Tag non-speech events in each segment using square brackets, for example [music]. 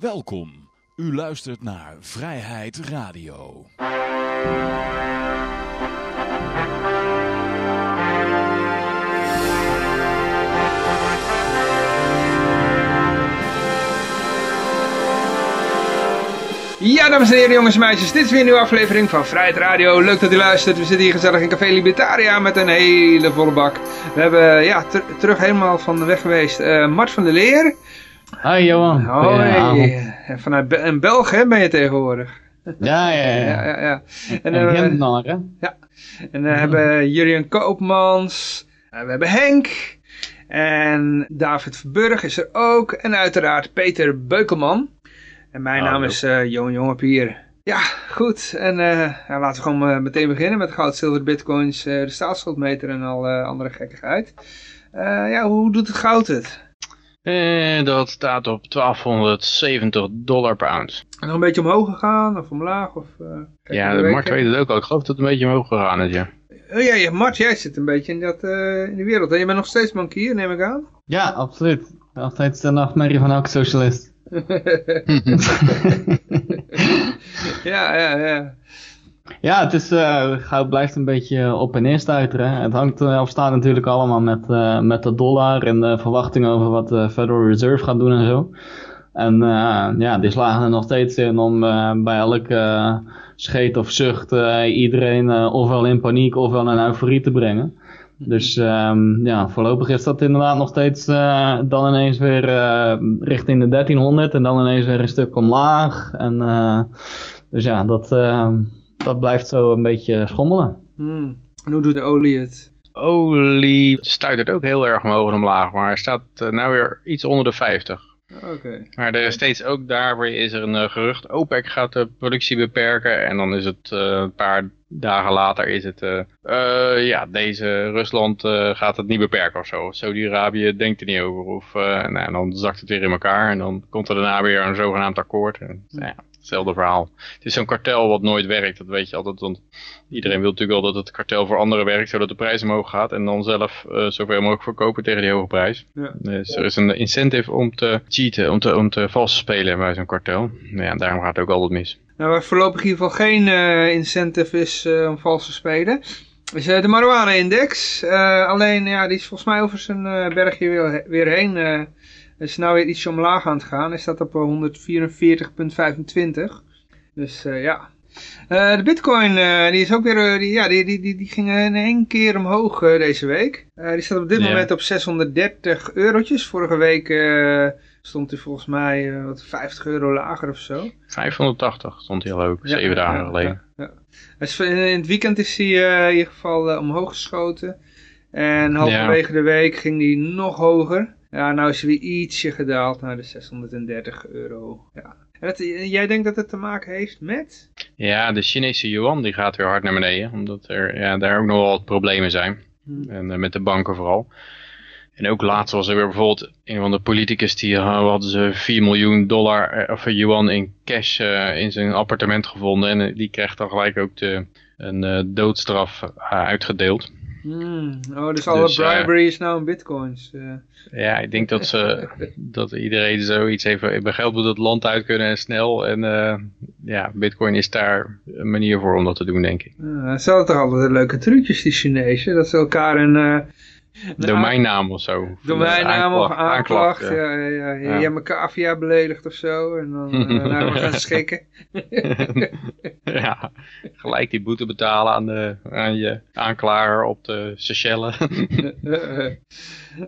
Welkom. U luistert naar Vrijheid Radio. Ja, dames en heren, jongens en meisjes, dit is weer een nieuwe aflevering van Vrijheid Radio. Leuk dat u luistert. We zitten hier gezellig in Café Libertaria met een hele volle bak. We hebben, ja, ter- terug helemaal van de weg geweest. eh, Mart van der Leer. Hi Johan. Hoi. En Vanuit Be- in België ben je tegenwoordig. Ja, ja, ja. Ja, ja, ja. En, En eh, Gentenaar, hè? en we hebben Jurien Koopmans. En we hebben Henk. En David Verburg is er ook. En uiteraard Peter Beukelman. En mijn naam is eh Johan Jongepier. Ja, goed. En eh, ja, laten we gewoon eh, meteen beginnen met goud, zilver, bitcoins, eh, de staatsschuldmeter en al eh, andere gekkigheid. Eh, ja, hoe doet het goud het? En dat staat op 1270 dollar per ounce. Nog een beetje omhoog gegaan of omlaag? Of, eh, kijk Ja, de Mart weken? weet het ook al. Ik geloof dat het een beetje omhoog gegaan is, ja. Oh ja, ja, Mart, jij zit een beetje in, dat, eh, in de wereld. En je bent nog steeds bankier, neem ik aan. Ja, absoluut. Altijd de nachtmerrie van elke socialist. [laughs] [laughs] ja, ja, ja. Ja, het is, eh, goud blijft een beetje op en neer stuiteren. Het hangt eh, of staat natuurlijk allemaal met, eh, met de dollar en de verwachtingen over wat de Federal Reserve gaat doen en zo. En eh, ja, die slagen er nog steeds in om eh, bij elke eh, scheet of zucht eh, iedereen eh, ofwel in paniek ofwel in euforie te brengen. Dus ehm, ja, voorlopig is dat inderdaad nog steeds eh, dan ineens weer eh, richting de 1300 en dan ineens weer een stuk omlaag. En, eh, dus ja, dat, eh, dat blijft zo een beetje schommelen. Hmm. En hoe doet de olie het? Olie stuitert ook heel erg omhoog en omlaag, maar hij staat eh, nou weer iets onder de 50. Oké. Maar er is steeds ook daar weer is er een eh, gerucht. OPEC gaat de productie beperken en dan is het eh, een paar dagen later is het... eh, eh, ja, deze Rusland eh, gaat het niet beperken of zo. Saudi-Arabië denkt er niet over. Of, eh, nou, dan zakt het weer in elkaar en dan komt er daarna weer een zogenaamd akkoord. En, nou ja, hetzelfde verhaal. Het is zo'n kartel wat nooit werkt, dat weet je altijd. Want iedereen wil natuurlijk wel dat het kartel voor anderen werkt, zodat de prijs omhoog gaat. En dan zelf eh, zoveel mogelijk verkopen tegen die hoge prijs. Ja. Dus er is een incentive om te cheaten, om te, om te vals spelen bij zo'n kartel. Nou Ja, daarom gaat het ook altijd mis. Nou, waar voorlopig in ieder geval geen eh, incentive is eh, om vals te spelen, is de marijuana-index. Alleen, ja, die is volgens mij over zijn bergje weer, weer heen. Eh is nou weer ietsje omlaag aan het gaan. Hij staat op eh, 144,25. Dus eh, ja. Eh, de bitcoin, eh, die is ook weer, eh, die, ja, die, die, die, die ging in één keer omhoog eh, deze week. Eh, die staat op dit moment op 630 eurotjes. Vorige week eh, stond hij volgens mij eh, wat 50 euro lager of zo. 580 stond hij al ook, Ja, zeven dagen ja, geleden. ja, is- In in het weekend is hij eh, in ieder geval eh, omhoog geschoten. En halverwege de week ging hij nog hoger. Ja, nou is hij weer ietsje gedaald naar de 630 euro. Ja. En dat, jij denkt dat het te maken heeft met? Ja, de Chinese yuan die gaat weer hard naar beneden, omdat er ja, daar ook nog wel wat problemen zijn. Hm. En eh, met de banken vooral. En ook laatst was er weer bijvoorbeeld een van de politicus die uh, hadden ze 4 miljoen dollar eh, of yuan in cash eh, in zijn appartement gevonden. En eh, die kreeg dan gelijk ook de, een eh, doodstraf eh, uitgedeeld. Hmm. Oh, dus alle Dus, eh, bribery is nou in bitcoins. eh. Ja, ik denk dat ze dat iedereen zoiets even bij geld moet het land uit kunnen en snel. En eh, ja, bitcoin is daar een manier voor om dat te doen, denk ik. Uh, ze hadden toch altijd leuke trucjes, die Chinezen. Dat ze elkaar een... eh, Domeinnaam of zo. Domeinnaam of Aanklacht- aanklacht. ja. Ja, ja, Je hebt mijn cavia beledigd of zo. En dan [laughs] uh, nou, we gaan schikken. [laughs] ja, gelijk die boete betalen aan, de, aan je aanklager op de Seychellen. [laughs]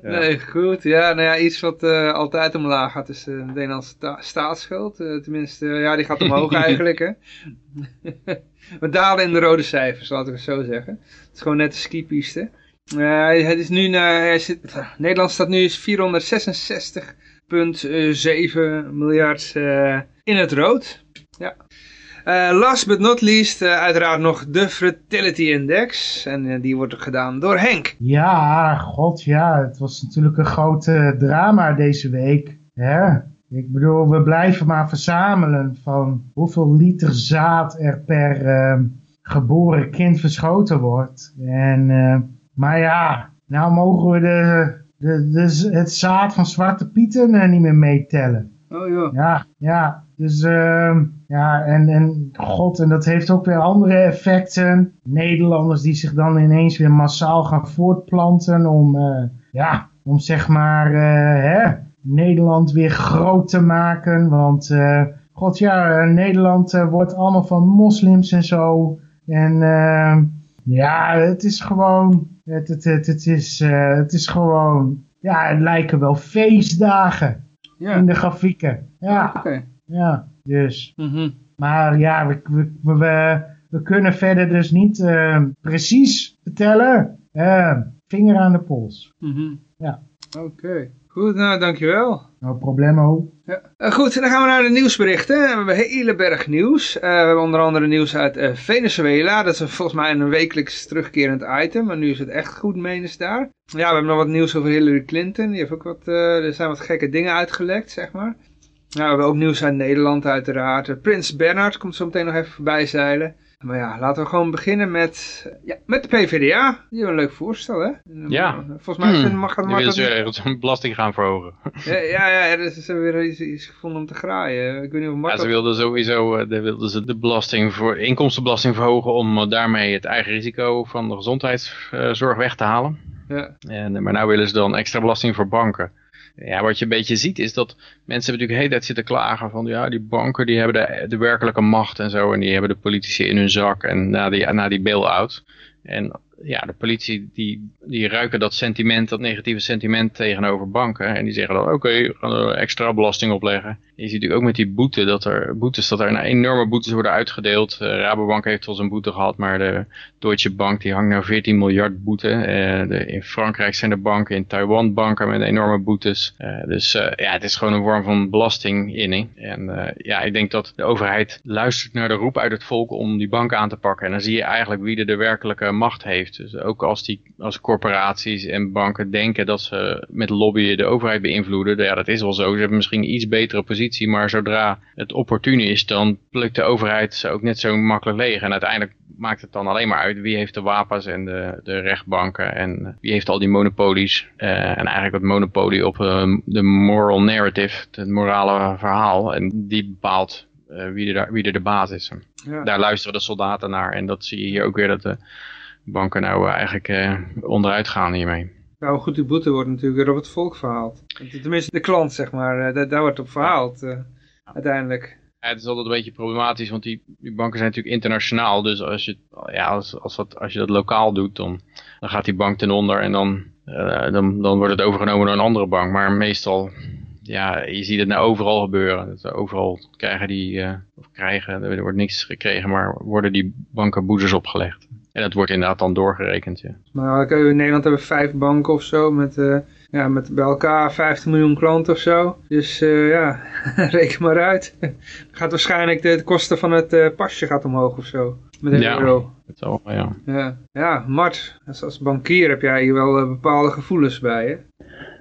Nee, goed. Ja, nou ja, iets wat uh, altijd omlaag gaat is uh, de Nederlandse staatsschuld. Uh, tenminste, ja, die gaat omhoog eigenlijk. Hè. We dalen in de rode cijfers, laten we het zo zeggen. Het is gewoon net de skipiste. Uh, het is nu, hij zit, Nederland staat nu 466,7 miljard uh, in het rood. Ja. Last but not least, uiteraard nog de Fertility Index. En die wordt gedaan door Henk. Ja, god ja. Het was natuurlijk een groot drama deze week. Hè? Ik bedoel, we blijven maar verzamelen van hoeveel liter zaad er per geboren kind verschoten wordt. En, maar ja, nou mogen we de, de, de, het zaad van Zwarte Pieten niet meer meetellen. Oh joh. Ja, ja. Dus ehm, ja, en, en god, en dat heeft ook weer andere effecten. Nederlanders die zich dan ineens weer massaal gaan voortplanten om, eh, ja, om zeg maar, eh, hè, Nederland weer groot te maken. Want, eh, god ja, Nederland eh, wordt allemaal van moslims en zo. En ehm, ja, het is gewoon, het, het, het, het is, eh, het is gewoon, ja, het lijken wel feestdagen Ja, in de grafieken. Ja, oké. ja, dus. Mhm. Maar ja, we, we, we, we, kunnen verder dus niet eh, precies vertellen. Eh, vinger aan de pols. Mhm. Ja. Oké. Goed, nou dankjewel. No problemo. Ja. Eh, goed, dan gaan we naar de nieuwsberichten. We hebben een hele berg nieuws. Eh, we hebben onder andere nieuws uit eh, Venezuela. Dat is volgens mij een wekelijks terugkerend item. Maar nu is het echt goed menens daar. Ja, we hebben nog wat nieuws over Hillary Clinton. Die heeft ook wat, er zijn wat gekke dingen uitgelekt, zeg maar. Ja, we hebben ook nieuws uit Nederland uiteraard. Prins Bernhard komt zo meteen nog even voorbij zeilen. Maar ja, laten we gewoon beginnen met, ja, met de PvdA. Die hebben een leuk voorstel, hè? Ja. Volgens mij vindt- mag, Die mag willen dat ze belasting gaan verhogen. ja, ja, ja, er is er weer iets, iets gevonden om te graaien. Ik weet niet of Ja, Mark ze dat- wilden sowieso eh, de, wilden ze de belasting voor, inkomstenbelasting verhogen om eh, daarmee het eigen risico van de gezondheidszorg weg te halen. Ja, En, eh, maar nou willen ze dan extra belasting voor banken. Ja, wat je een beetje ziet is dat mensen natuurlijk de hele tijd zitten klagen van ja, die banken die hebben de, de werkelijke macht en zo en die hebben de politici in hun zak en na die, na die bail-out. En ja, de politie die, die ruiken dat sentiment, dat negatieve sentiment tegenover banken. En die zeggen dan oké, we gaan er extra belasting opleggen. Je ziet natuurlijk ook met die boete dat er boetes, dat er enorme boetes worden uitgedeeld. Eh, Rabobank heeft wel zijn boete gehad, maar de Deutsche Bank die hangt nou 14 miljard boete. Eh, de, in Frankrijk zijn er banken, in Taiwan banken met enorme boetes. Eh, dus ja, het is gewoon een vorm van belastinginning. En ja, ik denk dat de overheid luistert naar de roep uit het volk om die banken aan te pakken. En dan zie je eigenlijk wie er de werkelijke macht heeft. Dus ook als, die, als corporaties en banken denken dat ze met lobbyen de overheid beïnvloeden. Ja, dat is wel zo. Ze hebben misschien iets betere positie, maar zodra het opportun is, dan plukt de overheid ze ook net zo makkelijk leeg. En uiteindelijk maakt het dan alleen maar uit wie heeft de wapens en de, de rechtbanken en wie heeft al die monopolies. Eh, en eigenlijk het monopolie op eh, de moral narrative, het morale verhaal. En die bepaalt eh, wie, er, wie er de baas is. ja. Daar luisteren de soldaten naar. En dat zie je hier ook weer dat de banken nou eh, eigenlijk onderuit gaan hiermee. Nou goed, die boete wordt natuurlijk weer op het volk verhaald. Tenminste, de klant, zeg maar. eh, Daar, daar wordt op verhaald, eh, uiteindelijk. Ja, het is altijd een beetje problematisch, want die, die banken zijn natuurlijk internationaal. Dus als je, ja, als, als, dat, als je dat lokaal doet, dan, dan gaat die bank ten onder en dan, eh, dan, dan wordt het overgenomen door een andere bank. Maar meestal, ja, je ziet het nou overal gebeuren. Dat overal krijgen die, of krijgen, er wordt niks gekregen, maar worden die banken boetes opgelegd. En dat wordt inderdaad dan doorgerekend, ja. Maar in Nederland hebben we vijf banken of zo. Met, eh, ja, met bij elkaar 15 miljoen klanten of zo. Dus eh, ja, [laughs] reken maar uit. [laughs] Gaat waarschijnlijk de, de kosten van het eh, pasje gaat omhoog of zo. Met een Ja. euro. Het zal, ja. Ja, ja Mart, als, als bankier heb jij hier wel bepaalde gevoelens bij, hè?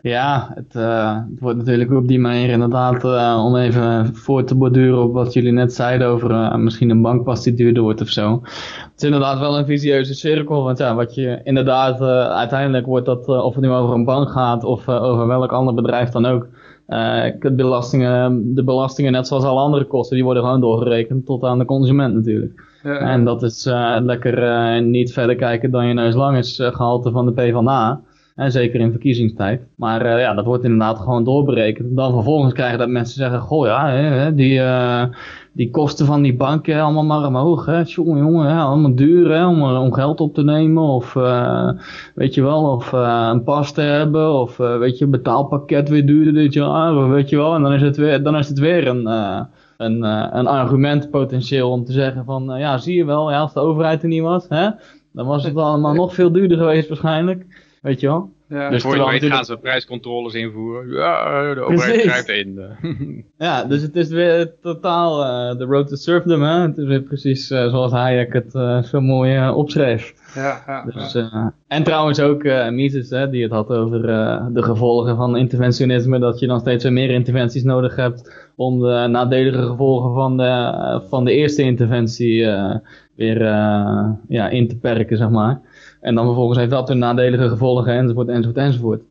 Ja, het, eh, het wordt natuurlijk op die manier inderdaad, eh, om even voor te borduren op wat jullie net zeiden over eh, misschien een bankpas die duurder wordt of zo. Het is inderdaad wel een visieuze cirkel, want ja, wat je inderdaad, uiteindelijk wordt dat, of het nu over een bank gaat of over welk ander bedrijf dan ook, de, belastingen, de belastingen net zoals alle andere kosten, die worden gewoon doorgerekend tot aan de consument natuurlijk. Ja, En dat is lekker niet verder kijken dan je neus lang is eh, gehalte van de PvdA. En zeker in verkiezingstijd. Maar eh, ja, dat wordt inderdaad gewoon doorberekend. Dan vervolgens krijgen dat mensen zeggen, goh ja, hè, die, eh, die kosten van die banken allemaal maar omhoog. Hè. Jongen, jongen, hè, allemaal duur hè, om, om geld op te nemen. Of eh, weet je wel, of een pas te hebben. Of weet je, betaalpakket weer duurder dit jaar. Of weet je wel, en dan is het weer, dan is het weer een... een, een argument potentieel om te zeggen van, ja, zie je wel, ja, als de overheid er niet was, hè, dan was het allemaal [laughs] nog veel duurder geweest waarschijnlijk, weet je wel. ja. Dus Voor je weet gaan ze prijscontroles invoeren. Ja, de overheid grijpt in. [laughs] Ja, dus het is weer totaal eh, de road to serfdom, hè. Het is weer precies eh, zoals Hayek het eh, zo mooi opschreef. ja, ja, Dus, eh, en trouwens ook eh Mises, hè, die het had over eh, de gevolgen van interventionisme, dat je dan steeds weer meer interventies nodig hebt om de nadelige gevolgen van de, van de eerste interventie eh, weer eh, ja, in te perken, zeg maar. En dan vervolgens heeft dat weer nadelige gevolgen, enzovoort, enzovoort, enzovoort.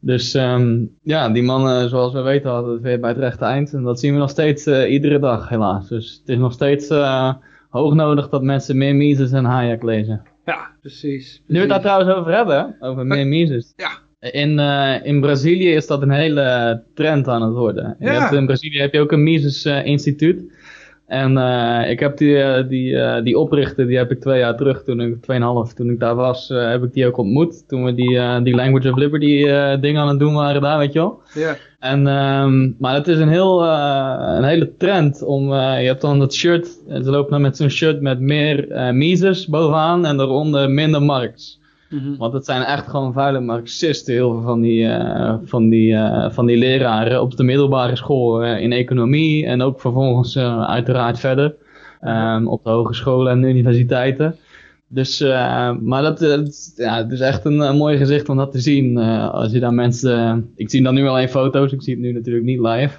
Dus ehm, ja, die man, zoals we weten, had het weer bij het rechte eind. En dat zien we nog steeds iedere dag, helaas. Dus het is nog steeds hoog nodig dat mensen meer Mises en Hayek lezen. Ja, precies. Nu we het daar trouwens over hebben, over meer Mises. Ja. In, in Brazilië is dat een hele trend aan het worden. Ja. Je hebt, in Brazilië heb je ook een Mises instituut. En uh, ik heb die, uh, die, uh, die oprichter, die heb ik twee jaar terug, toen ik, tweeënhalf, toen ik daar was, heb ik die ook ontmoet. Toen we die, die Language of Liberty dingen aan het doen waren daar, weet je wel. Ja. En, um, maar het is een, heel, een hele trend om, je hebt dan dat shirt, ze lopen dan met zo'n shirt met meer Mises bovenaan en daaronder minder Marx. Mhm. Want het zijn echt gewoon vuile marxisten, heel veel van die, uh, van die, uh, van die leraren op de middelbare school uh, in economie en ook vervolgens uiteraard verder um, op de hogescholen en universiteiten. Dus, maar dat, ja, het is echt een, een, mooi gezicht om dat te zien. als je daar mensen, ik zie dan nu alleen foto's, ik zie het nu natuurlijk niet live.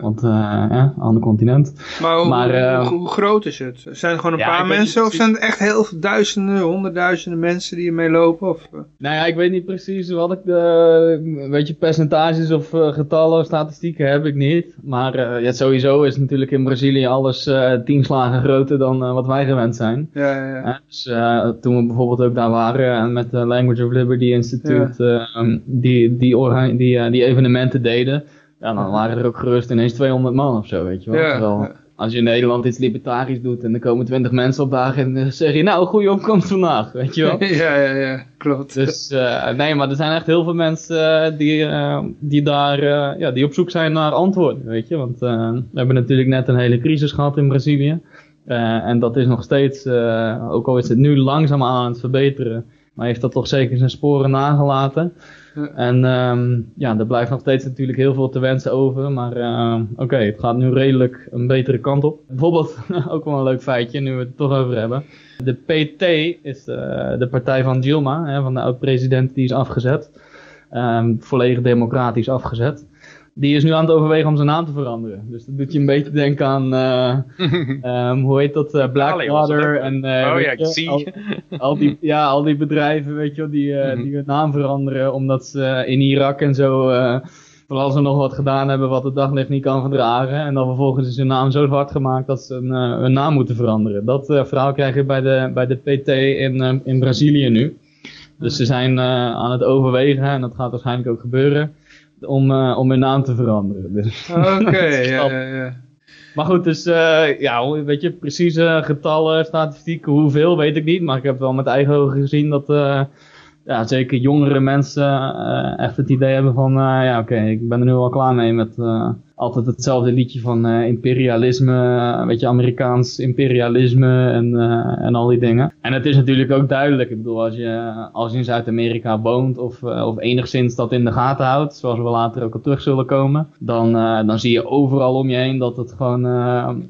Want uh, ja, ander continent. Maar, hoe, maar uh, hoe, hoe, groot is het? Zijn het gewoon een ja, paar mensen of zijn het echt heel veel duizenden, honderdduizenden mensen die ermee lopen? Of? Nou ja, ik weet niet precies wat ik de, weet je, percentages of getallen of statistieken heb ik niet. Maar ja, sowieso is natuurlijk in Brazilië alles tien slagen groter dan wat wij gewend zijn. Ja, ja, ja. dus toen we bijvoorbeeld ook daar waren en met de Language of Liberty Institute die, die, die, die, die evenementen deden. Ja, dan waren er ook gerust ineens 200 man of zo, weet je wel. Ja, Terwijl, ja. als je in Nederland iets libertarisch doet en er komen 20 mensen op dagen en dan zeg je, nou, goede opkomst vandaag, weet je wel. [laughs] ja, ja, ja, klopt. Dus, uh, nee, maar er zijn echt heel veel mensen uh, die, uh, die daar, ja, die op zoek zijn naar antwoorden, weet je. Want we hebben natuurlijk net een hele crisis gehad in Brazilië. en dat is nog steeds, ook al is het nu langzaam aan het verbeteren, maar heeft dat toch zeker zijn sporen nagelaten. En um, ja, er blijft nog steeds natuurlijk heel veel te wensen over. Maar uh, oké, het gaat nu redelijk een betere kant op. Bijvoorbeeld, [laughs] ook wel een leuk feitje, nu we het toch over hebben. De PT is uh, de partij van Dilma, hè, van de oud-president, die is afgezet. Um, volledig democratisch afgezet. Die is nu aan het overwegen om zijn naam te veranderen. Dus dat doet je een beetje denken aan, uh, um, [laughs] hoe heet dat, uh, Blackwater en uh, oh ja, ik je, zie. al, al, die, [laughs] ja, al die bedrijven, weet je wel, die, Mhm. die hun naam veranderen omdat ze in Irak en zo alles en nog wat gedaan hebben wat het daglicht niet kan verdragen. En dan vervolgens is hun naam zo zwart gemaakt dat ze een, hun naam moeten veranderen. Dat verhaal krijg je bij de, bij de PT in, in Brazilië nu. Dus ze zijn uh, aan het overwegen en dat gaat waarschijnlijk ook gebeuren om, uh, om hun naam te veranderen. Dus, Oké, [laughs] ja, ja, ja. Maar goed, dus uh, ja, weet je, precieze getallen, statistieken, hoeveel, weet ik niet. Maar ik heb wel met eigen ogen gezien dat uh, ja, zeker jongere mensen echt het idee hebben van, ja oké, ik ben er nu al klaar mee met altijd hetzelfde liedje van uh, imperialisme, weet je, Amerikaans imperialisme en, uh, en al die dingen. En het is natuurlijk ook duidelijk, ik bedoel, als je, als je in Zuid-Amerika woont of, of enigszins dat in de gaten houdt, zoals we later ook op terug zullen komen, dan, dan zie je overal om je heen dat het gewoon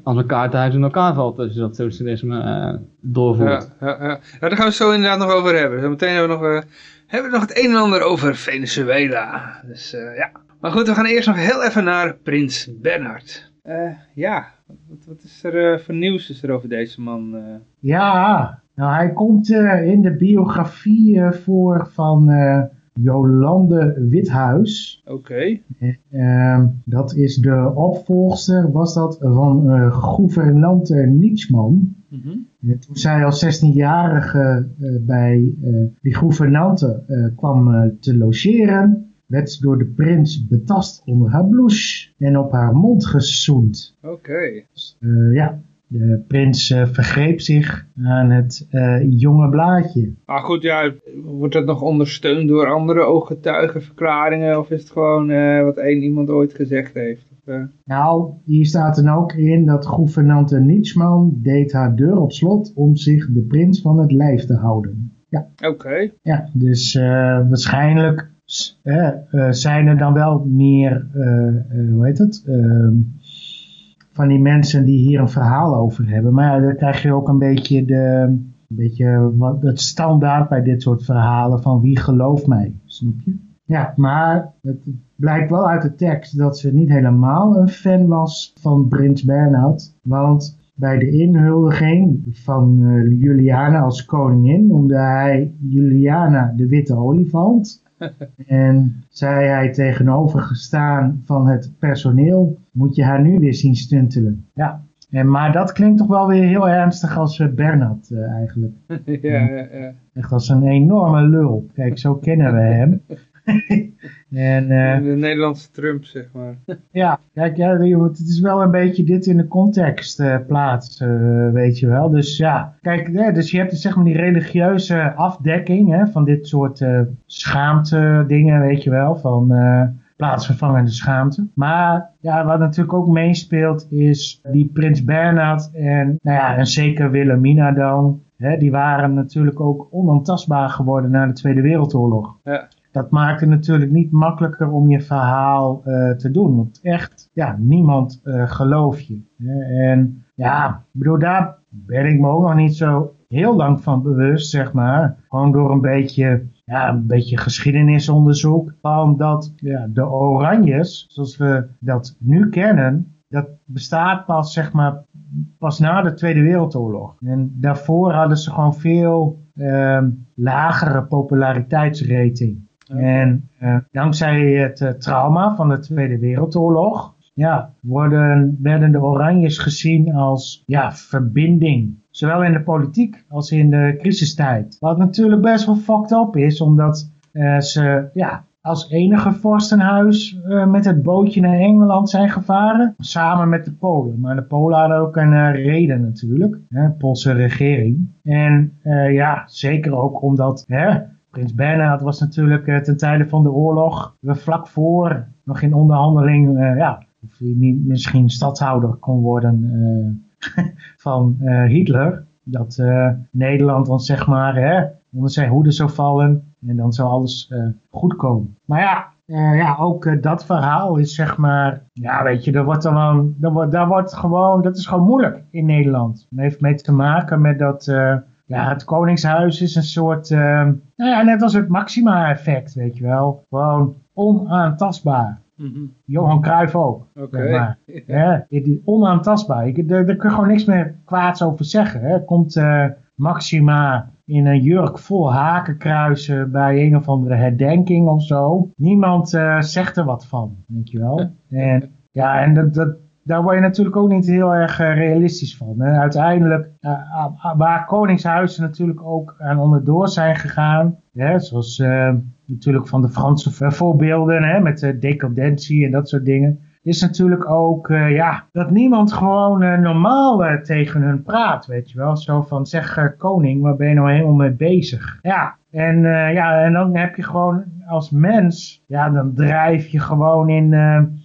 als een kaartenhuis in elkaar valt als je dat socialisme doorvoert. Ja, ja, ja. daar gaan we het zo inderdaad nog over hebben. Zometeen hebben we nog, hebben we nog het een en ander over Venezuela. Dus uh, ja. Maar goed, we gaan eerst nog heel even naar Prins Bernhard. Uh, ja, wat, wat is er uh, voor nieuws is er over deze man? Uh? Ja, nou hij komt uh, in de biografie uh, voor van uh, Jolande Withuis. Oké. Okay. Uh, dat is de opvolgster, was dat, van uh, gouvernante Nietzschman. Mm -hmm. Toen zij als 16-jarige uh, bij uh, die gouvernante uh, kwam te logeren, werd ze door de prins betast onder haar blouse en op haar mond gezoend. Oké. Okay. Dus, ja, de prins uh, vergreep zich aan het uh, jonge blaadje. Maar goed, ja, wordt dat nog ondersteund door andere ooggetuigenverklaringen of is het gewoon wat één iemand ooit gezegd heeft? Of, nou, hier staat dan ook in dat gouvernante Nietzschman deed haar deur op slot om zich de prins van het lijf te houden. Ja. Oké. Okay. Ja, dus waarschijnlijk zijn er dan wel meer, hoe heet het? Ehm, van die mensen die hier een verhaal over hebben. Maar ja, dan krijg je ook een beetje, de, een beetje wat, het standaard bij dit soort verhalen van wie gelooft mij, snap je? Ja, maar het blijkt wel uit de tekst dat ze niet helemaal een fan was van Prins Bernhard. Want bij de inhuldiging van uh, Juliana als koningin noemde hij Juliana de witte olifant. [laughs] en zei hij tegenovergestaan van het personeel, moet je haar nu weer zien stuntelen. Ja, en, maar dat klinkt toch wel weer heel ernstig als uh, Bernard uh, eigenlijk. [laughs] ja, ja, ja. Echt als een enorme lul. Kijk, zo kennen we hem. [laughs] en, uh, de Nederlandse Trump, zeg maar. ja, kijk, ja, het is wel een beetje dit in de context uh, plaatsen, weet je wel. Dus ja, kijk, ja, dus je hebt zeg maar die religieuze afdekking hè, van dit soort schaamte dingen, weet je wel. Van plaatsvervangende schaamte. Maar ja, wat natuurlijk ook meespeelt is die prins Bernhard en, nou ja, en zeker Wilhelmina dan. Hè, die waren natuurlijk ook onontastbaar geworden na de Tweede Wereldoorlog. Ja. Dat maakte natuurlijk niet makkelijker om je verhaal uh, te doen. Want echt, ja, niemand uh, gelooft je. En ja, ik bedoel, daar ben ik me ook nog niet zo heel lang van bewust, zeg maar. Gewoon door een beetje ja, een beetje geschiedenisonderzoek van dat ja, de Oranjes, zoals we dat nu kennen, dat bestaat pas, zeg maar, pas na de Tweede Wereldoorlog. En daarvoor hadden ze gewoon veel uh, lagere populariteitsrating. En uh, dankzij het uh, trauma van de Tweede Wereldoorlog ja, worden, werden de Oranjes gezien als ja, verbinding Zowel in de politiek als in de crisistijd. Wat natuurlijk best wel fucked up is, omdat uh, ze ja, als enige vorstenhuis met het bootje naar Engeland zijn gevaren. Samen met de Polen. Maar de Polen hadden ook een reden natuurlijk. Hè, Poolse regering. En ja, zeker ook omdat... Hè, Prins Bernhard was natuurlijk ten tijde van de oorlog vlak voor nog in onderhandeling, ja, of hij niet misschien stadhouder kon worden [laughs] van uh, Hitler. Dat Nederland dan zeg maar hè, onder zijn hoede zou vallen en dan zou alles goed komen. Maar ja, ja ook dat verhaal is zeg maar, ja weet je, dat wordt dan, dat wordt, dat wordt gewoon, dat is gewoon moeilijk in Nederland. Het heeft mee te maken met dat, ja, het Koningshuis is een soort, nou ja, net als het Maxima-effect, weet je wel. Gewoon onaantastbaar. Mm -hmm. Johan Cruijff ook. Oké. [laughs] Ja, onaantastbaar. Ik, daar, daar kun je gewoon niks meer kwaads over zeggen. Hè. Komt uh, Maxima in een jurk vol hakenkruisen bij een of andere herdenking of zo. Niemand uh, zegt er wat van, weet je wel. [laughs] En, ja, en dat, dat, daar word je natuurlijk ook niet heel erg uh, realistisch van. Uiteindelijk, waar koningshuizen natuurlijk ook aan onderdoor zijn gegaan, hè, zoals natuurlijk van de Franse voorbeelden, hè, met de decadentie en dat soort dingen, is natuurlijk ook, ja, dat niemand gewoon normaal tegen hun praat, weet je wel. Zo van, zeg koning, waar ben je nou helemaal mee bezig? Ja, en, ja, en dan heb je gewoon als mens, ja, dan drijf je gewoon in,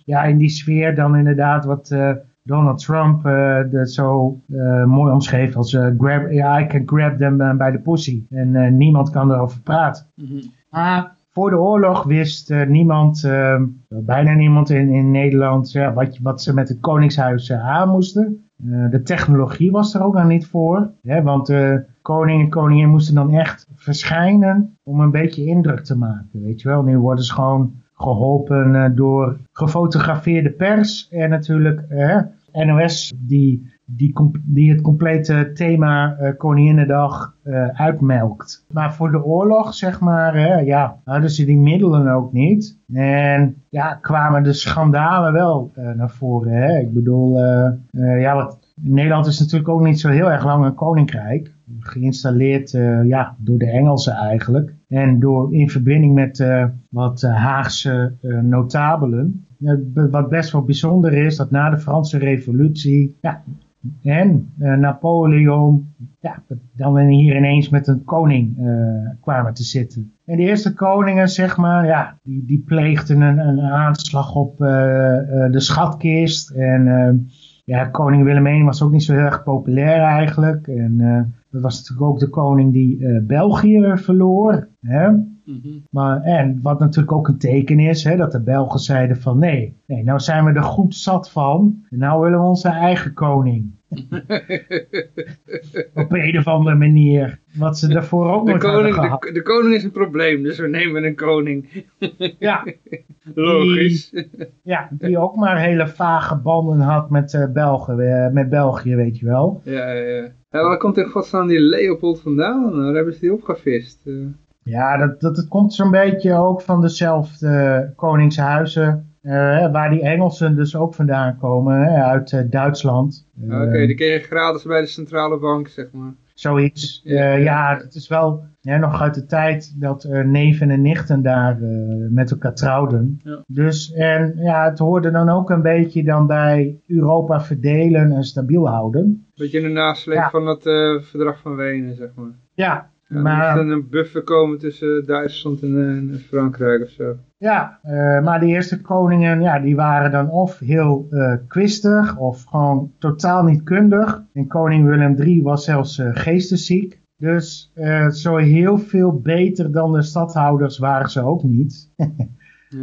ja, in die sfeer dan inderdaad wat... Donald Trump uh, zo mooi omschreef als grab, yeah, I can grab them by the pussy. En niemand kan erover praten. Mm -hmm. Maar voor de oorlog wist niemand, bijna niemand in, in Nederland, ja, wat, wat ze met het Koningshuis aan moesten. De technologie was er ook nog niet voor. Hè, want de koning en koningin moesten dan echt verschijnen om een beetje indruk te maken. Weet je wel, nu worden ze gewoon geholpen door gefotografeerde pers en natuurlijk NOS die, die, die het complete thema uh, Koninginnedag uh, uitmelkt. Maar voor de oorlog, zeg maar, hè, ja, hadden ze die middelen ook niet. En ja, kwamen de schandalen wel uh, naar voren. Hè? Ik bedoel, ja, wat, Nederland is natuurlijk ook niet zo heel erg lang een koninkrijk. Geïnstalleerd ja, door de Engelsen eigenlijk. En door in verbinding met wat Haagse notabelen wat best wel bijzonder is, dat na de Franse revolutie ja, en uh, Napoleon, ja, dan we hier ineens met een koning uh, kwamen te zitten. En de eerste koningen, zeg maar, ja, die, die pleegden een, een aanslag op uh, de schatkist. En ja, koning Willem I was ook niet zo heel erg populair eigenlijk. En dat was natuurlijk ook de koning die België verloor. Hè? Mm -hmm. Maar, en wat natuurlijk ook een teken is, hè, dat de Belgen zeiden van nee, nee, nou zijn we er goed zat van. En nou willen we onze eigen koning. [laughs] Op een of andere manier. Wat ze daarvoor ook de koning, gehad. de, de, koning is een probleem, dus we nemen een koning. [laughs] Ja. [laughs] Logisch. Die, ja, die ook maar hele vage banden had met, uh, Belgen, uh, met België, weet je wel. Ja, ja, ja. waar komt in godsnaam die Leopold vandaan? Waar hebben ze die opgevist? Uh... Ja, dat, dat, dat komt zo'n beetje ook van dezelfde koningshuizen. eh, waar die Engelsen dus ook vandaan komen, hè, uit eh, Duitsland. Oké, Eh, die kreeg je gratis bij de centrale bank, zeg maar. Zoiets. Ja. Ja, het is wel nog uit de tijd dat neven en nichten daar met elkaar trouwden. Ja. Dus en ja, het hoorde dan ook een beetje dan bij Europa verdelen en stabiel houden. Beetje in de nasleep Ja. van het verdrag van Wenen, zeg maar. Ja, Ja, er maar, moest dan een buffer komen tussen Duitsland en, eh, en Frankrijk of zo. ja eh, maar de eerste koningen, ja, die waren dan of heel eh, kwistig of gewoon totaal niet kundig. En koning Willem III was zelfs eh, geestesziek. Dus zo heel veel beter dan de stadhouders waren ze ook niet. Ja. [laughs]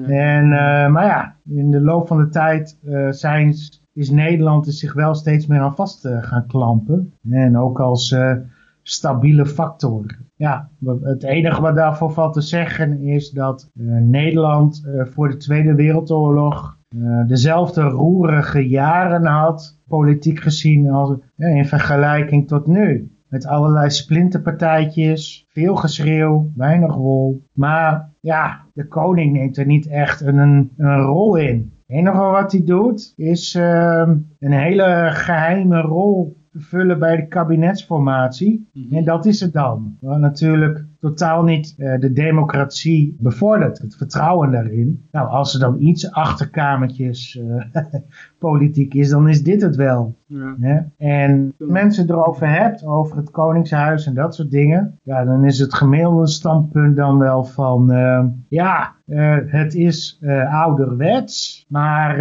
En, maar ja, in de loop van de tijd zijn, is Nederland er zich wel steeds meer aan vast gaan klampen. En ook als stabiele factor. Ja, het enige wat daarvoor valt te zeggen is dat eh, Nederland eh, voor de Tweede Wereldoorlog eh, dezelfde roerige jaren had, politiek gezien, als, in vergelijking tot nu. Met allerlei splinterpartijtjes, veel geschreeuw, weinig wol. Maar ja, de koning neemt er niet echt een, een, een rol in. Het enige wat hij doet is ehm, een hele geheime rol vullen bij de kabinetsformatie. Mhm. En dat is het dan. Wat natuurlijk totaal niet eh, de democratie bevordert. Het vertrouwen daarin. Nou, als er dan iets achterkamertjes eh, [laughs] politiek is, dan is dit het wel. Ja. Hè? En mensen erover hebt, over het Koningshuis en dat soort dingen. Ja, dan is het gemiddelde standpunt dan wel van, eh, ja, het is ouderwets, maar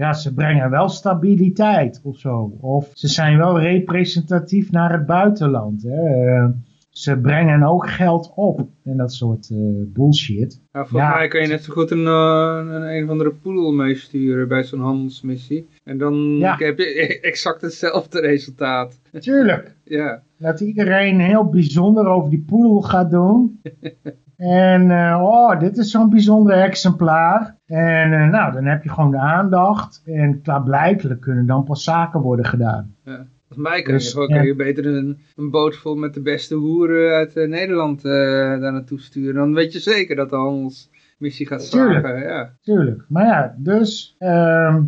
ja, ze brengen wel stabiliteit of zo. Of ze zijn wel representatief naar het buitenland. Hè? Eh, ze brengen ook geld op en dat soort eh, bullshit. Nou, volgens Ja. mij kan je net zo goed een, eh, een, een of andere poedel meesturen bij zo'n handelsmissie. En dan Ja. heb je exact hetzelfde resultaat. Tuurlijk. Ja, Dat iedereen heel bijzonder over die poedel gaat doen. [laughs] En uh, oh, dit is zo'n bijzonder exemplaar. En uh, nou, dan heb je gewoon de aandacht. En klaarblijkelijk kunnen dan pas zaken worden gedaan. ja. Volgens mij Dus, je, gewoon, ja. kan je beter een, een boot vol met de beste hoeren uit eh, Nederland eh, daar naartoe sturen. Dan weet je zeker dat de handelsmissie gaat Tuurlijk. slagen. Ja. Tuurlijk. Maar ja, dus... ehm,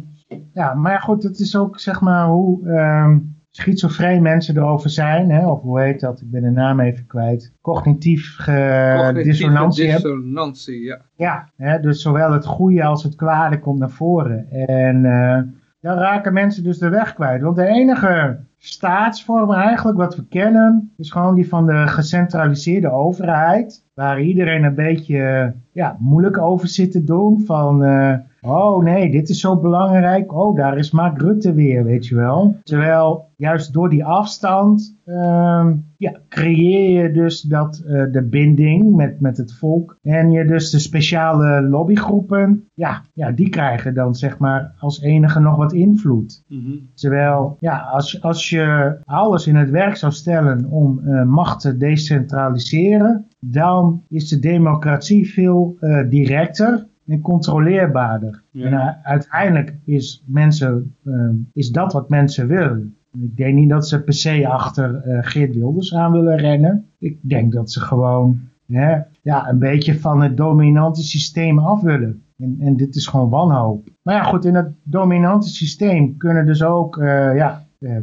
ja, maar goed, het is ook zeg maar hoe ehm schizofreen mensen erover zijn. Hè, of hoe heet dat? Ik ben de naam even kwijt. Cognitief ge- Cognitieve dissonantie hebben. dissonantie, ja. Ja, hè, dus zowel het goede als het kwade komt naar voren. En eh, dan raken mensen dus de weg kwijt. Want de enige staatsvorm eigenlijk wat we kennen, is gewoon die van de gecentraliseerde overheid. Waar iedereen een beetje eh, ja, moeilijk over zit te doen. Van, eh, oh nee, dit is zo belangrijk. Oh, daar is Mark Rutte weer, weet je wel. Terwijl juist door die afstand ehm, ja, creëer je dus dat, eh, de binding met, met het volk. En je dus de speciale lobbygroepen, ja, ja, die krijgen dan zeg maar als enige nog wat invloed. Mhm. Terwijl, ja, als, als je alles in het werk zou stellen om eh, macht te decentraliseren, dan is de democratie veel eh, directer en controleerbaarder. Ja. En uh, uiteindelijk is, mensen, uh, is dat wat mensen willen. Ik denk niet dat ze per se achter uh, Geert Wilders aan willen rennen. Ik denk dat ze gewoon hè, ja, een beetje van het dominante systeem af willen. En, en dit is gewoon wanhoop. Maar ja, goed, in het dominante systeem kunnen dus ook uh, ja, uh,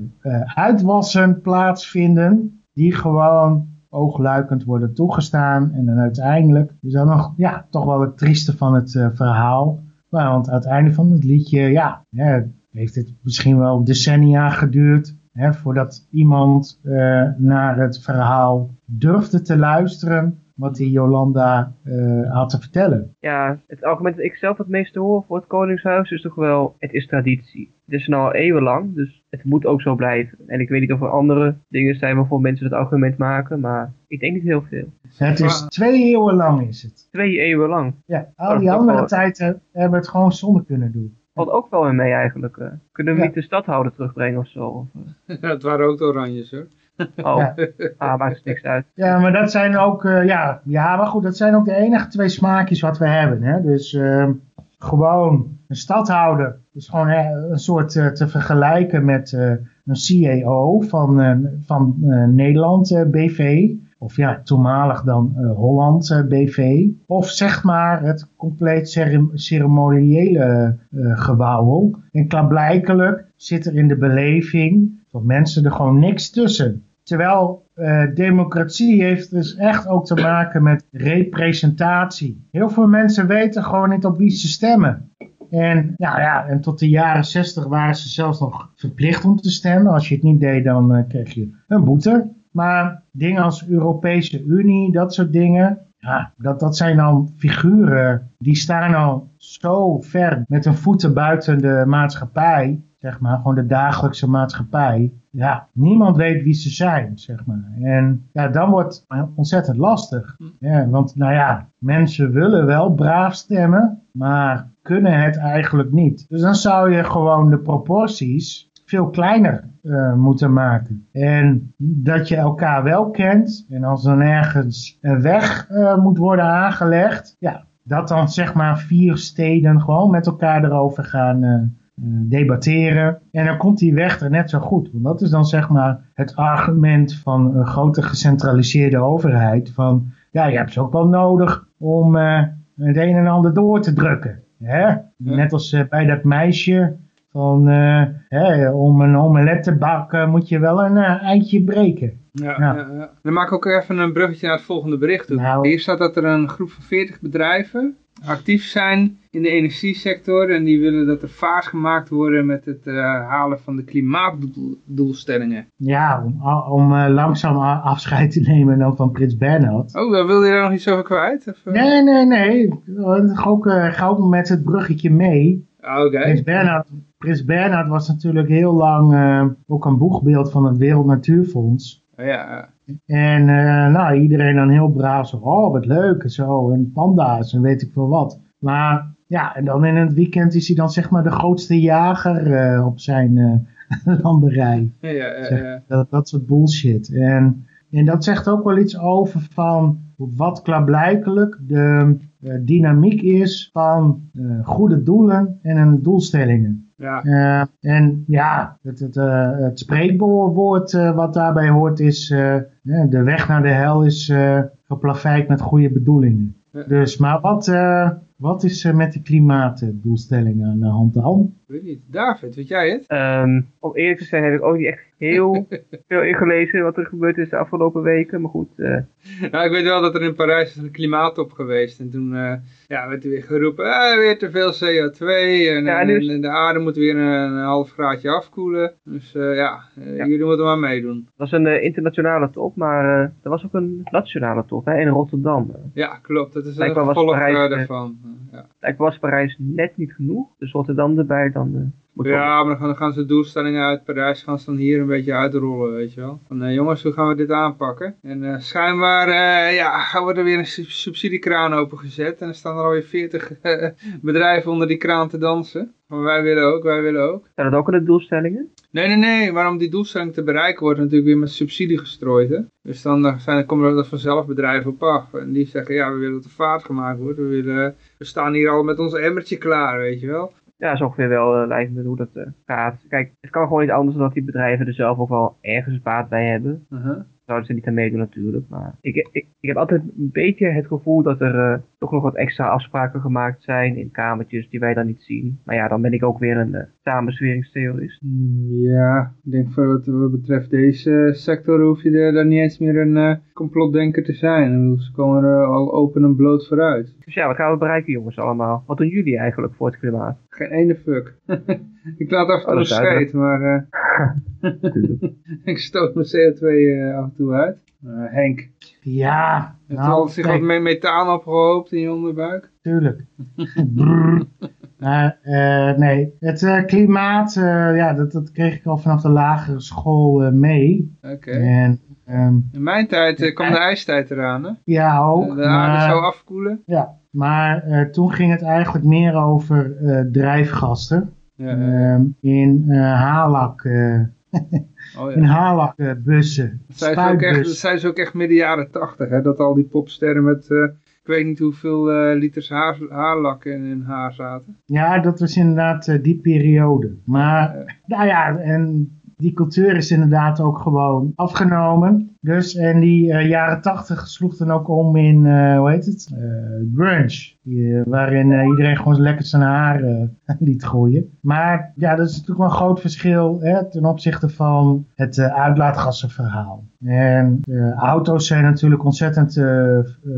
uitwassen plaatsvinden die gewoon oogluikend worden toegestaan. En dan uiteindelijk is dat nog ja, toch wel het trieste van het verhaal. Nou, want aan het van het liedje, ja, hè, heeft het misschien wel decennia geduurd hè, voordat iemand uh, naar het verhaal durfde te luisteren wat die Jolanda uh, had te vertellen. Ja, het argument dat ik zelf het meeste hoor voor het Koningshuis is toch wel, het is traditie. Het is nu al eeuwenlang, dus het moet ook zo blijven. En ik weet niet of er andere dingen zijn waarvoor mensen dat argument maken, maar ik denk niet heel veel. Het is twee eeuwen lang is het. Twee eeuwen lang. Ja, al die andere tijden hebben het gewoon zonder kunnen doen. Valt ook wel in mee eigenlijk. Uh. Kunnen we ja. niet de stadhouder terugbrengen of zo? Ja, [laughs] het waren ook de oranjes hoor. Oh, ja. ah, maakt niks uit. Ja, maar dat zijn ook, uh, ja, ja, maar goed, dat zijn ook de enige twee smaakjes wat we hebben. Hè? Dus uh, gewoon een stadhouder is gewoon hè, een soort uh, te vergelijken met een CEO van, van Nederland BV. Of ja, toenmalig dan uh, Holland uh, BV. Of zeg maar het compleet ceremoniële uh. En klaarblijkelijk zit er in de beleving van mensen er gewoon niks tussen. Terwijl democratie heeft dus echt ook te maken met representatie. Heel veel mensen weten gewoon niet op wie ze stemmen. En, ja, en tot de jaren 60 waren ze zelfs nog verplicht om te stemmen. Als je het niet deed, dan kreeg je een boete. Maar dingen als Europese Unie, dat soort dingen, ja, dat, dat zijn dan figuren die staan al zo ver met hun voeten buiten de maatschappij, zeg maar, gewoon de dagelijkse maatschappij. Ja, niemand weet wie ze zijn, zeg maar. En ja, dan wordt het ontzettend lastig. Ja, want nou ja, mensen willen wel braaf stemmen, maar kunnen het eigenlijk niet. Dus dan zou je gewoon de proporties veel kleiner uh, moeten maken. En dat je elkaar wel kent. En als dan ergens een weg uh, moet worden aangelegd. Ja, dat dan zeg maar vier steden gewoon met elkaar erover gaan uh, debatteren. En dan komt die weg er net zo goed. Want dat is dan zeg maar het argument van een grote gecentraliseerde overheid. Van ja, je hebt ze ook wel nodig om het een en ander door te drukken. Hè? Net als bij dat meisje van, hè, om een omelet te bakken moet je wel een uh, eitje breken. Ja, ja. ja, Dan maak ik ook even een bruggetje naar het volgende bericht. Nou, Hier staat dat er een groep van 40 bedrijven actief zijn in de energiesector. En die willen dat er vaart gemaakt worden met het uh, halen van de klimaatdoelstellingen. Ja, om, om uh, langzaam afscheid te nemen dan van Prins Bernhard. Oh, dan wil je daar nog iets over kwijt? Of, uh... Nee, nee, nee. Ga ook, ga ook met het bruggetje mee. Prins Bernhard Prins Bernhard was natuurlijk heel lang uh, ook een boegbeeld van het Wereld Natuurfonds. Oh, ja. En uh, nou, iedereen dan heel braaf zo, oh wat leuk en zo, en panda's en weet ik veel wat. Maar ja, en dan in het weekend is hij dan zeg maar de grootste jager uh, op zijn [laughs] landerij. Ja. Dat, dat soort bullshit. En, en dat zegt ook wel iets over van wat klaarblijkelijk de dynamiek is van goede doelen en doelstellingen. Ja. Uh, en ja, het, het, uh, het spreekwoord uh, wat daarbij hoort is, de weg naar de hel is geplaveid met goede bedoelingen. Ja. Dus, maar wat, wat is er met de klimaatdoelstellingen aan de hand? Weet niet. David, weet jij het? Um, om eerlijk te zijn heb ik ook niet echt heel [laughs] veel ingelezen wat er gebeurd is de afgelopen weken, maar goed. Uh... Nou, ik weet wel dat er in Parijs een klimaatop geweest en toen uh, ja, werd er weer geroepen, ah, weer te veel CO2 en, ja, en, dus... en, de aarde moet weer een, een half graadje afkoelen. Dus uh, ja, ja, jullie moeten maar meedoen. Dat was een internationale top, maar er was ook een nationale top hè, in Rotterdam. Ja, klopt. Dat is een gevolg daarvan. Ja. Ik was Parijs net niet genoeg, dus Rotterdam erbij dan ja, maar dan gaan, ze doelstellingen uit Parijs gaan ze dan hier een beetje uitrollen, weet je wel. Van uh, jongens, hoe gaan we dit aanpakken? En uh, schijnbaar uh, ja, gaan we er weer een subsidiekraan opengezet. En er staan er alweer 40 bedrijven onder die kraan te dansen. Maar wij willen ook, wij willen ook. Zijn dat ook in de doelstellingen? Nee, nee, nee. Waarom die doelstelling te bereiken wordt natuurlijk weer met subsidie gestrooid. Hè? Dus dan zijn, komen er vanzelf bedrijven op af. En die zeggen, ja, we willen dat er vaart gemaakt wordt. We, willen, we staan hier al met ons emmertje klaar, weet je wel. Ja, is ongeveer wel uh, lijkt me hoe dat uh, gaat. Kijk, het kan gewoon niet anders dan dat die bedrijven er zelf ook wel ergens baat bij hebben. Uh -huh zouden ze niet aan meedoen natuurlijk. Maar ik, ik, ik heb altijd een beetje het gevoel dat er uh, toch nog wat extra afspraken gemaakt zijn in kamertjes die wij dan niet zien. Maar ja, dan ben ik ook weer een uh, samensweringstheorist. Ja, ik denk voor wat, wat betreft deze sector hoef je er dan niet eens meer een complotdenker te zijn. Ze komen er al open en bloot vooruit. Dus ja, wat gaan we bereiken jongens allemaal? Wat doen jullie eigenlijk voor het klimaat? Geen ene fuck. [laughs] ik laat af en toe oh, scheet, maar [laughs] [laughs] ik stoot mijn CO2 af en toe uit. Henk. Ja. Het nou, zich wat met methaan opgehoopt in je onderbuik? Tuurlijk. uh, nee, het uh, klimaat, uh, ja, dat, dat kreeg ik al vanaf de lagere school mee. Oké. Okay. Um, in mijn tijd kwam de ijstijd eraan, hè? Ja, ook. de aarde zou afkoelen. Ja, maar toen ging het eigenlijk meer over drijfgassen. Ja, um, in Halak Oh, ja. In. Dat zijn ze ook echt midden jaren tachtig, hè? Dat al die popsterren met... Uh, ik weet niet hoeveel uh, liters haar, haarlak in hun haar zaten. Ja, dat was inderdaad uh, die periode. Maar, nou ja, en die cultuur is inderdaad ook gewoon afgenomen. Dus, en die uh, jaren tachtig sloeg dan ook om in, uh, hoe heet het, uh, grunge. Die, waarin iedereen gewoon lekker zijn haar [laughs] liet groeien. Maar ja, dat is natuurlijk wel een groot verschil hè, ten opzichte van het uitlaatgassenverhaal. En auto's zijn natuurlijk ontzettend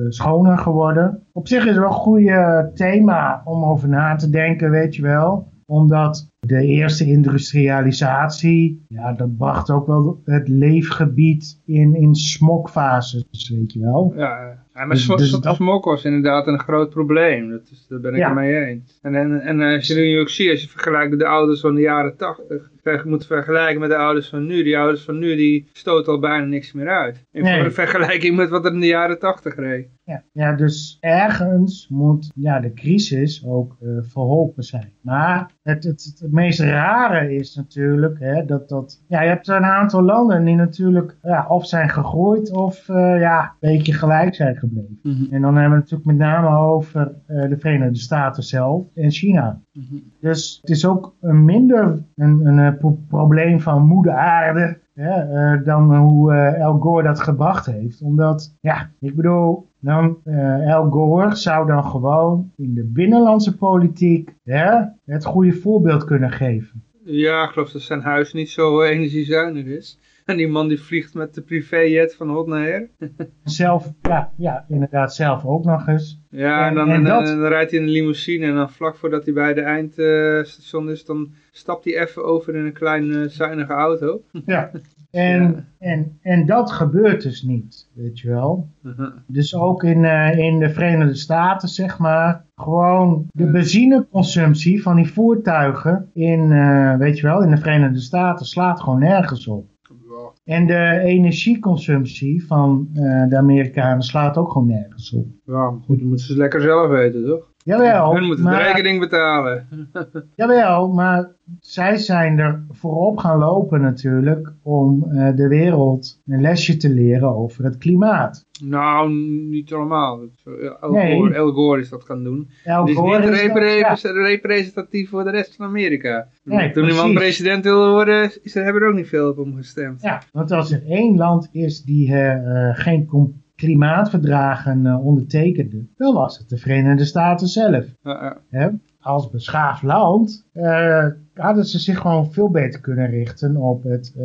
schoner geworden. Op zich is het wel een goede thema om over na te denken, weet je wel omdat de eerste industrialisatie, ja, dat bracht ook wel het leefgebied in, in smokfases, weet je wel. Ja, ja, maar dus, dus smok was inderdaad een groot probleem. Dat is, ben ik het mee eens. En, en, en als je nu ook ziet, als je vergelijkt de auto's van de jaren 80, je moet vergelijken met de ouders van nu. Die ouders van nu, die stoten al bijna niks meer uit. In nee. vergelijking met wat er in de jaren 80 reed. Ja, ja dus ergens moet ja, de crisis ook uh, verholpen zijn. Maar het, het, het, meest rare is natuurlijk hè, dat, dat... Ja, je hebt een aantal landen die natuurlijk ja, of zijn gegroeid of uh, ja, een beetje gelijk zijn gebleven. Mhm. En dan hebben we het natuurlijk met name over uh, de Verenigde Staten zelf en China. Mhm. Dus het is ook een minder een, een, probleem van moeder aarde uh, dan hoe uh, Al Gore dat gebracht heeft. Omdat, ja, ik bedoel, dan, uh, Al Gore zou dan gewoon in de binnenlandse politiek het goede voorbeeld kunnen geven. Ja, ik geloof dat zijn huis niet zo energiezuinig is. En die man die vliegt met de privéjet van hot naar her. zelf, ja, ja, inderdaad zelf ook nog eens. Ja, en, dan, en, dan, rijdt hij in een limousine en dan vlak voordat hij bij de eindstation is, dan stapt hij even over in een kleine zuinige auto. Ja, [laughs] en, en, en dat gebeurt dus niet, weet je wel. Uh-huh. Dus ook in, uh, in de Verenigde Staten, zeg maar, gewoon de benzineconsumptie van die voertuigen in, uh, weet je wel, in de Verenigde Staten slaat gewoon nergens op. En de energieconsumptie van uh, de Amerikanen slaat ook gewoon nergens op. Ja, goed, dat moeten ze lekker zelf weten, toch? Jawel. Hun moeten de rekening betalen. [laughs] Jawel, maar zij zijn er voorop gaan lopen natuurlijk om uh, de wereld een lesje te leren over het klimaat. Nou, niet allemaal. El, nee. Gore, El Gore is dat gaan doen. El is niet is representatief voor de rest van Amerika. Nee, Toen iemand president wilde worden, is er, hebben er ook niet veel op hem gestemd. Ja, want als er één land is die uh, geen klimaatverdragen uh, ondertekende, dan was het de Verenigde Staten zelf. Als beschaafd land uh, hadden ze zich gewoon veel beter kunnen richten op het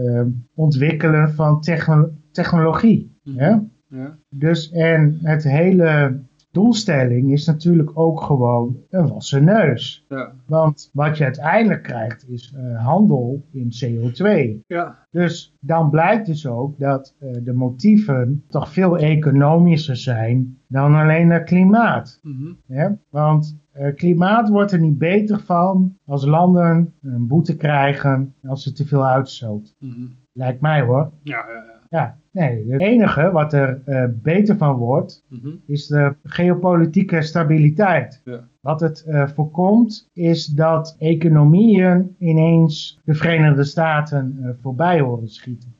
ontwikkelen van techno technologie. Mm Ja. Dus en het hele doelstelling is natuurlijk ook gewoon een wassen neus. Ja. Want wat je uiteindelijk krijgt is uh, handel in CO2. Ja. Dus dan blijkt dus ook dat uh, de motieven toch veel economischer zijn dan alleen het klimaat. Mm -hmm. ja? Want uh, klimaat wordt er niet beter van als landen een boete krijgen als ze te veel uitstoot. Mm -hmm. Lijkt mij hoor. Ja, ja, ja. Ja, nee, het enige wat er uh, beter van wordt, mm -hmm. is de geopolitieke stabiliteit. Ja. Wat het uh, voorkomt, is dat economieën ineens de Verenigde Staten uh, voorbij horen schieten.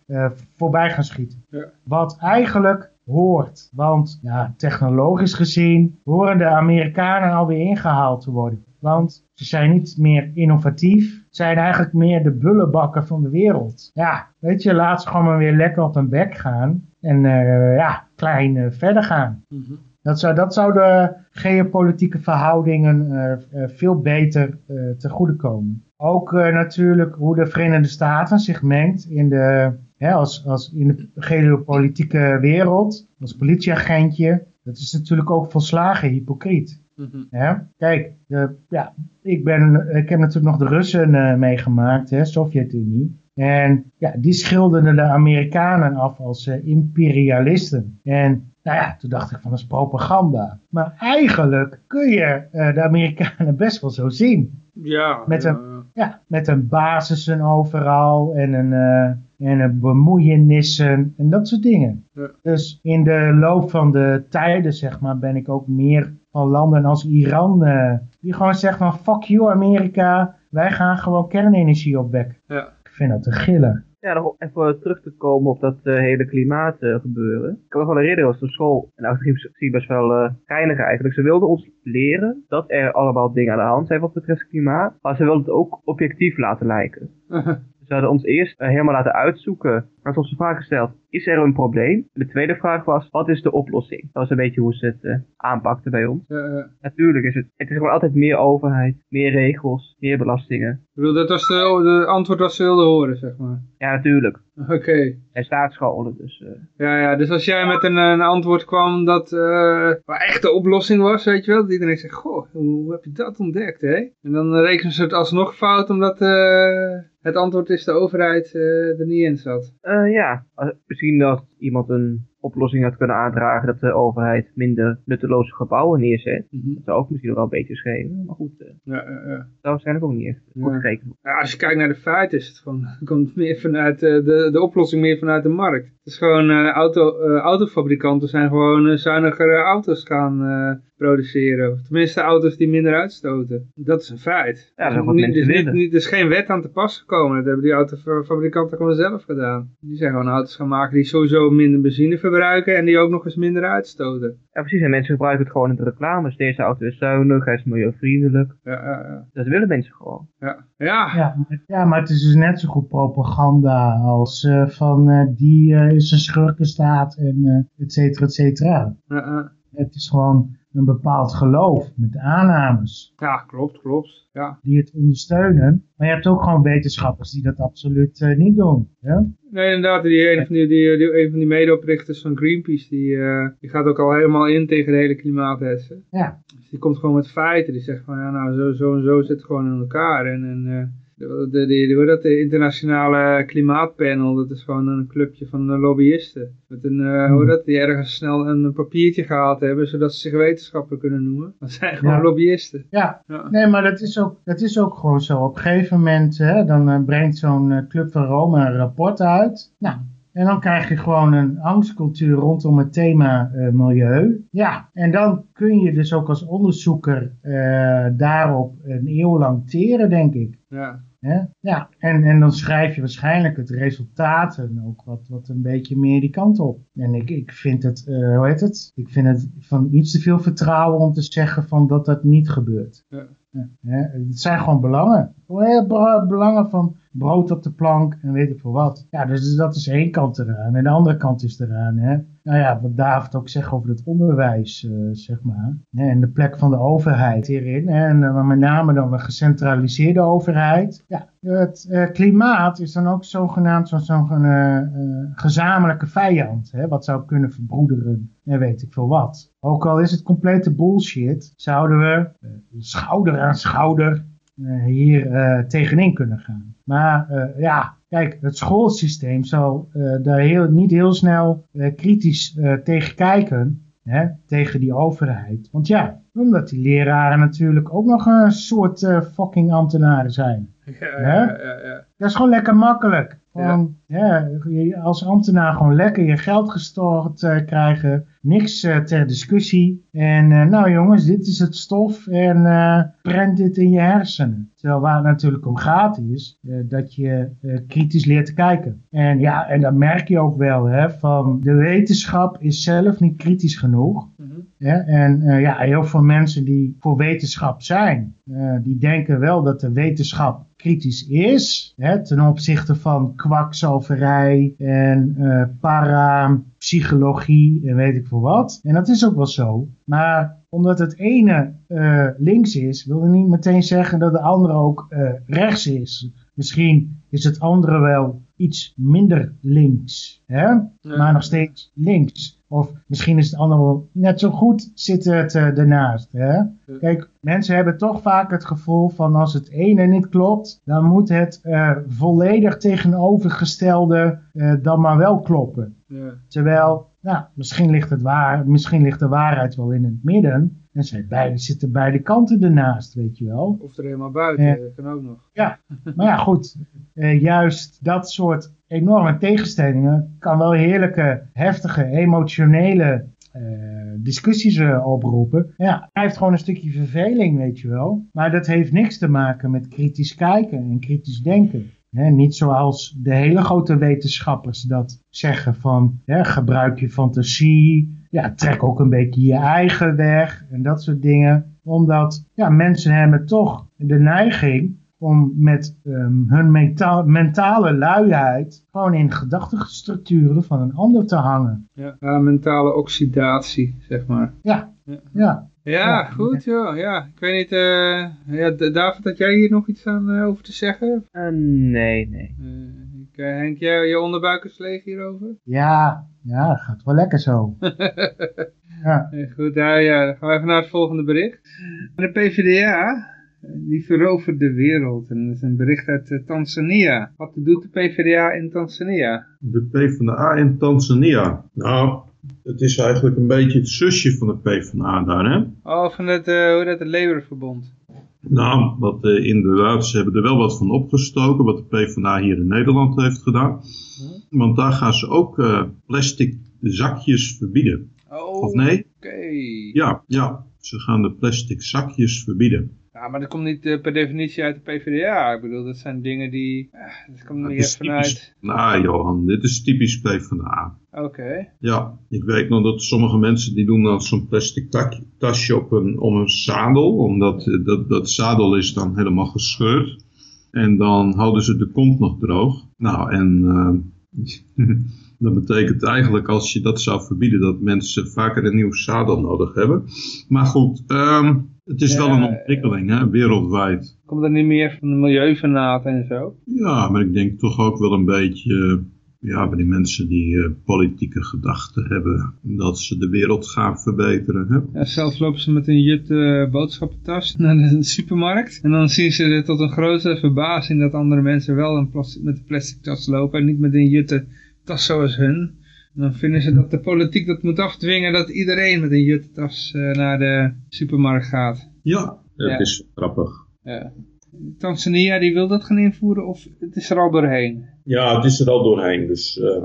voorbij gaan schieten. Ja. Wat eigenlijk hoort. Want ja, technologisch gezien horen de Amerikanen alweer ingehaald te worden. Want ze zijn niet meer innovatief. Zijn eigenlijk meer de bullenbakken van de wereld. Ja, weet je, laat ze gewoon maar weer lekker op hun bek gaan. En uh, ja, klein uh, verder gaan. Mm -hmm. Dat zou, dat zou de geopolitieke verhoudingen uh, veel beter te goede komen. Ook natuurlijk hoe de Verenigde Staten zich mengt in de, hè, als, als in de geopolitieke wereld, als politieagentje. Dat is natuurlijk ook volslagen hypocriet. Mm Kijk, ja, ik, ben, ik heb natuurlijk nog de Russen uh, meegemaakt, hè, Sovjet-Unie. En ja, die schilderden de Amerikanen af als uh, imperialisten. En nou ja, toen dacht ik van dat is propaganda. Maar eigenlijk kun je uh, de Amerikanen [laughs] best wel zo zien. Ja. Met, Een, ja, met een basissen overal en een, uh, en een bemoeienissen en dat soort dingen. Ja. Dus in de loop van de tijden, zeg maar, ben ik ook meer van landen als Iran, uh, die gewoon zeggen van fuck you Amerika, wij gaan gewoon kernenergie opwekken. Ja. Ik vind dat te gillen. Ja, nog even terug te komen op dat uh, hele klimaat uh, gebeuren. Ik kan me wel herinneren, als de school, en nou zie best wel uh, geinig eigenlijk. Ze wilden ons leren dat er allemaal dingen aan de hand zijn wat betreft klimaat. Maar ze wilden het ook objectief laten lijken. [laughs] Ze hadden ons eerst eh, helemaal laten uitzoeken. Maar ons de vraag gesteld, is er een probleem? De tweede vraag was, wat is de oplossing? Dat was een beetje hoe ze het uh, aanpakten bij ons. Natuurlijk is het, het is gewoon altijd meer overheid, meer regels, meer belastingen. Ik bedoel, dat was de, de antwoord wat ze wilden horen, zeg maar. Ja, natuurlijk. Oké. Okay. En staatsscholen, dus... Uh... Ja, ja, dus als jij met een, een antwoord kwam dat waar echt de oplossing was, weet je wel, dat iedereen zegt, goh, hoe heb je dat ontdekt, hè? En dan rekenen ze het alsnog fout, omdat uh, het antwoord is de overheid er niet in zat. ja, misschien dat iemand een oplossing had kunnen aandragen dat de overheid minder nutteloze gebouwen neerzet. Mm -hmm. Dat zou ook misschien wel beter schelen. Maar goed, uh, ja, uh. dat waarschijnlijk ook niet echt goed Ja. gerekend. Ja, als je kijkt naar de feiten is het gewoon, [laughs] komt meer vanuit uh, de, de oplossing meer vanuit de markt. Het is gewoon, uh, auto, autofabrikanten zijn gewoon zuinigere auto's gaan produceren. Of tenminste auto's die minder uitstoten. Dat is een feit. Ja, dat is er, wat niet, is niet, niet, er is geen wet aan te pas gekomen. Dat hebben die autofabrikanten gewoon zelf gedaan. Die zijn gewoon auto's gaan maken die sowieso minder benzine verbruiken en die ook nog eens minder uitstoten. Ja, precies. En mensen gebruiken het gewoon in de reclames. Deze auto is zuinig, hij is milieuvriendelijk. Ja, ja, ja. Dat willen mensen gewoon. Ja, ja. Ja, maar, ja, maar het is dus net zo goed propaganda als uh, van uh, die uh, is een schurkenstaat en et cetera, et cetera. Ja, Het is gewoon een bepaald geloof met aannames. Ja, klopt, klopt. Ja. Die het ondersteunen. Maar je hebt ook gewoon wetenschappers die dat absoluut uh, niet doen. Ja? Nee, inderdaad. Die, een, van die, die, die, een van die medeoprichters van Greenpeace, die, uh, die gaat ook al helemaal in tegen de hele klimaathetsen. Ja. Dus die komt gewoon met feiten. Die zegt van, ja, nou, zo, zo en zo zit het gewoon in elkaar. En, en uh, de, de, dat, de internationale klimaatpanel, dat is gewoon een clubje van lobbyisten. Met een, uh, hoe dat, die ergens snel een papiertje gehaald hebben, zodat ze zich wetenschapper kunnen noemen. Dat zijn gewoon Ja. lobbyisten. Ja, Ja. nee, maar dat is ook, dat is ook gewoon zo. Op een gegeven moment, hè, dan uh, brengt zo'n Club van Rome een rapport uit. Nou, en dan krijg je gewoon een angstcultuur rondom het thema uh, milieu. Ja, en dan kun je dus ook als onderzoeker uh, daarop een eeuw lang teren, denk ik. Ja. Hè? Ja, en, en dan schrijf je waarschijnlijk het resultaat en ook wat, wat een beetje meer die kant op. En ik, ik vind het, uh, hoe heet het? Ik vind het van iets te veel vertrouwen om te zeggen van dat dat niet gebeurt. Ja. Hè? Het zijn gewoon belangen. Belangen van brood op de plank en weet ik veel wat. Ja, dus dat is één kant eraan. En de andere kant is eraan, hè. Nou ja, wat David ook zegt over het onderwijs, uh, zeg maar. En de plek van de overheid hierin. En uh, met name dan de gecentraliseerde overheid. Ja, het uh, klimaat is dan ook zogenaamd zo'n zo gezamenlijke vijand. Hè, wat zou kunnen verbroederen en weet ik veel wat. Ook al is het complete bullshit, zouden we schouder aan schouder hier tegenin kunnen gaan. Maar ja, kijk, het schoolsysteem zal uh, daar heel, niet heel snel uh, kritisch tegen kijken, hè, tegen die overheid. Want ja, omdat die leraren natuurlijk ook nog een soort fucking ambtenaren zijn. Ja, ja, ja, ja. Dat is gewoon lekker makkelijk. Gewoon, als ambtenaar gewoon lekker je geld gestort krijgen. Niks uh, ter discussie. En uh, nou jongens, dit is het stof. En prent dit in je hersenen. Terwijl waar het natuurlijk om gaat is dat je kritisch leert te kijken. En ja, en dat merk je ook wel. Hè, van de wetenschap is zelf niet kritisch genoeg. -hmm. Ja, en ja, heel veel mensen die voor wetenschap zijn. die denken wel dat de wetenschap kritisch is hè, ten opzichte van kwakzalverij en uh, parapsychologie en weet ik veel wat. En dat is ook wel zo. Maar omdat het ene links is, wil dat niet meteen zeggen dat de andere ook rechts is. Misschien is het andere wel iets minder links, hè? Ja. maar nog steeds links. Of misschien is het andere wel net zo goed zit het uh, ernaast. Hè? Kijk, mensen hebben toch vaak het gevoel van als het ene niet klopt, dan moet het uh, volledig tegenovergestelde uh, dan maar wel kloppen. Ja. Terwijl, nou, misschien ligt, het waar, misschien ligt de waarheid wel in het midden. En zij beide zitten beide kanten ernaast, weet je wel. Of er helemaal buiten, dat kan ook nog. Ja, maar ja goed, juist dat soort enorme tegenstellingen kan wel heerlijke, heftige, emotionele uh, discussies uh, oproepen. Ja, hij heeft gewoon een stukje verveling, weet je wel. Maar dat heeft niks te maken met kritisch kijken en kritisch denken. Niet zoals de hele grote wetenschappers dat zeggen van gebruik je fantasie, ja, trek ook een beetje je eigen weg en dat soort dingen. Omdat ja, mensen hebben toch de neiging om met ehm, hun meta- mentale luiheid gewoon in gedachtenstructuren van een ander te hangen. Ja, mentale oxidatie, zeg maar. Ja, Ja. ja. Ja, Ja. goed joh. Ja, ik weet niet, eh ja, David, had jij hier nog iets aan eh, over te zeggen? Eh, nee, nee. Ik, eh, Henk, jij, je onderbuik is leeg hierover? Ja, ja, gaat wel lekker zo. [laughs] Ja. Goed, ja, ja, dan gaan we even naar het volgende bericht. De PvdA, die verovert de wereld. En dat is een bericht uit eh, Tanzania. Wat doet de PvdA in Tanzania? De PvdA in Tanzania. Nou, het is eigenlijk een beetje het zusje van de PvdA daar, hè? Oh, van het, eh, hoe dat, het Labourverbond. Nou, wat eh, inderdaad, ze hebben er wel wat van opgestoken, wat de PvdA hier in Nederland heeft gedaan. Want daar gaan ze ook plastic zakjes verbieden. Oh, Of nee? oké. Ja, ja, ze gaan de plastic zakjes verbieden. Ja, maar dat komt niet eh, per definitie uit de PvdA. Ik bedoel, dat zijn dingen die... eh, dat komt niet echt vanuit... Nou, Johan, dit is typisch PvdA. Oké. Ja, ik weet nog dat sommige mensen die doen dan zo'n plastic tak- tasje op een, om een zadel. Omdat eh, dat, dat zadel is dan helemaal gescheurd. En dan houden ze de kont nog droog. Nou, en [laughs] dat betekent eigenlijk als je dat zou verbieden dat mensen vaker een nieuw zadel nodig hebben. Maar goed, ehm, het is wel een ontwikkeling hè, wereldwijd. Komt dat niet meer van de milieufanaten en zo? Ja, maar ik denk toch ook wel een beetje, ja, bij die mensen die eh, politieke gedachten hebben, dat ze de wereld gaan verbeteren. Hè? Ja, zelfs lopen ze met een jut eh, boodschappentas [laughs] naar de supermarkt. En dan zien ze tot een grote verbazing dat andere mensen wel een met een plastic tas lopen. En niet met een jutte tas zoals hun. Dan vinden ze dat de politiek dat moet afdwingen dat iedereen met een jutte tas eh, naar de supermarkt gaat. Ja, dat Ja. is grappig. Ja. Tanzania die wil dat gaan invoeren of het is er al doorheen? Ja, het is er al doorheen. Dus eh,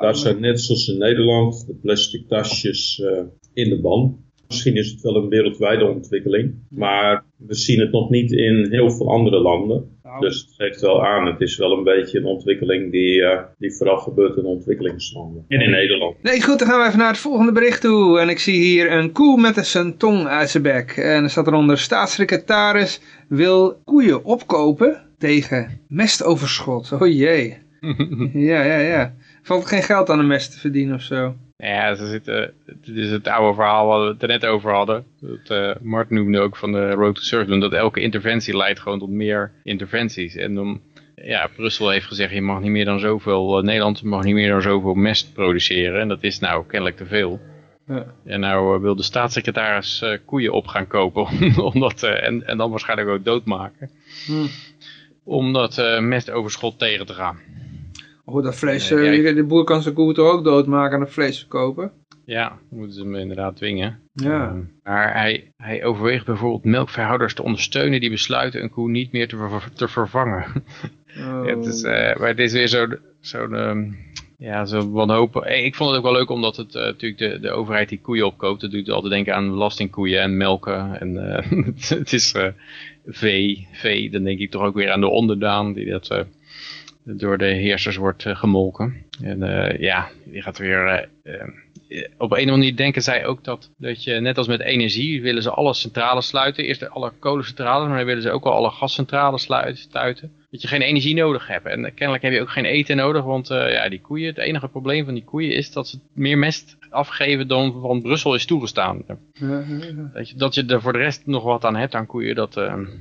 Ah, daar zijn net zoals in Nederland de plastic tasjes eh, in de ban. Misschien is het wel een wereldwijde ontwikkeling. Maar we zien het nog niet in heel veel andere landen. Nou, Dus het geeft wel aan, het is wel een beetje een ontwikkeling die, eh, die vooral gebeurt in ontwikkelingslanden. En in Nederland. Nee, goed, dan gaan we even naar het volgende bericht toe. En ik zie hier een koe met zijn tong uit zijn bek. En er staat eronder, staatssecretaris wil koeien opkopen tegen mestoverschot. Oh jee. [laughs] ja, ja, ja. Valt geen geld aan de mest te verdienen of zo? Ja, ze zitten, het is het oude verhaal waar we het er net over hadden. Dat, eh Mart noemde ook van de Road to Surfdom, dat elke interventie leidt gewoon tot meer interventies. En dan, ja, Brussel heeft gezegd, je mag niet meer dan zoveel, eh, Nederland mag niet meer dan zoveel mest produceren. En dat is nou kennelijk te veel. Ja. En nou eh, wil de staatssecretaris koeien op gaan kopen, [laughs] omdat, en, en dan waarschijnlijk ook doodmaken. Hm. Om dat mestoverschot tegen te gaan. Oh, dat vlees, Nee, eh, ja, de boer kan zijn koe toch ook doodmaken en het vlees verkopen? Ja, moeten ze hem inderdaad dwingen. Ja. Eh, maar hij, hij overweegt bijvoorbeeld melkverhouders te ondersteunen die besluiten een koe niet meer te, ver- te vervangen. Oh. [laughs] Ja, het is, eh, maar het is weer zo'n zo ehm, ja, zo wanhopig. Eh, Ik vond het ook wel leuk omdat het eh, natuurlijk de, de overheid die koeien opkoopt. Dat doet altijd denken aan belastingkoeien en melken. En het, [laughs] het is vee, vee. Dan denk ik toch ook weer aan de onderdaan die dat door de heersers wordt eh, gemolken. En eh, ja, die gaat weer... eh, op een of andere manier denken zij ook dat, dat je, net als met energie, willen ze alle centrales sluiten. Eerst alle kolencentrales, maar dan willen ze ook al alle gascentrales sluiten. Dat je geen energie nodig hebt. En kennelijk heb je ook geen eten nodig, want ja, die koeien, het enige probleem van die koeien is dat ze meer mest afgeven dan van Brussel is toegestaan. Ja, ja, ja. Dat je, dat je er voor de rest nog wat aan hebt aan koeien, dat,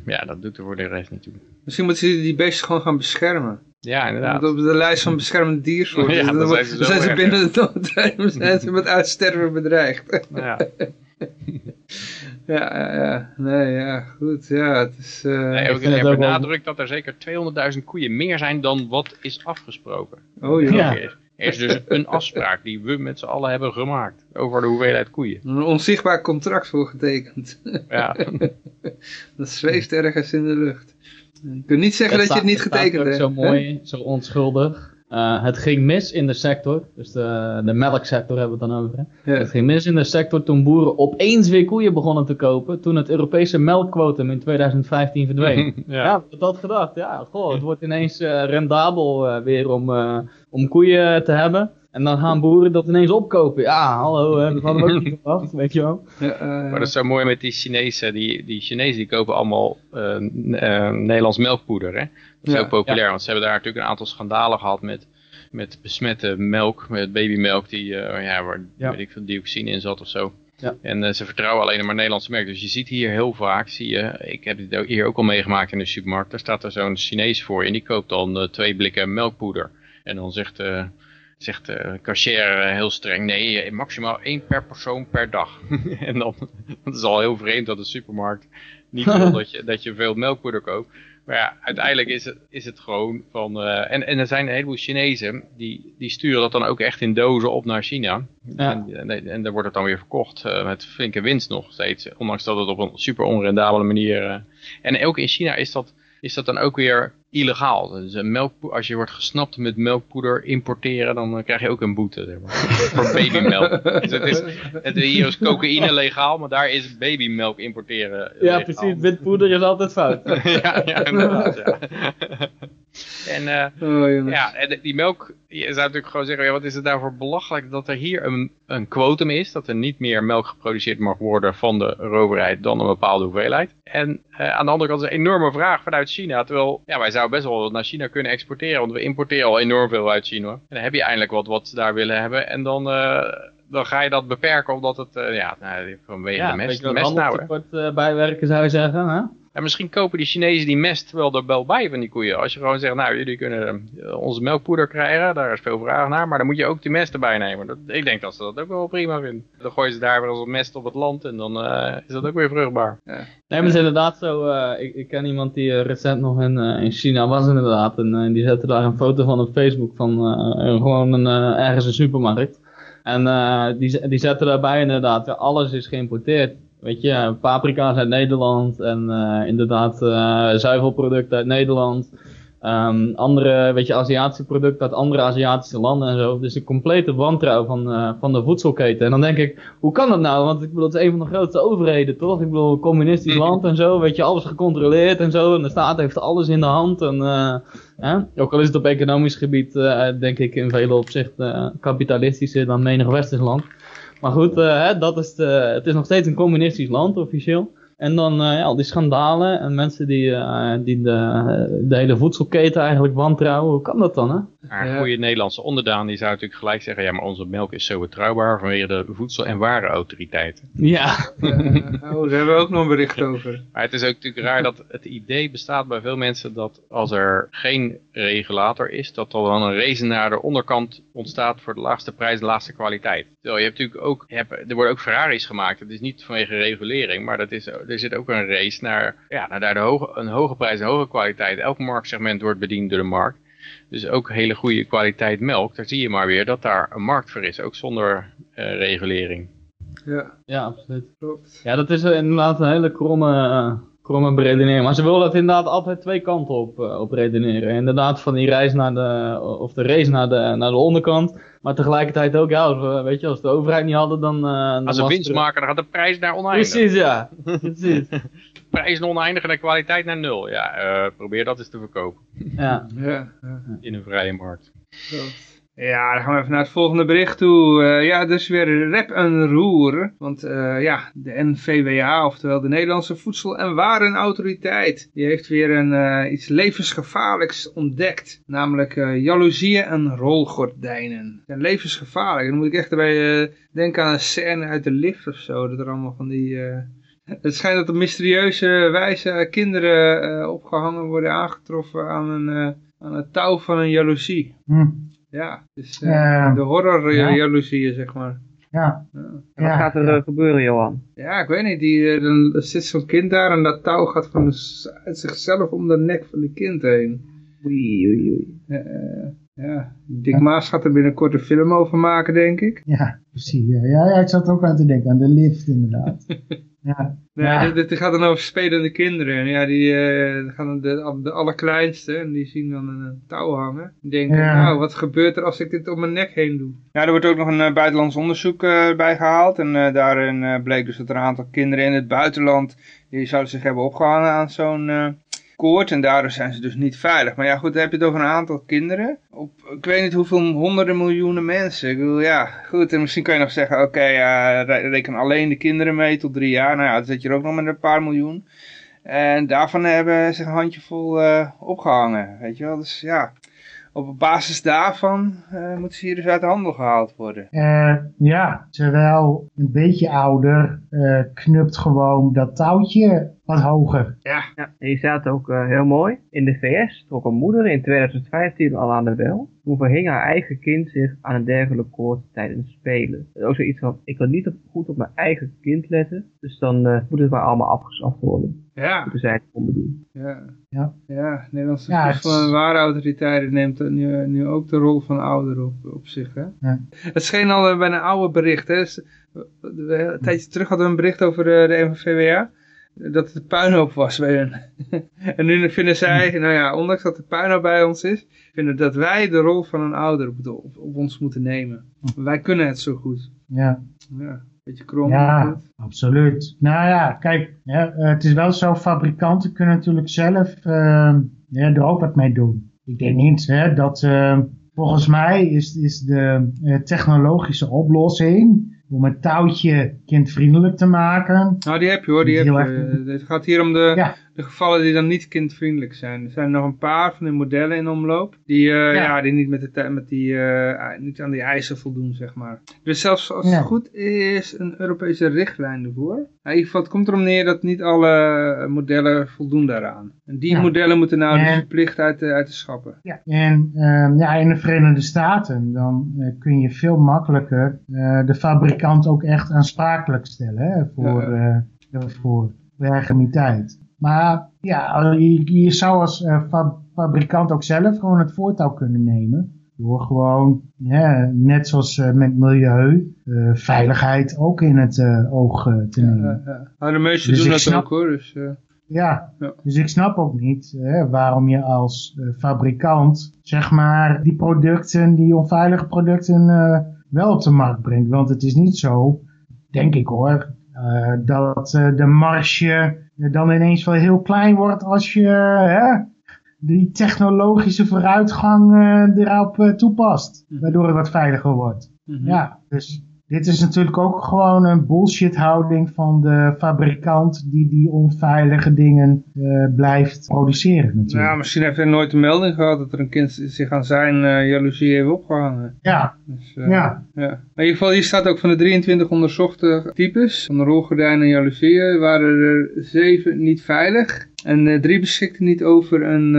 ja, dat doet er voor de rest niet toe. Misschien moeten ze die beesten gewoon gaan beschermen. Ja, inderdaad. Op de lijst van beschermde diersoorten. [laughs] Ja, dan dan zijn ze dan zo zijn ze erg, binnen de no-time zijn ze met uitsterven bedreigd. Ja. [laughs] ja, ja, ja. Nee, ja, goed. Ja, het is... eh, Nee, ook wel- benadrukt dat er zeker 200.000 koeien meer zijn dan wat is afgesproken. oh ja. Ja. Er is- Er is dus een afspraak die we met z'n allen hebben gemaakt over de hoeveelheid koeien. Een onzichtbaar contract voor getekend. Ja, [laughs] dat zweeft ergens in de lucht. Je kunt niet zeggen dat je het niet getekend hebt. zo hè? mooi, zo onschuldig. Eh, het ging mis in de sector, dus de, de melksector hebben we het dan over. Hè? Ja. Het ging mis in de sector toen boeren opeens weer koeien begonnen te kopen, toen het Europese melkquotum in 2015 verdween. [laughs] ja. Ja, ik had gedacht, ja, goh, het wordt ineens eh, rendabel eh, weer om, eh, om koeien te hebben. En dan gaan boeren dat ineens opkopen. Ja, hallo, hè, dat hadden we ook [laughs] niet verwacht, weet je wel. Ja, eh, Maar dat is zo mooi met die Chinezen. Die, die Chinezen die kopen allemaal eh, eh, Nederlands melkpoeder. Hè? Dat is Ja. ook populair, want ze hebben daar natuurlijk een aantal schandalen gehad met, met besmette melk, met babymelk die, eh, ja, waar Ja. weet ik veel dioxine in zat of zo. Ja. En ze vertrouwen alleen maar Nederlandse merk. Dus je ziet hier heel vaak, zie je, ik heb dit hier ook al meegemaakt in de supermarkt. Daar staat er zo'n Chinees voor en die koopt dan twee blikken melkpoeder. En dan zegt, eh zegt de cashier eh, heel streng, nee, eh, maximaal één per persoon per dag. [laughs] en dan, dat is al heel vreemd dat de supermarkt niet [laughs] wil dat je, dat je veel melkpoeder koopt. Maar ja, uiteindelijk is het, is het gewoon van... eh, en, en er zijn een heleboel Chinezen die, die sturen dat dan ook echt in dozen op naar China. Ja. En, en, en daar wordt het dan weer verkocht eh, met flinke winst nog steeds. Ondanks dat het op een super onrendabele manier... eh, en ook in China is dat, is dat dan ook weer illegaal. Dus een als je wordt gesnapt met melkpoeder importeren, dan eh, krijg je ook een boete. Zeg maar. [laughs] Voor babymelk. Dus het is, het, hier is cocaïne legaal, maar daar is babymelk importeren Ja, legaal. precies. Witpoeder is altijd fout. [laughs] ja, ja, inderdaad. Ja. en eh, oh, ja, en die melk, je zou natuurlijk gewoon zeggen, ja, wat is het daarvoor belachelijk dat er hier een, een quotum is, dat er niet meer melk geproduceerd mag worden van de overheid dan een bepaalde hoeveelheid. En eh, aan de andere kant is een enorme vraag vanuit China, terwijl ja, wij zouden best wel naar China kunnen exporteren, want we importeren al enorm veel uit China. En dan heb je eindelijk wat wat ze daar willen hebben en dan... eh, dan ga je dat beperken omdat het, eh, ja, nou, vanwege Ja, de mest, mest nou, eh, bijwerken zou je zeggen, hè? En misschien kopen die Chinezen die mest wel er wel bij van die koeien. Als je gewoon zegt, nou jullie kunnen eh, onze melkpoeder krijgen, daar is veel vraag naar, maar dan moet je ook die mest erbij nemen. Dat, ik denk dat ze dat ook wel prima vinden. Dan gooien ze daar weer als mest op het land en dan eh, is dat ook weer vruchtbaar. Nee, maar het is inderdaad zo. eh, ik, ik ken iemand die recent nog in, eh, in China was inderdaad. En die zette daar een foto van op Facebook van eh, gewoon een, eh, ergens een supermarkt. En eh, die, die zette daarbij inderdaad, ja, alles is geïmporteerd. Weet je, paprika's uit Nederland en eh, inderdaad eh, zuivelproducten uit Nederland. Ehm, andere, weet je, Aziatische producten uit andere Aziatische landen en zo. Dus een complete wantrouw van, eh, van de voedselketen. En dan denk ik, hoe kan dat nou? Want ik bedoel, het is een van de grootste overheden, toch? Ik bedoel, een communistisch land en zo, weet je, alles gecontroleerd en zo. En de staat heeft alles in de hand. En, eh, hè? Ook al is het op economisch gebied, eh, denk ik, in vele opzichten kapitalistischer dan menig westers land. Maar goed, eh, dat is de, het is nog steeds een communistisch land, officieel. En dan eh, ja, al die schandalen en mensen die, eh, die de, de hele voedselketen eigenlijk wantrouwen. Hoe kan dat dan, hè? Maar een Ja. goede Nederlandse onderdaan die zou natuurlijk gelijk zeggen, ja maar onze melk is zo betrouwbaar vanwege de voedsel- en warenautoriteiten. Ja. Oh, daar hebben we ook nog een bericht over. [laughs] Maar het is ook natuurlijk raar dat het idee bestaat bij veel mensen dat als er geen regulator is, dat er dan een race naar de onderkant ontstaat voor de laagste prijs, de laagste kwaliteit. Terwijl je hebt natuurlijk ook, je hebt, er worden ook Ferraris gemaakt. Het is niet vanwege regulering, maar dat is, er zit ook een race naar, ja, naar daar de hoge, een hoge prijs en hoge kwaliteit. Elk marktsegment wordt bediend door de markt. Dus ook hele goede kwaliteit melk, daar zie je maar weer dat daar een markt voor is, ook zonder eh, regulering. Ja, Ja, absoluut. klopt. Ja, dat is inderdaad een hele kromme, eh, kromme beredenering. Maar ze willen dat inderdaad altijd twee kanten op, eh, op redeneren. Inderdaad van die reis naar de, of de race naar de, naar de onderkant. Maar tegelijkertijd ook, ja, weet je, als de overheid niet hadden, dan... eh, dan Als ze was winst er- maken, dan gaat de prijs naar oneindig. Precies, ja. Precies. [laughs] prijs naar oneindig en de kwaliteit naar nul. Ja, eh, probeer dat eens te verkopen Ja. Ja, in een vrije markt. Ja, dan gaan we even naar het volgende bericht toe. Eh, ja, dus weer rep en roer. Want eh, ja, de NVWA, oftewel de Nederlandse Voedsel- en Warenautoriteit, die heeft weer een, eh, iets levensgevaarlijks ontdekt. Namelijk eh jaloezieën en rolgordijnen. Zijn levensgevaarlijk. Dan moet ik echt erbij eh, denken aan een scène uit de lift of zo. Dat er allemaal van die... het schijnt dat op mysterieuze wijze kinderen eh, opgehangen worden aangetroffen aan een, eh, aan het touw van een jaloezie. Hm. Ja, dus eh, Ja. de horror Ja. ja. jaloezieën, zeg maar. Ja. En wat Ja. gaat er gebeuren, Johan? Ja, ik weet niet, die, eh, dan er zit zo'n kind daar en dat touw gaat van uit zichzelf om de nek van die kind heen. Oei, oei, oei. Ja, Dick Maas gaat er binnenkort een film over maken, denk ik. Ja, precies. Ja, ja, ja, ik zat er ook aan te denken, aan de lift inderdaad. [laughs] ja. Nee, dit, dit gaat dan over spelende kinderen. En ja, die eh, gaan de, de allerkleinste en die zien dan een, touw hangen. Die denken, Ja. nou, wat gebeurt er als ik dit om mijn nek heen doe? Ja, er wordt ook nog een eh, buitenlands onderzoek eh, bij gehaald. En eh, daarin eh, bleek dus dat er een aantal kinderen in het buitenland, die zouden zich hebben opgehangen aan zo'n... koord en daardoor zijn ze dus niet veilig. Maar ja goed, dan heb je het over een aantal kinderen. Op, ik weet niet hoeveel honderden miljoenen mensen. Ik bedoel, ja, goed. En misschien kan je nog zeggen, oké, reken alleen de kinderen mee tot drie jaar. Nou ja, dan zit je er ook nog met een paar miljoen. En daarvan hebben ze een handjevol uh, opgehangen, weet je wel. Dus ja, op basis daarvan uh, moeten ze hier dus uit de handel gehaald worden. Uh, ja, terwijl een beetje ouder uh, knupt gewoon dat touwtje wat hoger. Ja, ja en je staat ook heel mooi. In de VS trok een moeder in 2015 al aan de bel. Toen verhing haar eigen kind zich aan een dergelijke koord tijdens spelen. Dat is ook zoiets van, ik kan niet op, goed op mijn eigen kind letten. Dus dan moet het maar allemaal afgeschaft worden. Ja. Ja. Ja. ja, Nederlandse ja, het... van waarautoriteiten neemt nu, nu ook de rol van ouder op, op zich. Hè? Ja. Het scheen al bij een oude bericht. Hè? Een tijdje terug hadden we een bericht over de NVVWA. Dat het puinhoop was bij hun. [laughs] en nu vinden zij, nou ja, ondanks dat het puinhoop bij ons is, vinden dat wij de rol van een ouder op, op, op ons moeten nemen. Wij kunnen het zo goed. Ja. Ja. Beetje krom. Ja, absoluut. Nou ja, kijk, ja, het is wel zo, fabrikanten kunnen natuurlijk zelf uh, ja, er ook wat mee doen. Ik denk niet hè, dat, uh, volgens mij is, is de uh, technologische oplossing om het touwtje kindvriendelijk te maken. Nou, die heb je hoor, die heb je. Het gaat hier om de, ja de gevallen die dan niet kindvriendelijk zijn. Er zijn nog een paar van die modellen in omloop die, uh, ja. die niet, met de, met die, uh, niet aan die eisen voldoen, zeg maar. Dus zelfs als het goed is, een Europese richtlijn ervoor. in ieder geval, het komt erom neer dat niet alle modellen voldoen daaraan. En die modellen moeten nou dus verplicht uit de, uit de schappen. Ja, en uh, ja, in de Verenigde Staten dan uh, kun je veel makkelijker de fabrikant ook echt aansprakelijk stellen hè, voor, voor legitimiteit. Maar ja, je, je zou als uh, fabrikant ook zelf gewoon het voortouw kunnen nemen. Door gewoon, net zoals uh, met milieu, uh, veiligheid ook in het oog te nemen. Ja, ja. de meesten dus doen dat snap, ook hoor. Dus, ja, ja, dus ik snap ook niet hè, waarom je als fabrikant, zeg maar, die producten, die onveilige producten wel op de markt brengt. Want het is niet zo, denk ik hoor, dat de marge dan ineens wel heel klein wordt als je hè, die technologische vooruitgang uh, erop uh, toepast. Mhm. Waardoor het wat veiliger wordt. Mm Ja, dus dit is natuurlijk ook gewoon een bullshit houding van de fabrikant die die onveilige dingen uh, blijft produceren natuurlijk. Ja, misschien heeft hij nooit de melding gehad dat er een kind zich aan zijn uh, jaloezie heeft opgehangen. Ja. Dus, uh, ja. ja. In ieder geval, hier staat ook van de 23 onderzochte types van de rolgordijnen en jaloezieën waren er zeven niet veilig. En drie beschikten niet over een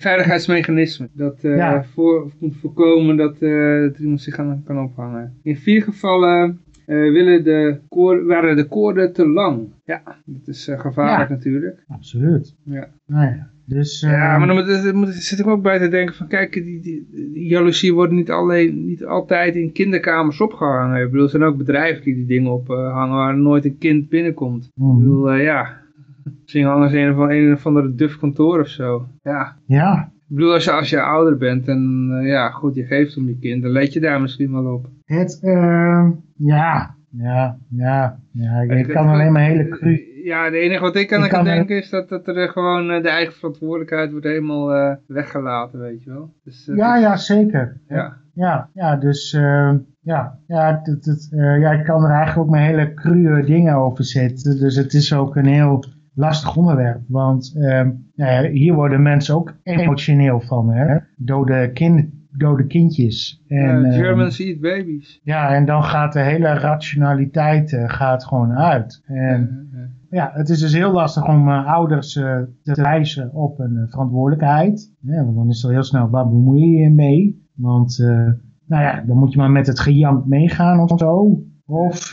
veiligheidsmechanisme. Dat uh, voor, moet voorkomen dat, uh, dat iemand zich aan kan ophangen. In vier gevallen uh, willen de koor, waren de koorden te lang. Ja, dat is gevaarlijk natuurlijk. Absoluut. Ja. Nou ja. Dus, ja, maar dan moet, moet, zit ik ook bij te denken van, kijk, die, die, die jaloezie wordt niet, alleen, niet altijd in kinderkamers opgehangen. Ik bedoel, er zijn ook bedrijven die die dingen ophangen waar nooit een kind binnenkomt. Mm. Ik bedoel, ja, Misschien hangen ze in een, een of andere duf kantoor of zo. Ja. Ja. Ik bedoel, als je, als je ouder bent en uh, ja, goed, je geeft om je kind, dan let je daar misschien wel op. Het, uh, ja, ja, ja, ja, ik, kan alleen maar hele cru... Ja, het enige wat ik kan, ik kan denken is dat, dat er gewoon uh, de eigen verantwoordelijkheid wordt helemaal uh, weggelaten, weet je wel. Dus, ja, ja, zeker. Ja, ja, ja dus ja, ja, het, het, ja, ik kan er eigenlijk ook mijn hele cruwe dingen over zetten. Dus het is ook een heel lastig onderwerp. Want uh, ja, hier worden mensen ook emotioneel van. Hè? Dode, kind, dode kindjes. En, uh, Germans eat babies. Ja, en dan gaat de hele rationaliteit uh, gaat gewoon uit. En, ja, het is dus heel lastig om uh, ouders uh, te wijzen op een verantwoordelijkheid. Ja, want dan is er heel snel, waar bemoei je je mee? Want, nou ja, dan moet je maar met het gejank meegaan of zo. Of,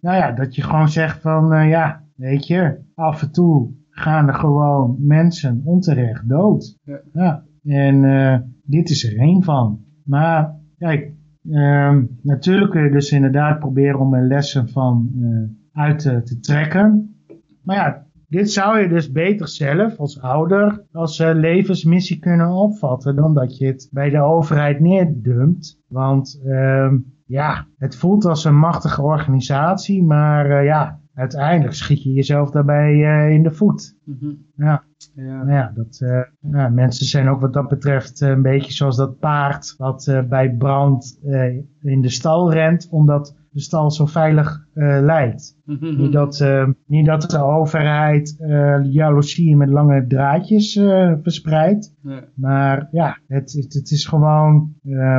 nou ja, dat je gewoon zegt van, ja, weet je, af en toe gaan er gewoon mensen onterecht dood. Ja. ja. En uh, dit is er één van. Maar kijk, uh, natuurlijk kun je dus inderdaad proberen om er lessen van uh, uit te, te, trekken. Maar ja, dit zou je dus beter zelf als ouder als uh, levensmissie kunnen opvatten dan dat je het bij de overheid neerdumpt. Want ehm, ja, het voelt als een machtige organisatie, maar ja, uiteindelijk schiet je jezelf daarbij eh, in de voet. Mhm. Ja. Ja. Nou ja, dat, eh, ja, mensen zijn ook wat dat betreft eh, een beetje zoals dat paard wat bij brand in de stal rent, omdat de stal zo veilig lijkt. Mhm. Niet, dat, niet dat de overheid jaloezie met lange draadjes verspreidt, Ja. maar ja, het, het, het is gewoon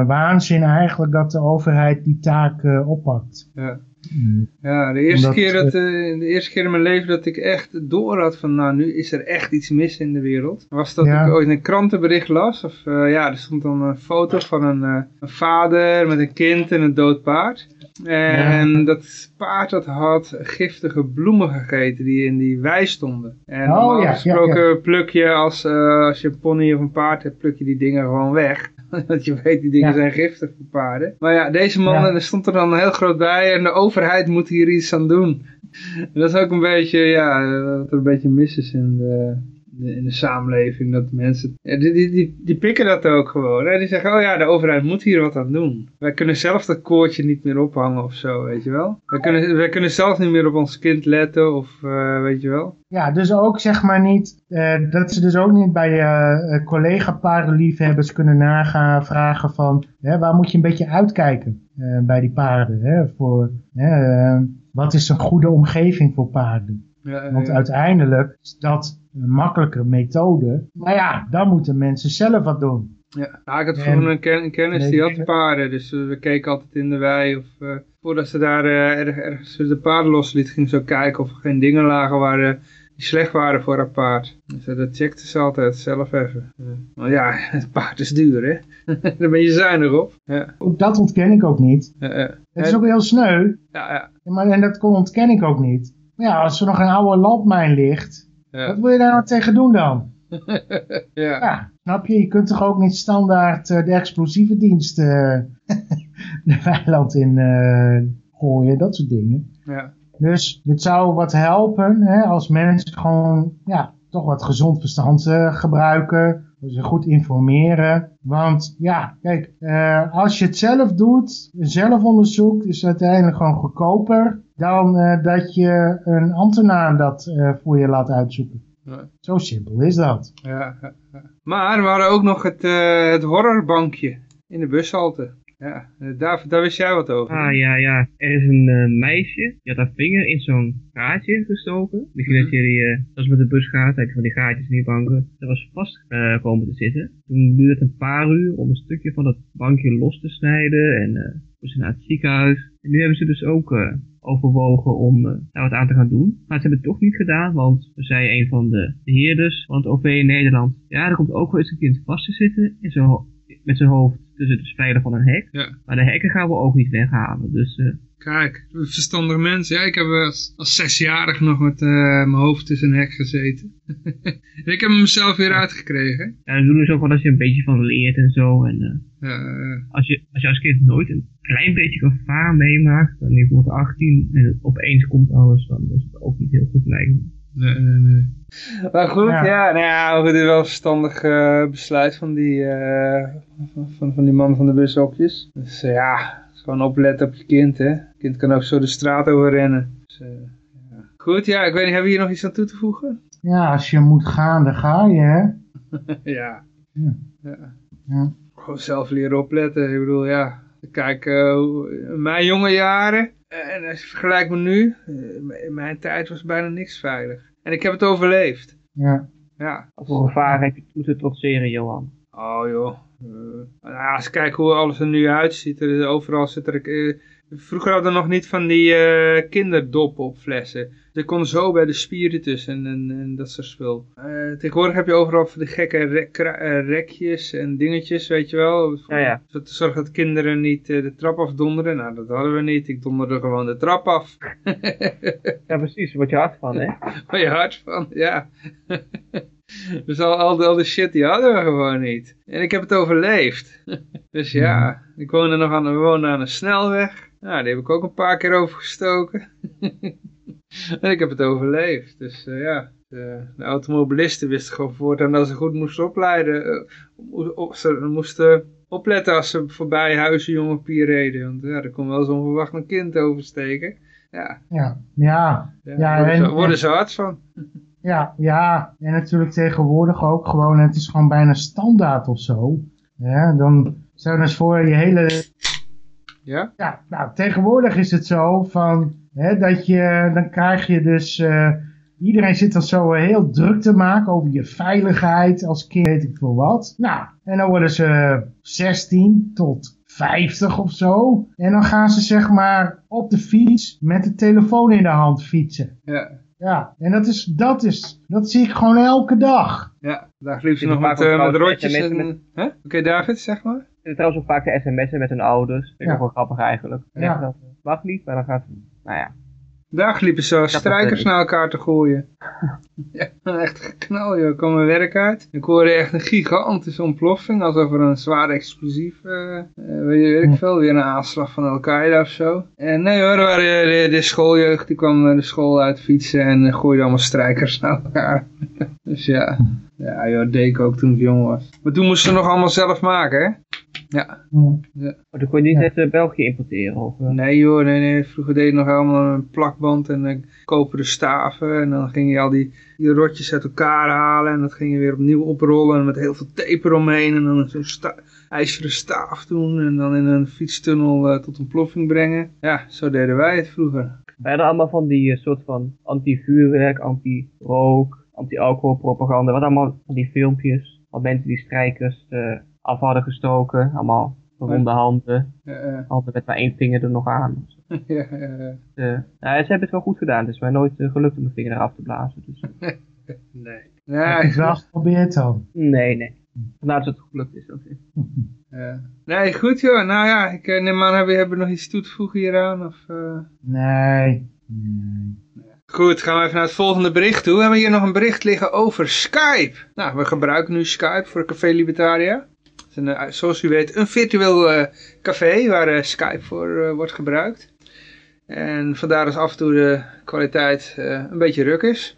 waanzin eigenlijk dat de overheid die taak oppakt. Ja. Mm. Ja, de eerste, Omdat, keer dat, eh, de eerste keer in mijn leven dat ik echt door had van, nou, nu is er echt iets mis in de wereld. Was dat Ja. ik ooit een krantenbericht las. Of, eh, ja, er stond dan een foto van een, eh, een vader met een kind en een dood paard. En dat paard dat had giftige bloemen gegeten die in die wei stonden. En Oh, normaal ja, gesproken pluk je als, eh, als je een pony of een paard hebt, pluk je die dingen gewoon weg. [laughs] Want je weet, die dingen Ja. zijn giftig voor paarden. Maar ja, deze man, Ja. en er stond er dan heel groot bij en de overheid moet hier iets aan doen. [laughs] En dat is ook een beetje, ja, dat er een beetje mis is in de, de- in de samenleving. Dat mensen, ja, die, die, die, die pikken dat ook gewoon. Hè? Die zeggen, oh ja, de overheid moet hier wat aan doen. Wij kunnen zelf dat koordje niet meer ophangen of zo, weet je wel. Wij kunnen, wij kunnen zelf niet meer op ons kind letten of, eh, weet je wel. Ja, dus ook zeg maar niet, eh, dat ze dus ook niet bij eh, eh, collega paardenliefhebbers kunnen nagaan, vragen van, hè, waar moet je een beetje uitkijken bij die paarden? Hè, voor, hè, wat is een goede omgeving voor paarden? Ja, eh, Want uiteindelijk is dat een makkelijke methode. Maar ja, dan moeten mensen zelf wat doen. Ja, nou, ik had vroeger En- een, ken- een kennis Nee, die had paarden, dus eh, we keken altijd in de wei of eh, voordat ze daar eh, erg, ergens de paarden losliet, ging ze zo kijken of er geen dingen lagen waar, die slecht waren voor haar paard. Dus dat checkte ze altijd zelf even. Maar ja, [laughs] het paard is duur hè, [laughs] daar ben je zuinig op. Ja, Ook dat ontken ik ook niet. Het is ook heel sneu, ja, ja, maar, en dat ontken ik ook niet. Maar ja, als er nog een oude landmijn ligt, wat wil je daar nou tegen doen dan? [laughs] ja. Ja, snap je? Je kunt toch ook niet standaard eh, de explosieve dienst eh, [laughs] de weiland in eh, gooien, dat soort dingen. ja. Dus dit zou wat helpen hè, als mensen gewoon ja, toch wat gezond verstand eh, gebruiken. Ze goed informeren. Want ja, kijk, als je het zelf doet, zelf onderzoekt, is het uiteindelijk gewoon goedkoper dan eh, dat je een ambtenaar dat eh, voor je laat uitzoeken. Ja. Zo simpel is dat. Ja, ja, ja. Maar we hadden ook nog het, eh, het horrorbankje in de bushalte. Ja, daar, daar wist jij wat over. Ah ja, ja. Er is een meisje, die had haar vinger in zo'n gaatje gestoken. Misschien Mhm. dat jullie, eh zoals met de bus gaat, heb je van die gaatjes in die banken. Dat was vast eh, komen te zitten. Toen duurde het een paar uur om een stukje van dat bankje los te snijden. En eh moest ze naar het ziekenhuis. En nu hebben ze dus ook eh, overwogen om eh, daar wat aan te gaan doen. Maar ze hebben het toch niet gedaan, want zei een van de beheerders van het OV in Nederland. Ja, er komt ook wel eens een kind vast te zitten in zijn ho- met zijn hoofd tussen de spijlen van een hek. Ja. Maar de hekken gaan we ook niet weghalen. Dus eh, Kijk, verstandige mensen. Ja, ik heb als, als zesjarig nog met eh, mijn hoofd tussen een hek gezeten. en [laughs] ik heb hem mezelf weer uitgekregen. ja, dat doen is ook wel als je een beetje van leert en zo. En als, je, als je als kind nooit een klein beetje gevaar meemaakt, dan je wordt 18 en het opeens komt alles, dan is het ook niet heel goed lijkt nee, nee, nee. Maar goed, ja, Ja. nou ja goed, dit is wel een verstandig eh, besluit van die, eh, van, van, van die man van de bushokjes. Dus eh, ja, gewoon opletten op je kind, hè. Het kind kan ook zo de straat over rennen. Dus, eh, ja. Goed, ja, ik weet niet, hebben we hier nog iets aan toe te voegen? Ja, als je moet gaan, dan ga je, hè? [laughs] ja. Ja. ja. Ja. Gewoon zelf leren opletten. Ik bedoel, ja. Kijk, eh, mijn jonge jaren. eh, En als je vergelijkt met nu. eh, In mijn tijd was bijna niks veilig. En ik heb het overleefd. Ja. Ja. Voor gevaar heb je het moeten trotseren, Johan. Oh joh. Nou ja, als je kijkt hoe alles er nu uitziet. Er, is- overal zit er... vroeger hadden we nog niet van die kinderdoppen op flessen. Ze konden zo bij de spiritus en, en, en dat soort spul. Eh, tegenwoordig heb je overal van die gekke rek, eh, rekjes en dingetjes, weet je wel. Ja, ja. Zorgen dat kinderen niet eh, de trap afdonderen. Nou, dat hadden we niet. Ik donderde gewoon de trap af. [laughs] Ja, precies. Word je hard van, hè? [laughs] Waar je hart van, ja. [laughs] dus al, al, die- al die shit die hadden we gewoon niet. En ik heb het overleefd. dus ja, ik woonde nog aan, we woonden aan een snelweg. Nou, die heb ik ook een paar keer overgestoken. [laughs] en ik heb het overleefd. Dus eh, ja, de, de automobilisten wisten gewoon voortaan dat ze goed moesten opleiden. eh, op, ze moesten opletten als ze voorbij huizen jonge pier reden. Want ja, er kon wel eens onverwacht een kind oversteken. Ja, Ja, ja, ja, Ja, worden, en- ze, worden ze hard van. ja, ja. En natuurlijk tegenwoordig ook gewoon, het is gewoon bijna standaard of zo. Ja, dan je eens voor je hele Ja? Ja, nou, tegenwoordig is het zo van, hè, dat je, dan krijg je dus, eh, iedereen zit dan zo eh, heel druk te maken over je veiligheid als kind, weet ik veel wat. Nou, en dan worden ze 16 tot 50 of zo. En dan gaan ze zeg maar op de fiets met de telefoon in de hand fietsen. Ja. Ja, en dat is, dat is, dat zie ik gewoon elke dag. Ja, daar liep ze nog met, eh, met trouwens rotjes? Oké, David, zeg maar. En trouwens ook vaak de sms'en met hun ouders. Vind ik Ja. ook wel grappig eigenlijk. Ja. Ja. Dat mag niet, maar dan gaat nou ja. Daar liepen ze als strijkers naar elkaar te gooien. [laughs] ja, echt geknal, joh. kwam mijn werk uit. Ik hoorde echt een gigantische ontploffing, alsof er een zwaar explosief, eh eh, weet, ik veel, weer een aanslag van Al-Qaeda of zo. En nee hoor, er waren de, de schooljeugd, die kwam eh, de school uit fietsen en eh, gooide allemaal strijkers naar elkaar. [laughs] dus ja, ja joh, deed ik ook toen ik jong was. Maar toen moesten ze nog allemaal zelf maken, hè? Ja. Hm. Maar dan kon je niet Ja. uit eh, België importeren. Of, eh, Nee joh, nee, nee. Vroeger deed je nog allemaal een plakband en een koperen staven. En dan ging je al die, die rotjes uit elkaar halen. En dat ging je weer opnieuw oprollen met heel veel tape eromheen. En dan zo'n sta ijzeren staaf doen. En dan in een fietstunnel eh, tot ontploffing brengen. Ja, zo deden wij het vroeger. We hadden allemaal van die soort van anti-vuurwerk, anti-rook, anti-alcohol propaganda. Wat allemaal van die filmpjes. Van mensen die strijkers af hadden gestoken. Allemaal verwonde handen. Ja, eh, Altijd met maar één vinger er nog aan. [laughs] ja, ja, ja. Eh, nou, ze hebben het wel goed gedaan. Het is mij nooit eh, gelukt om mijn vinger eraf te blazen. Dus, [laughs] nee. Ja, Ik probeer het dan. nee, nee. Vandaar dat het gelukt is. oké. ja. Nee, goed joh. Nou ja, ik eh, neem aan, hebben we hebben we nog iets toe te voegen hieraan? Of, eh? Nee. nee. Goed, gaan we even naar het volgende bericht toe. We hebben hier nog een bericht liggen over Skype. Nou, we gebruiken nu Skype voor Café Libertaria. Het is een, eh, zoals u weet een virtueel eh, café waar eh, Skype voor wordt gebruikt. En vandaar dat af en toe de kwaliteit een beetje ruk is.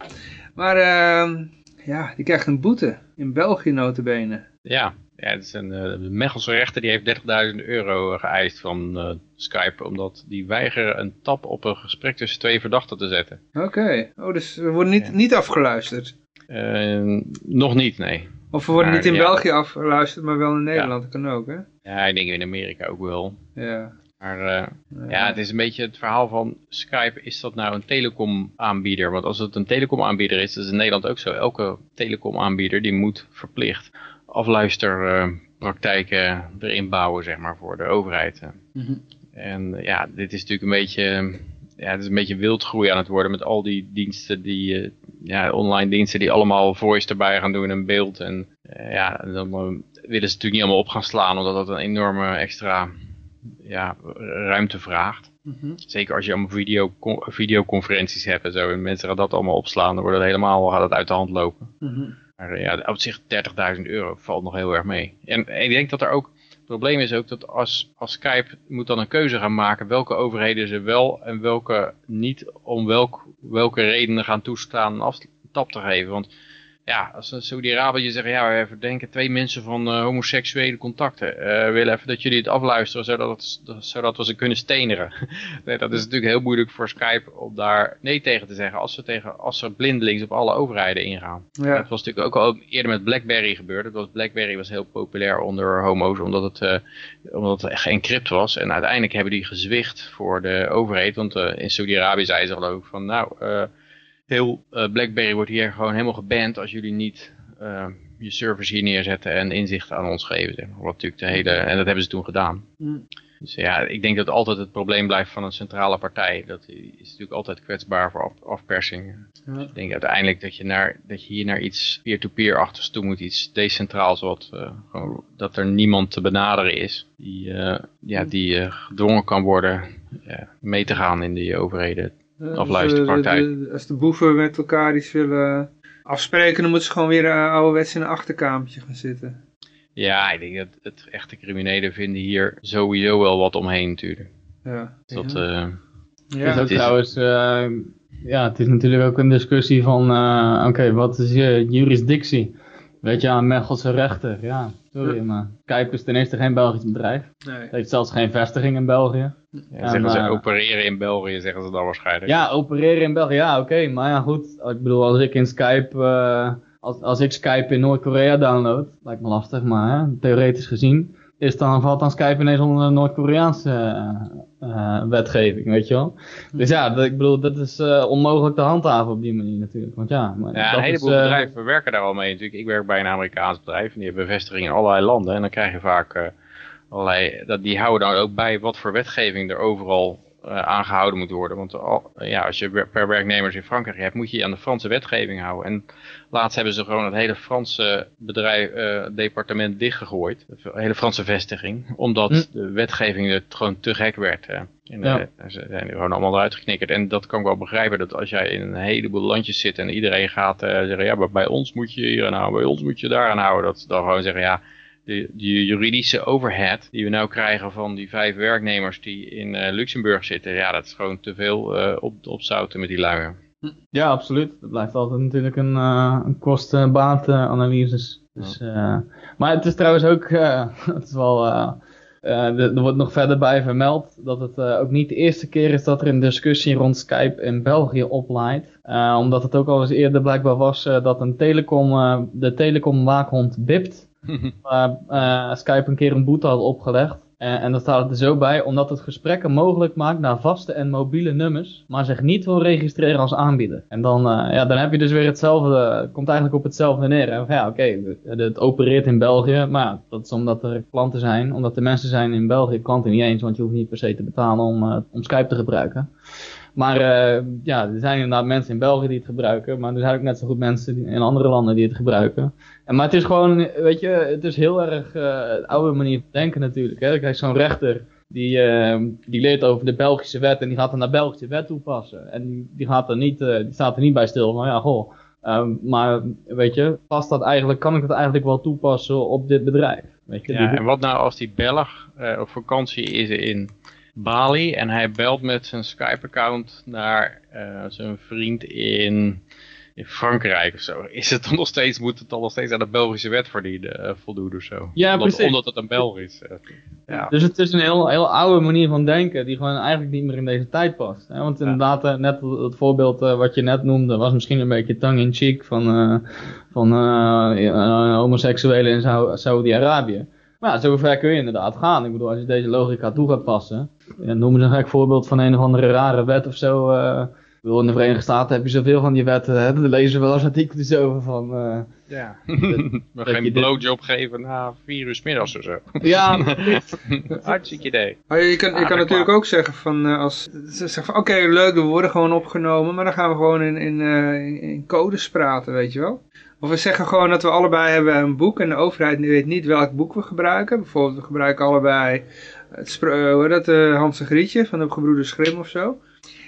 Maar ehm, ja, die krijgt een boete. In België notabene. Ja, ja het is een uh, Mechelse rechter die heeft 30.000 euro geëist van uh, Skype. Omdat die weigeren een tap op een gesprek tussen twee verdachten te zetten. Oké, oh, dus we worden niet, Ja. niet afgeluisterd. Uh, nog niet, nee. Of we worden Maar, niet in ja. België afgeluisterd, maar wel in Nederland. Dat kan ook, hè? Ja, ik denk in Amerika ook wel. Ja. Maar uh, ja, het is een beetje het verhaal van Skype. Is dat nou een telecom aanbieder? Want als het een telecom aanbieder is, dat is in Nederland ook zo. Elke telecom aanbieder die moet verplicht afluisterpraktijken erin bouwen, zeg maar, voor de overheid. Mm -hmm. En ja, dit is natuurlijk een beetje, ja, het is een beetje wildgroei aan het worden met al die diensten, die, uh, ja, online diensten die allemaal voice erbij gaan doen en beeld. En uh, ja, dan uh, willen ze natuurlijk niet allemaal op gaan slaan, omdat dat een enorme extra ja, ruimte vraagt. Mm -hmm. Zeker als je allemaal video, videoconferenties hebt en zo. En mensen gaan dat allemaal opslaan, dan wordt het helemaal gaat het uit de hand lopen. Mm -hmm. Maar ja, op zich 30.000 euro valt nog heel erg mee. En, en ik denk dat er ook, het probleem is ook dat als, als Skype moet dan een keuze gaan maken welke overheden ze wel en welke niet om welk, welke redenen gaan toestaan een aftap te geven. Want ja, als Saudi-Arabië zeggen, ja, we verdenken twee mensen van uh, homoseksuele contacten. Uh, we willen even dat jullie het afluisteren, zodat, het, zodat we ze kunnen steneren. [laughs] nee, dat is natuurlijk heel moeilijk voor Skype om daar nee tegen te zeggen, als ze, tegen, als ze blindelings op alle overheden ingaan. Ja. Dat was natuurlijk ook al eerder met BlackBerry gebeurd. Was, BlackBerry was heel populair onder homo's, omdat het, uh, omdat het geëncrypt was. En uiteindelijk hebben die gezwicht voor de overheid, want in Saudi-Arabië zeiden ze geloof ik van, nou heel uh, BlackBerry wordt hier gewoon helemaal geband als jullie niet uh, je servers hier neerzetten en inzichten aan ons geven. Zeg maar. Wat natuurlijk de hele, en dat hebben ze toen gedaan. Mm. Dus ja, ik denk dat altijd het probleem blijft van een centrale partij. Dat is natuurlijk altijd kwetsbaar voor af, afpersing. Ja. Dus ik denk uiteindelijk dat je, naar, dat je hier naar iets peer-to-peer-achtigs toe moet. Iets decentraals, wat, uh, gewoon, dat er niemand te benaderen is. Die, ja, die gedwongen kan worden mee te gaan in die overheden afluisterpraktijk. Dus, uh, als de boeven met elkaar iets willen afspreken, dan moeten ze gewoon weer uh, ouderwets in een achterkamertje gaan zitten. Ja, ik denk dat het echte criminelen vinden hier sowieso wel wat omheen natuurlijk. Ja. Dat, ja. Uh, ja. Het is trouwens, uh, ja, het is natuurlijk ook een discussie van, uh, oké, okay, wat is je jurisdictie? Weet je, aan Mechelse rechter, ja. Sorry, maar Skype is ten eerste geen Belgisch bedrijf. Nee. Het heeft zelfs geen vestiging in België. Ja, zeggen ze opereren in België, zeggen ze dan waarschijnlijk. Ja, opereren in België, ja, oké. maar ja, goed. Ik bedoel, als ik in Skype, eh, als, als ik Skype in Noord-Korea download, lijkt me lastig, maar hè, theoretisch gezien, is dan, valt dan Skype ineens onder de Noord-Koreaanse eh, eh, wetgeving, weet je wel. Dus ja, dat, ik bedoel, dat is eh, onmogelijk te handhaven op die manier natuurlijk. Want ja, maar Ja, dat een heleboel is, bedrijven werken daar al mee natuurlijk. Ik werk bij een Amerikaans bedrijf en die hebben vestigingen in allerlei landen. En dan krijg je vaak eh, allerlei, dat, die houden dan ook bij wat voor wetgeving er overal eh, aangehouden moet worden. Want al, ja, als je per werknemers in Frankrijk hebt, moet je je aan de Franse wetgeving houden. En laatst hebben ze gewoon het hele Franse bedrijf, eh, departement dichtgegooid. De hele Franse vestiging. Omdat Hm. de wetgeving er gewoon te gek werd. eh. En, Ja. ze zijn er gewoon allemaal eruit geknikkerd. En dat kan ik wel begrijpen, dat als jij in een heleboel landjes zit en iedereen gaat zeggen, ja, maar bij ons moet je hier aan houden, bij ons moet je daar aan houden. Dat ze dan gewoon zeggen, ja, de, juridische overhead die we nou krijgen van die vijf werknemers die in eh, Luxemburg zitten, ja, dat is gewoon te veel eh, op, opzouten met die luien. Ja, absoluut. Dat blijft altijd natuurlijk een, eh een kosten-baten-analyse. Dus, maar het is trouwens ook, [laughs] het is wel, er wordt nog verder bij vermeld dat het ook niet de eerste keer is dat er een discussie rond Skype in België. Eh, omdat het ook al eens eerder blijkbaar was dat een telecom, de telecom-waakhond BIPT [laughs] waar eh, Skype een keer een boete had opgelegd. Eh, en dat staat er zo bij, omdat het gesprekken mogelijk maakt naar vaste en mobiele nummers, maar zich niet wil registreren als aanbieder. En dan, eh, ja, dan heb je dus weer hetzelfde, komt eigenlijk op hetzelfde neer. Hè? Ja, oké, het- opereert in België, maar dat is omdat er klanten zijn, omdat er mensen zijn in België, klanten niet eens, want je hoeft niet per se te betalen om, eh, om Skype te gebruiken. Maar eh, ja, er zijn inderdaad mensen in België die het gebruiken, maar er zijn ook net zo goed mensen die- in andere landen die het gebruiken. En, maar het is gewoon, weet je, het is heel erg eh de oude manier van denken natuurlijk. Hè? Kijk, zo'n rechter, die, eh, die leert over de Belgische wet en die gaat dan naar Belgische wet toepassen. En die, die, gaat er niet, die staat er niet bij stil van, ja, goh, ehm, maar weet je, past dat eigenlijk, kan ik dat eigenlijk wel toepassen op dit bedrijf? Weet je, Ja, Die- en wat nou als die Belg op vakantie is in Bali en hij belt met zijn Skype-account naar eh, zijn vriend in, in Frankrijk of zo. Is het dan nog steeds, moet het dan nog steeds aan de Belgische wet verdienen, eh, voldoen of zo? Ja, omdat, precies. omdat het een Belg is. eh. ja. Dus het is een heel, heel oude manier van denken die gewoon eigenlijk niet meer in deze tijd past. Hè? Want inderdaad, net het voorbeeld wat je net noemde was misschien een beetje tongue-in-cheek van, eh, van ja, homoseksuelen in Sau- Saudi-Arabië. Maar ja, zover kun je inderdaad gaan. Ik bedoel, als je deze logica toe gaat passen. Ja, noem eens een gek voorbeeld van een of andere rare wet of zo. eh. ik bedoel, in de Verenigde Staten heb je zoveel van die wetten. Hè? Daar lezen we wel eens artikeltjes over van... eh, ja. [laughs] je geen dit- blowjob geven na vier uur 's middags of zo. ja, [laughs] Hartstikke idee. Maar je kan, je Ah, kan natuurlijk klaar. ook zeggen van, eh, als, ze zeggen van oké leuk, we worden gewoon opgenomen, maar dan gaan we gewoon in, in, eh, in, in codes praten, weet je wel. Of we zeggen gewoon dat we allebei hebben een boek en de overheid weet niet welk boek we gebruiken. Bijvoorbeeld we gebruiken allebei het heet dat, uh, Hans en Grietje van de gebroeders Grimm of zo.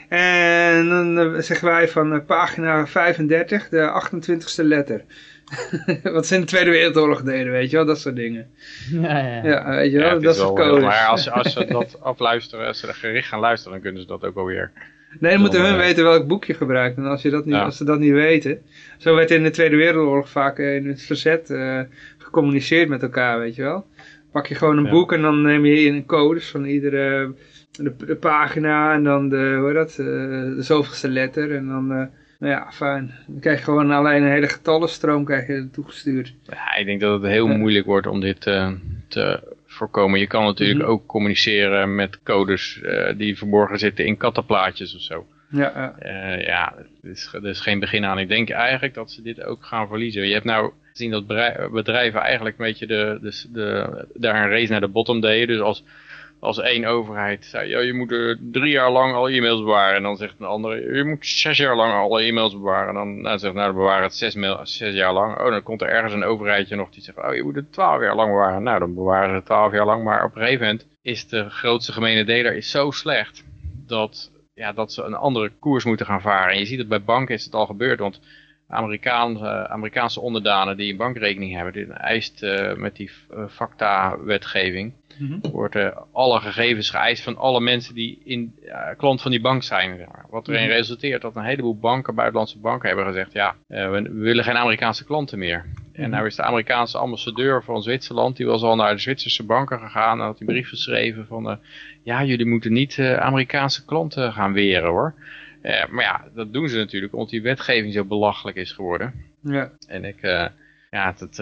En dan eh, zeggen wij van pagina 35, de 28ste letter. [laughs] Wat ze in de Tweede Wereldoorlog deden, weet je wel, dat soort dingen. ja, ja. Ja, weet je wel, dat is soort wel, codes. maar als, als ze dat afluisteren, als ze er gericht gaan luisteren, dan kunnen ze dat ook alweer. Nee, dan moeten hun weten welk boek je gebruikt. En als, je dat niet, Ja. als ze dat niet weten. Zo werd in de Tweede Wereldoorlog vaak eh, in het verzet eh, gecommuniceerd met elkaar, weet je wel. Pak je gewoon een Ja. boek en dan neem je in een codes van iedere de, de pagina en dan de, hoe dat, eh, de zoveelste letter. En dan, nou ja, fijn. Dan krijg je gewoon alleen een hele getallenstroom krijg je toegestuurd. Ja, ik denk dat het heel moeilijk wordt om dit te voorkomen. Je kan natuurlijk Mhm. ook communiceren met codes eh, die verborgen zitten in kattenplaatjes of zo. Ja, ja. Eh, ja, er is, er is geen begin aan. Ik denk eigenlijk dat ze dit ook gaan verliezen. Je hebt nou gezien dat bedrij- bedrijven eigenlijk een beetje de, de, de, daar een race naar de bottom deden. Dus als, als één overheid zei, ja, je moet er drie jaar lang alle e-mails bewaren. En dan zegt een andere, je moet zes jaar lang alle e-mails bewaren. En dan zegt, nou, dan bewaren het zes, mail, zes jaar lang. Oh, dan komt er ergens een overheidje nog die zegt, oh, je moet het twaalf jaar lang bewaren. Nou, dan bewaren ze het twaalf jaar lang. Maar op een gegeven moment is de grootste gemene deler is zo slecht dat ja, dat ze een andere koers moeten gaan varen. En je ziet het bij banken is het al gebeurd, want Amerikaanse, Amerikaanse onderdanen die een bankrekening hebben, die eist eh, met die eh, FACTA-wetgeving, Mhm. wordt eh, alle gegevens geëist van alle mensen die in, klant van die bank zijn. zeg maar. Wat erin Mhm. resulteert dat een heleboel banken, buitenlandse banken hebben gezegd, ja, eh, we, we willen geen Amerikaanse klanten meer. En nou is de Amerikaanse ambassadeur van Zwitserland, die was al naar de Zwitserse banken gegaan en had die brief geschreven van, eh, ja, jullie moeten niet Amerikaanse klanten gaan weren hoor. Maar ja, dat doen ze natuurlijk omdat die wetgeving zo belachelijk is geworden. Ja. En ik, ja, dat,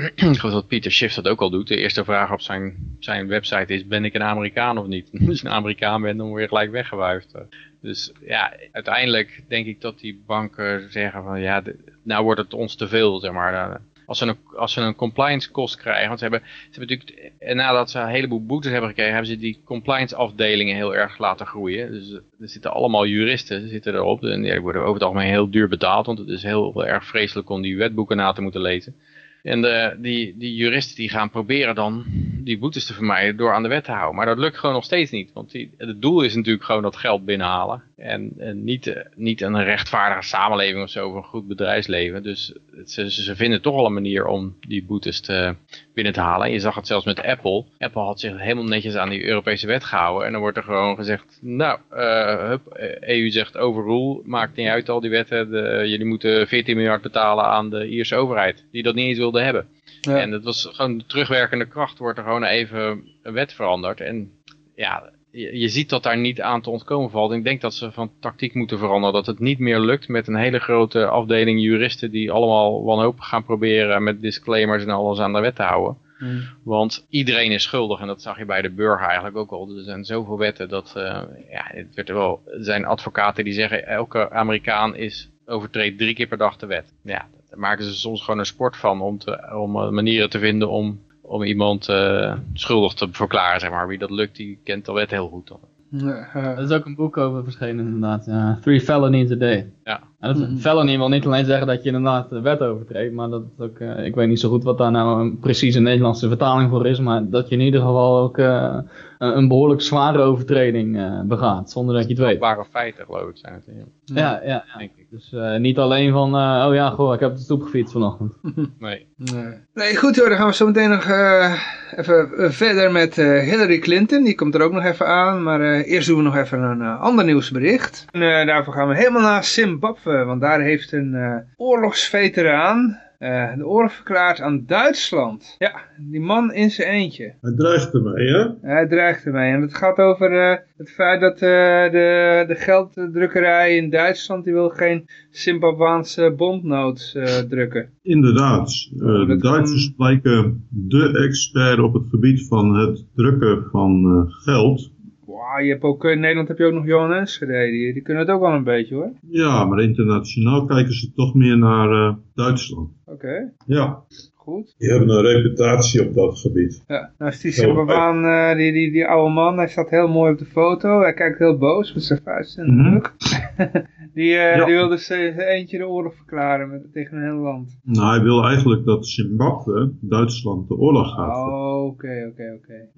ik geloof dat Pieter Schiff dat ook al doet. De eerste vraag op zijn, zijn website is, ben ik een Amerikaan of niet? [laughs] Als je een Amerikaan bent, dan word je gelijk weggewuifd. Dus ja, uiteindelijk denk ik dat die banken zeggen van, ja, nou wordt het ons te veel, zeg maar. Nou, Als ze een, als ze een compliance kost krijgen, want ze hebben, ze hebben natuurlijk, en nadat ze een heleboel boetes hebben gekregen, hebben ze die compliance afdelingen heel erg laten groeien. Dus er zitten allemaal juristen zitten erop en die worden over het algemeen heel duur betaald, want het is heel erg vreselijk om die wetboeken na te moeten lezen. En de, die, die juristen die gaan proberen dan die boetes te vermijden door aan de wet te houden. Maar dat lukt gewoon nog steeds niet. Want die, het doel is natuurlijk gewoon dat geld binnenhalen. En, en niet, eh, niet een rechtvaardige samenleving of zo, of een goed bedrijfsleven. Dus ze, ze vinden toch wel een manier om die boetes te, binnen te halen. En je zag het zelfs met Apple. Apple had zich helemaal netjes aan die Europese wet gehouden. En dan wordt er gewoon gezegd, nou, eh, hup, eh, EU zegt overrule, maakt niet uit al die wetten. Jullie moeten 14 miljard betalen aan de Ierse overheid, die dat niet eens wilde hebben. Ja. En dat was gewoon de terugwerkende kracht, wordt er gewoon even een wet veranderd. En ja, je, je ziet dat daar niet aan te ontkomen valt. Ik denk dat ze van tactiek moeten veranderen. Dat het niet meer lukt met een hele grote afdeling juristen die allemaal wanhopig gaan proberen met disclaimers en alles aan de wet te houden. Mm. Want iedereen is schuldig en dat zag je bij de burger eigenlijk ook al. Er zijn zoveel wetten dat, eh, ja, het werd er wel, er zijn advocaten die zeggen elke Amerikaan is overtreedt drie keer per dag de wet. Ja, daar maken ze soms gewoon een sport van om, te, om eh, manieren te vinden om, om iemand eh, schuldig te verklaren, zeg maar. Wie dat lukt, die kent de wet heel goed dan. Ja, Er is ook een boek over verschenen inderdaad. ja. Three Felonies a Day. Ja. En dat, Mhm. felony wil niet alleen zeggen dat je inderdaad de wet overtreedt, maar dat ook, eh, ik weet niet zo goed wat daar nou een precieze Nederlandse vertaling voor is, maar dat je in ieder geval ook eh, een, een behoorlijk zware overtreding eh, begaat, zonder dat je het weet. Ware feiten, geloof ik, zijn het. ja, Ja, ja, ja. Denk ik. Dus eh, niet alleen van, eh, oh ja, goh, ik heb de stoep gefietst vanochtend. [laughs] Nee. nee. nee, goed hoor, dan gaan we zo meteen nog eh, even verder met eh, Hillary Clinton. Die komt er ook nog even aan, maar eh, eerst doen we nog even een ander nieuwsbericht. En, eh, daarvoor gaan we helemaal naar Zimbabwe, want daar heeft een eh, oorlogsveteraan eh, de oorlog verklaard aan Duitsland. Ja, die man in zijn eentje. Hij dreigt ermee, hè? Hij dreigt ermee. En het gaat over eh, het feit dat eh, de, de gelddrukkerij in Duitsland, die wil geen Zimbabwaanse bondnotes eh, drukken. Inderdaad. Eh, Oh, de Duitsers blijken de expert op het gebied van het drukken van eh, geld. Wow, je hebt ook, in Nederland heb je ook nog Johan Enschede, die, die kunnen het ook wel een beetje hoor. Ja, maar internationaal kijken ze toch meer naar eh, Duitsland. Oké, Ja, goed. die hebben een reputatie op dat gebied. Ja, nou is die eh, die, die, die oude man, hij staat heel mooi op de foto. Hij kijkt heel boos met zijn vuist in de Mhm. [laughs] die, eh, Ja. die wilde zijn eentje de oorlog verklaren met, tegen een heel land. Nou, hij wil eigenlijk dat Zimbabwe Duitsland de oorlog gaat. Oh, oké, oké, oké.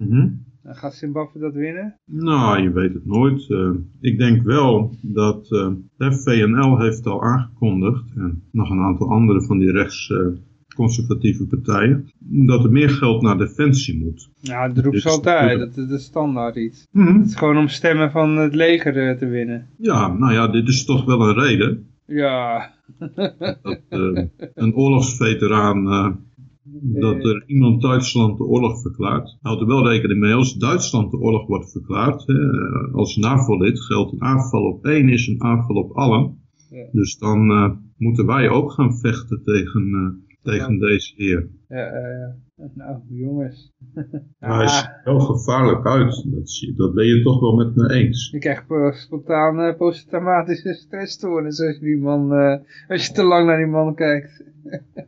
Dan gaat Zimbabwe dat winnen? Nou, je weet het nooit. Eh, ik denk wel dat eh, de VNL heeft al aangekondigd, en nog een aantal andere van die rechtsconservatieve partijen, dat er meer geld naar defensie moet. Ja, dat roepen Dit ze altijd. Dat, is standaard iets. Mhm. Het is gewoon om stemmen van het leger eh, te winnen. Ja, nou ja, dit is toch wel een reden Ja. dat eh, een oorlogsveteraan, eh, dat er iemand Duitsland de oorlog verklaart. Houdt er wel rekening mee, als Duitsland de oorlog wordt verklaard, hè, eh, als NAVO-lid geldt een aanval op één is een aanval op allen. Ja. Dus dan eh, moeten wij ook gaan vechten tegen, eh, tegen deze heer. ja eh, nou, jongens. Maar [laughs] hij Ah, ziet er wel gevaarlijk uit. Dat, zie- dat ben je toch wel met me eens. je krijgt po- spontaan eh, posttraumatische stressstoornis als je die man, eh, als je te lang naar die man kijkt.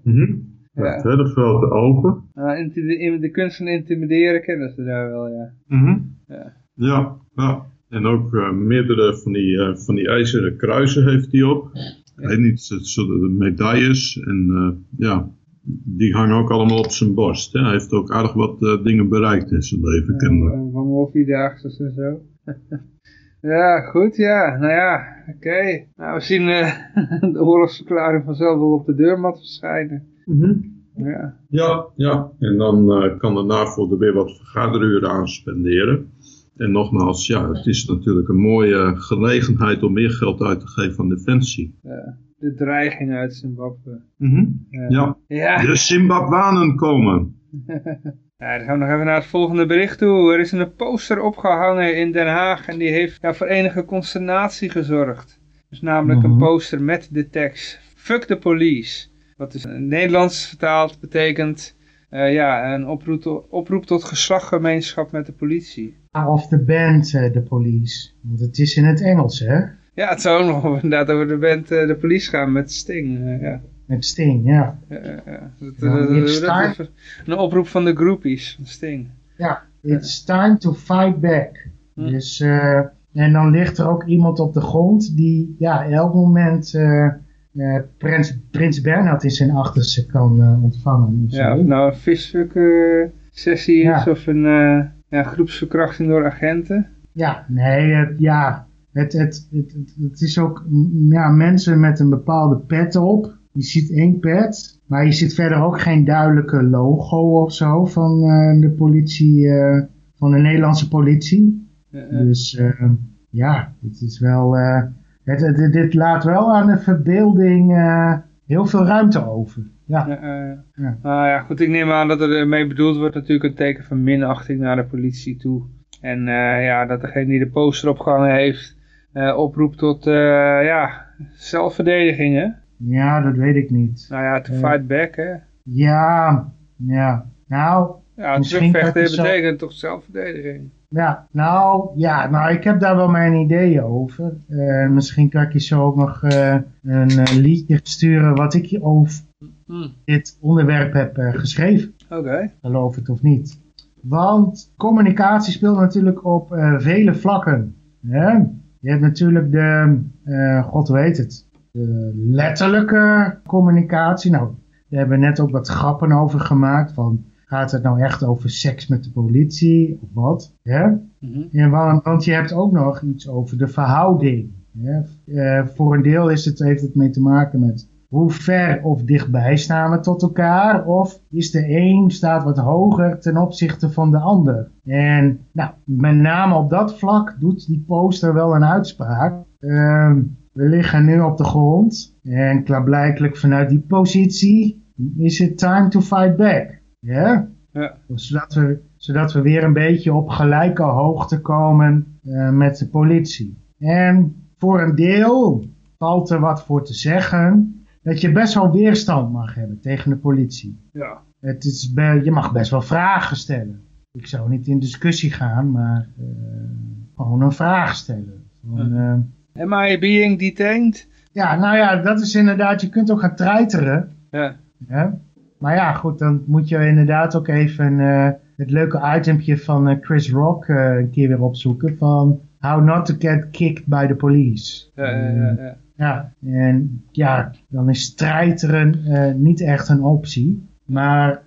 Mhm. [laughs] Ja. Hele grote ogen. Nou, intimi- de kunst van intimideren kennen ze daar wel, ja. Mhm. Ja. Ja, ja. En ook eh, meerdere van die, eh, van die ijzeren kruisen heeft hij op. Ik weet niet, het soort medailles. En eh, ja, die hangen ook allemaal op zijn borst. Hè. Hij heeft ook aardig wat dingen bereikt in zijn leven, kennelijk. Eh, Van Wolfie-daagsters en zo. [laughs] ja, goed, ja. Nou ja, oké. Nou, we zien [laughs] de oorlogsverklaring vanzelf wel op de deurmat verschijnen. Mhm. Ja. Ja, ja. En dan eh, kan de NAVO er weer wat vergaderuren aan spenderen. En nogmaals, ja, het is natuurlijk een mooie gelegenheid om meer geld uit te geven aan defensie. De de dreiging uit Zimbabwe. Mhm. Ja, Ja. de Zimbabwanen komen. [laughs] Ja, dan gaan we nog even naar het volgende bericht toe. Er is een poster opgehangen in Den Haag en die heeft ja, voor enige consternatie gezorgd. Dus namelijk een Mhm. poster met de tekst Fuck the police. Wat dus in het Nederlands vertaald betekent eh, ja, een oproep, to- oproep tot geslaggemeenschap met de politie. Of the band, eh, de police. Want het is in het Engels, hè? Ja, het zou ook [laughs] nog inderdaad over de band eh, de police gaan met Sting. eh, ja. Met Sting, ja. Een oproep van de groupies van Sting. Ja, it's time to fight back. Hm. Dus, eh, en dan ligt er ook iemand op de grond die ja, elk moment eh, eh, Prins, Prins Bernhard in zijn achterste kan eh, ontvangen. Ja, of nou een fistfuck eh, sessie is of een ja, groepsverkrachting door agenten. Ja, nee, het, ja, het, het, het, het, is ook ja, mensen met een bepaalde pet op. Je ziet één pet, maar je ziet verder ook geen duidelijke logo of zo van de politie, van de Nederlandse politie. Dus ja, het is wel, het, het- dit laat wel aan de verbeelding eh, heel veel ruimte over. Ja, ja, eh, Ja. Nou ja, goed, ik neem aan dat er mee bedoeld wordt natuurlijk een teken van minachting naar de politie toe. En eh, ja, dat degene die de poster opgehangen heeft, eh, oproept tot, ja, zelfverdediging, hè? ja dat weet ik niet. Nou ja, to fight back, hè? Ja, ja. Nou, Ja, misschien terugvechten betekent toch zelfverdediging? Ja, nou, ja, nou, ik heb daar wel mijn ideeën over. Eh, misschien kan ik je zo ook nog eh, een eh, liedje sturen wat ik je over Hm. dit onderwerp heb geschreven. Oké. Geloof het of niet. Want communicatie speelt natuurlijk op vele vlakken. Hè? Je hebt natuurlijk de, god hoe heet het, de letterlijke communicatie. Nou, daar hebben we net ook wat grappen over gemaakt. Van, gaat het nou echt over seks met de politie of wat? Hè? Mhm. Ja, want, want je hebt ook nog iets over de verhouding. Hè? Eh, voor een deel is het, heeft het mee te maken met hoe ver of dichtbij staan we tot elkaar. Of is de een staat wat hoger ten opzichte van de ander. En nou, met name op dat vlak doet die poster wel een uitspraak. Ehm, we liggen nu op de grond. En klaarblijkelijk vanuit die positie is het time to fight back. Ja? Ja. Zodat we, zodat we weer een beetje op gelijke hoogte komen eh, met de politie. En voor een deel valt er wat voor te zeggen dat je best wel weerstand mag hebben tegen de politie. Ja. Het is je mag best wel vragen stellen. Ik zou niet in discussie gaan, maar eh, gewoon een vraag stellen. Van, eh, Am I being detained? ja, nou ja, dat is inderdaad, je kunt ook gaan treiteren. Ja. Hè? Maar ja, goed, dan moet je inderdaad ook even eh, het leuke itempje van eh, Chris Rock eh, een keer weer opzoeken. Van How not to get kicked by the police. Ja, ja, ja, ja. Ja, en ja, dan is strijderen niet echt een optie. Maar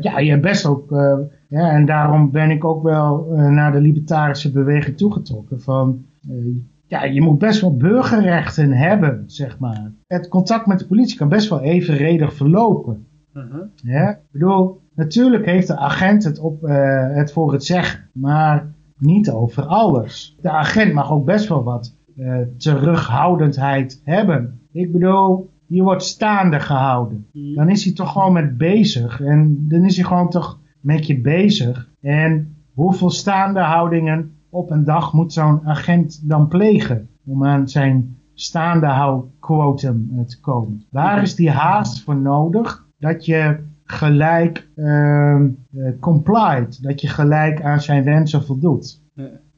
ja, je hebt best ook, ja, en daarom ben ik ook wel naar de libertarische beweging toegetrokken. Van, ja, je moet best wel burgerrechten hebben, zeg maar. Het contact met de politie kan best wel evenredig verlopen. Mhm. Ja? Ik bedoel, natuurlijk heeft de agent het, op, eh, het voor het zeggen, maar niet over alles. De agent mag ook best wel wat eh, terughoudendheid hebben. Ik bedoel, je wordt staande gehouden. Dan is hij toch gewoon met bezig. En dan is hij gewoon toch met je bezig. En hoeveel staande houdingen op een dag moet zo'n agent dan plegen? Om aan zijn staande houdquotum eh, te komen. Waar is die haast voor nodig? Dat je gelijk eh, complied. Dat je gelijk aan zijn wensen voldoet.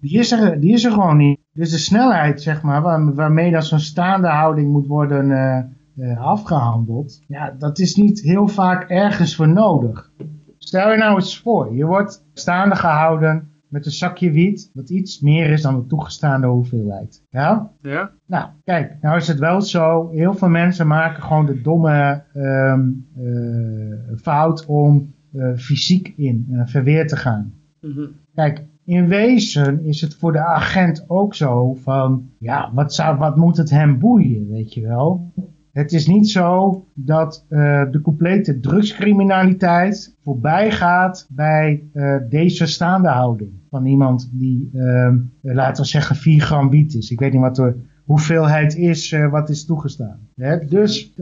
Die is, er, die is er gewoon niet. Dus de snelheid, zeg maar, waar, waarmee dat zo'n staande houding moet worden eh, eh, afgehandeld. Ja, dat is niet heel vaak ergens voor nodig. Stel je nou eens voor, je wordt staande gehouden met een zakje wiet, wat iets meer is dan de toegestaande hoeveelheid. Ja? Ja? Nou, kijk, nou is het wel zo, heel veel mensen maken gewoon de domme ehm, eh, fout om eh, fysiek in eh, verweer te gaan. Mhm. Kijk, in wezen is het voor de agent ook zo van, ja, wat, zou, wat moet het hem boeien, weet je wel? Het is niet zo dat eh, de complete drugscriminaliteit voorbij gaat bij eh, deze staande houding van iemand die, ehm, laten we zeggen, 4 gram wiet is. Ik weet niet wat de hoeveelheid is eh, wat is toegestaan. Hè? Dus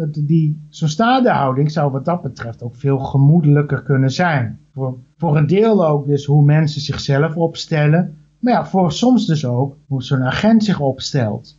zo'n stadehouding zou wat dat betreft ook veel gemoedelijker kunnen zijn. Voor, voor een deel ook dus hoe mensen zichzelf opstellen. Maar ja, voor soms dus ook hoe zo'n agent zich opstelt.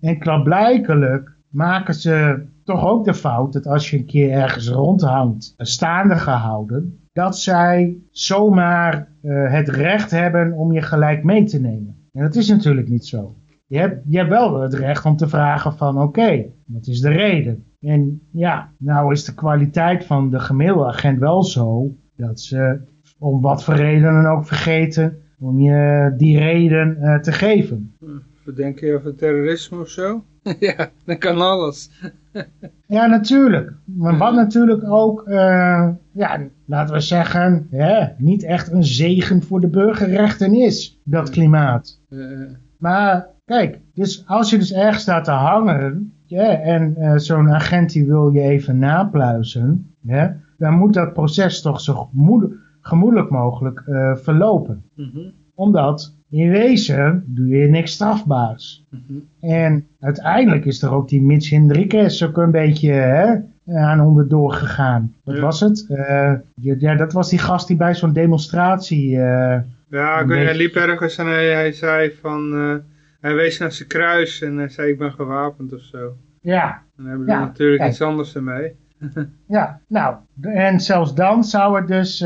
En klaarblijkelijk maken ze toch ook de fout dat als je een keer ergens rondhangt, eh, staande gehouden, dat zij zomaar eh, het recht hebben om je gelijk mee te nemen. En dat is natuurlijk niet zo. Je hebt, je hebt wel het recht om te vragen van oké, wat is de reden? En ja, nou is de kwaliteit van de gemiddelde agent wel zo dat ze om wat voor reden dan ook vergeten om je die reden eh, te geven. Verdenk je over terrorisme of zo? [laughs] ja, dan kan alles. [laughs] Ja, natuurlijk. Maar wat natuurlijk ook, eh, ja, laten we zeggen, hè, niet echt een zegen voor de burgerrechten is, dat klimaat. Maar kijk, dus als je dus ergens staat te hangen ja, en eh, zo'n agent die wil je even napluizen, hè, dan moet dat proces toch zo gemoed- gemoedelijk mogelijk eh, verlopen. mhm, Omdat in wezen doe je niks strafbaars. mhm. En uiteindelijk is er ook die Mitch Hendricks ook een beetje hè, aan onderdoor gegaan. Wat Ja. was het? Eh, ja, dat was die gast die bij zo'n demonstratie... eh, Ja, ik Een weet, hij liep ergens en hij, hij zei van... eh, hij wees naar zijn kruis en hij zei ik ben gewapend of zo. ja, En hij bedoelde Ja, natuurlijk kijk. iets anders ermee. [laughs] ja, nou, en zelfs dan zou het dus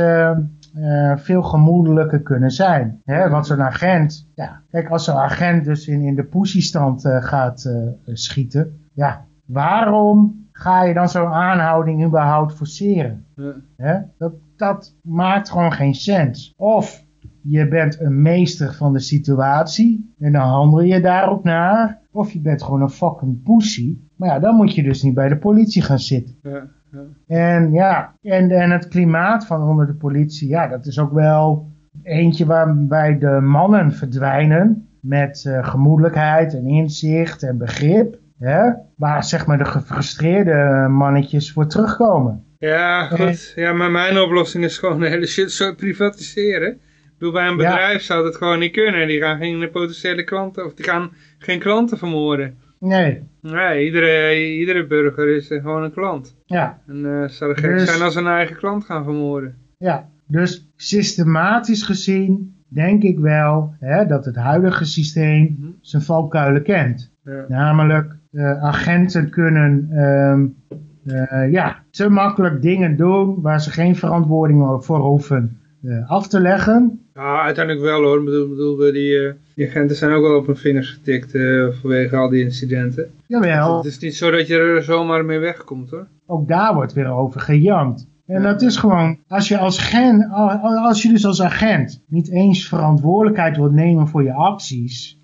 eh, veel gemoedelijker kunnen zijn. Hè? Want zo'n agent, ja, kijk, als zo'n agent dus in, in de poesiestand eh, gaat eh, schieten, ja, waarom ga je dan zo'n aanhouding überhaupt forceren? Ja. Hè? Dat, dat maakt gewoon geen sens. Of je bent een meester van de situatie en dan handel je daarop naar. Of je bent gewoon een fucking pussy. Maar ja, dan moet je dus niet bij de politie gaan zitten. Ja. En ja, en, en het klimaat van onder de politie, ja, dat is ook wel eentje waarbij de mannen verdwijnen met eh, gemoedelijkheid en inzicht en begrip. Hè? Waar zeg maar de gefrustreerde mannetjes voor terugkomen. Ja, goed. Ja, maar mijn oplossing is gewoon de hele shit zo privatiseren. Ik bedoel, bij een Ja. bedrijf zou dat gewoon niet kunnen. Die gaan geen potentiële klanten, of die gaan geen klanten vermoorden. Nee, Nee, iedere, iedere burger is eh, gewoon een klant. ja. En het zou gek Dus- zijn als ze een eigen klant gaan vermoorden. Ja, dus systematisch gezien denk ik wel hè, dat het huidige systeem Mhm. zijn valkuilen kent. Ja. Namelijk, eh, agenten kunnen ehm, eh, ja, te makkelijk dingen doen waar ze geen verantwoording voor hoeven af te leggen. Ja, uiteindelijk wel hoor. Ik bedoel, bedoel die, eh, die agenten zijn ook wel op hun vingers getikt eh, vanwege al die incidenten. Jawel, Het is niet zo dat je er zomaar mee wegkomt hoor. ook daar wordt weer over gejankt. En dat is gewoon, als je, als, gen, als je dus als agent niet eens verantwoordelijkheid wilt nemen voor je acties,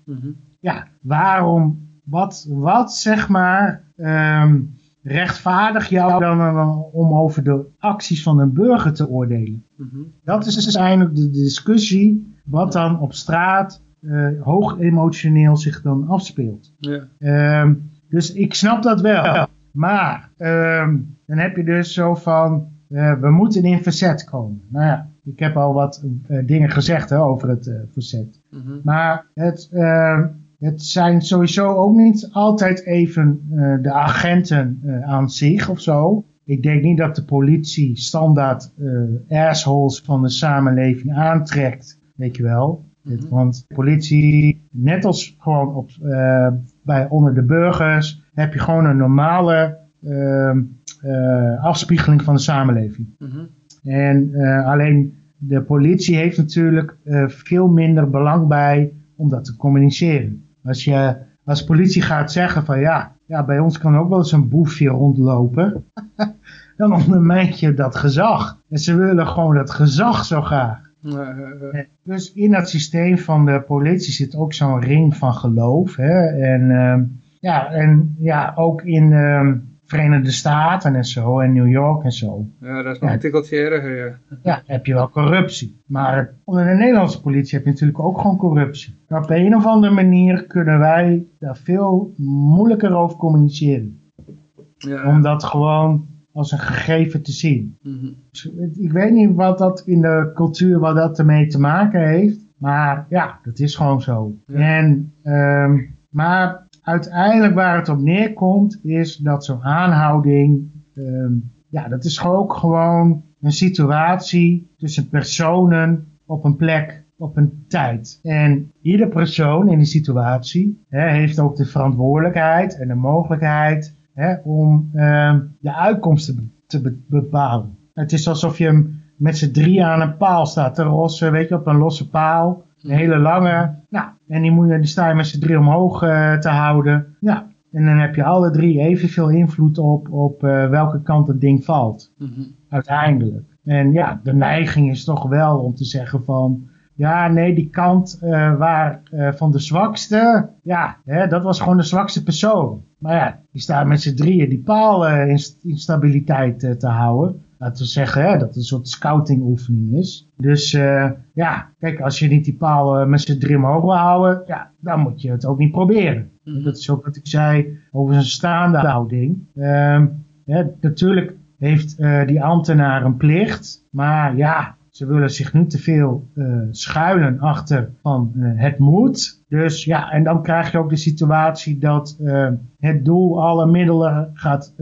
ja, waarom, wat, wat zeg maar, ehm, rechtvaardig jou dan eh, om over de acties van een burger te oordelen? Mhm. Dat is dus eigenlijk de discussie wat dan op straat eh, hoog emotioneel zich dan afspeelt. Ehm, dus ik snap dat wel. Maar ehm, dan heb je dus zo van, eh, we moeten in verzet komen. Nou ja, ik heb al wat dingen gezegd hè, over het verzet. Mhm. Maar het, eh, het zijn sowieso ook niet altijd even eh, de agenten eh, aan zich of zo. Ik denk niet dat de politie standaard eh assholes van de samenleving aantrekt, weet je wel. Het- Want politie, net als gewoon op, bij onder de burgers, heb je gewoon een normale ehm, eh, afspiegeling van de samenleving. Mhm. En alleen de politie heeft natuurlijk veel minder belang bij om dat te communiceren. Als je als politie gaat zeggen van ja, ja bij ons kan ook wel eens een boefje rondlopen, [laughs] dan ondermijnt je dat gezag. En ze willen gewoon dat gezag zo graag. Ja. Dus in dat systeem van de politie zit ook zo'n ring van geloof. Hè? En, ehm, ja, en ja, ook in de Verenigde Staten en zo, en New York en zo. Ja, dat is nog Ja. een tikkeltje erger, ja. Ja, heb je wel corruptie. Maar onder de Nederlandse politie heb je natuurlijk ook gewoon corruptie. Maar op een of andere manier kunnen wij daar veel moeilijker over communiceren. ja. Om dat gewoon als een gegeven te zien. Mhm. Ik weet niet wat dat in de cultuur, wat dat ermee te maken heeft. Maar ja, dat is gewoon zo. Ja. En, ehm, maar uiteindelijk waar het op neerkomt is dat zo'n aanhouding, ehm, ja, dat is ook gewoon een situatie tussen personen op een plek, op een tijd. En ieder persoon in die situatie heeft ook de verantwoordelijkheid en de mogelijkheid om ehm, de uitkomsten te be- bepalen. Het is alsof je met z'n drie aan een paal staat te rossen, weet je, op een losse paal. Een hele lange. Nou, en die, moet je, die sta je met z'n drie omhoog eh, te houden. Ja, en dan heb je alle drie evenveel invloed op, op eh, welke kant het ding valt. Uiteindelijk. En ja, de neiging is toch wel om te zeggen van... Ja, nee, die kant eh, waar van de zwakste... Ja, hè, dat was gewoon de zwakste persoon. Maar ja, die staat met z'n drieën die paal eh, in, in stabiliteit te houden. Laten we zeggen hè, dat het een soort scoutingoefening is. Dus eh, ja, kijk, als je niet die paal eh, met z'n drieën omhoog wil houden... Ja, dan moet je het ook niet proberen. Dat is ook wat ik zei over zijn staande houding. Ehm, ja, natuurlijk heeft eh, die ambtenaar een plicht. Maar ja, ze willen zich niet te veel schuilen achter van het moet. Dus ja, en dan krijg je ook de situatie dat het doel alle middelen gaat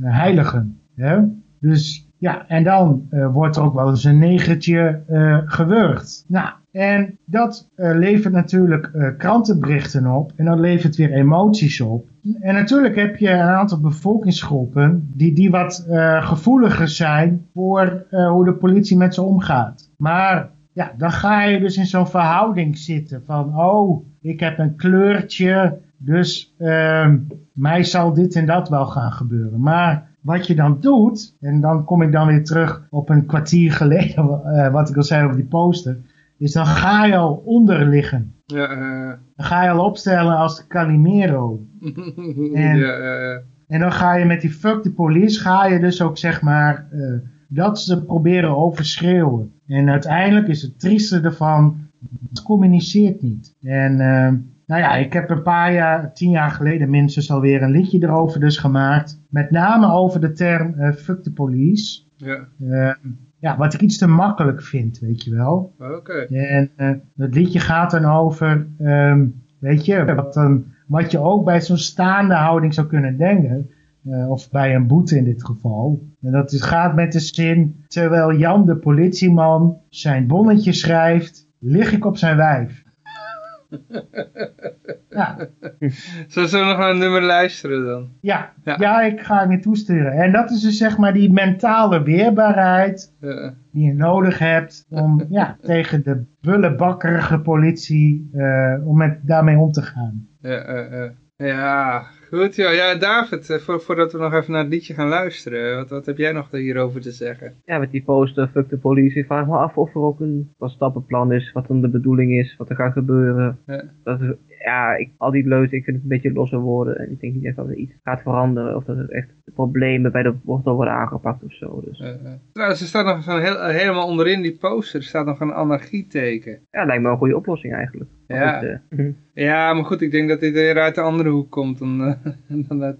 heiligen. Hè? Dus ja, en dan eh, wordt er ook wel eens een negertje eh gewurgd. Nou, en dat eh, levert natuurlijk krantenberichten op. En dat levert weer emoties op. En natuurlijk heb je een aantal bevolkingsgroepen die, die wat gevoeliger zijn voor hoe de politie met ze omgaat. Maar ja, dan ga je dus in zo'n verhouding zitten van, oh, ik heb een kleurtje, dus ehm, mij zal dit en dat wel gaan gebeuren. Maar wat je dan doet, en dan kom ik dan weer terug op een kwartier geleden, [laughs] eh, wat ik al zei over die poster, is dan ga je al onder liggen. Ja, eh, Dan ga je al opstellen als de Calimero. [laughs] En- ja, ja. En dan ga je met die fuck de police, ga je dus ook zeg maar dat ze proberen overschreeuwen. En uiteindelijk is het trieste ervan, het communiceert niet. En nou ja, ik heb een paar jaar, tien jaar geleden minstens alweer een liedje erover dus gemaakt. Met name over de term eh, fuck de police. ja. Eh, ja, wat ik iets te makkelijk vind, weet je wel. Oké. En eh, het liedje gaat dan over, ehm, weet je, wat, dan, wat je ook bij zo'n staande houding zou kunnen denken. eh, of bij een boete in dit geval. En dat is, gaat met de zin, terwijl Jan de politieman zijn bonnetje schrijft, lig ik op zijn wijf. [laughs] ja, [laughs] Zullen we nog naar een nummer luisteren dan? ja, Ja. ja. ik ga het je toesturen. En dat is dus zeg maar die mentale weerbaarheid Ja. die je nodig hebt om [laughs] ja, tegen de bullebakkerige politie, eh, om met, daarmee om te gaan. Ja, eh, eh. Ja, goed joh. Ja, David, eh, voor, voordat we nog even naar het liedje gaan luisteren, wat, wat heb jij nog hierover te zeggen? Ja, met die poster, fuck de politie. Vraag me af of er ook een wat stappenplan is, wat dan de bedoeling is, wat er gaat gebeuren. Ja. Dat is, ja, ik, al die leuzen, ik vind het een beetje losse woorden. En ik denk niet echt dat er iets gaat veranderen. Of dat er echt problemen bij de wortel worden aangepakt of zo. Dus Eh, eh. Trouwens, er staat nog zo'n heel, eh, helemaal onderin die poster, staat nog een anarchieteken. ja, lijkt me een goede oplossing eigenlijk. Ja. goed, eh, Ja, maar goed, ik denk dat dit weer uit de andere hoek komt dan, eh, [laughs] dan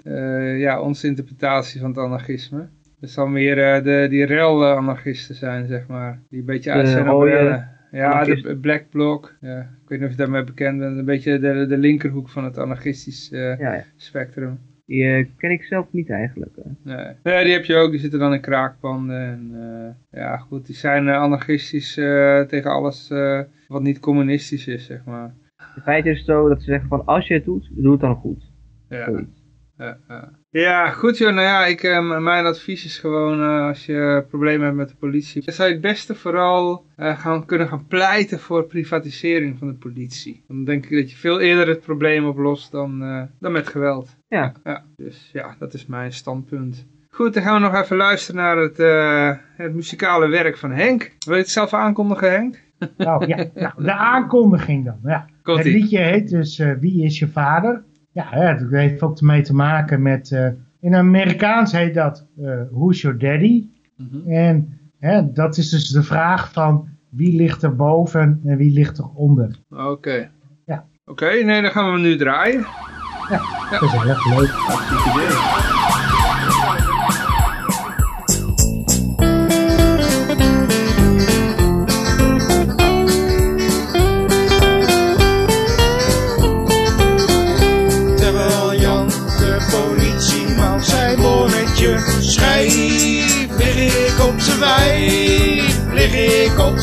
ja, onze interpretatie van het anarchisme. Het zal meer de, die rel-anarchisten zijn, zeg maar. Die een beetje uit zijn rode. Ja, de. Black Bloc. Ja. Ik weet niet of je daarmee bekend bent. Een beetje de, de linkerhoek van het anarchistisch eh, ja, ja. spectrum. Die eh, ken ik zelf niet eigenlijk. Nee. nee, die heb je ook. Die zitten dan in kraakpanden. En, eh, ja, goed. Die zijn anarchistisch tegen alles wat niet communistisch is, zeg maar. In feite is het zo dat ze zeggen van als je het doet, doe het dan goed. Ja. Ja, ja. Ja, goed joh. Nou ja, ik, eh, mijn advies is gewoon eh, als je problemen hebt met de politie. Dan zou je het beste vooral eh, gaan, kunnen gaan pleiten voor privatisering van de politie. Dan denk ik dat je veel eerder het probleem oplost dan, dan met geweld. Ja. ja. Dus ja, dat is mijn standpunt. Goed, dan gaan we nog even luisteren naar het, het muzikale werk van Henk. Wil je het zelf aankondigen Henk? Nou ja, nou, de aankondiging dan. Ja. Het liedje heet dus Wie is je vader? Ja, dat heeft ook mee te maken met, eh, in Amerikaans heet dat eh, Who's your daddy? Mhm. En hè, dat is dus de vraag van wie ligt er boven en wie ligt er onder. Oké. Ja. Oké, nee, dan gaan we nu draaien. Dat is heel erg leuk. Idee.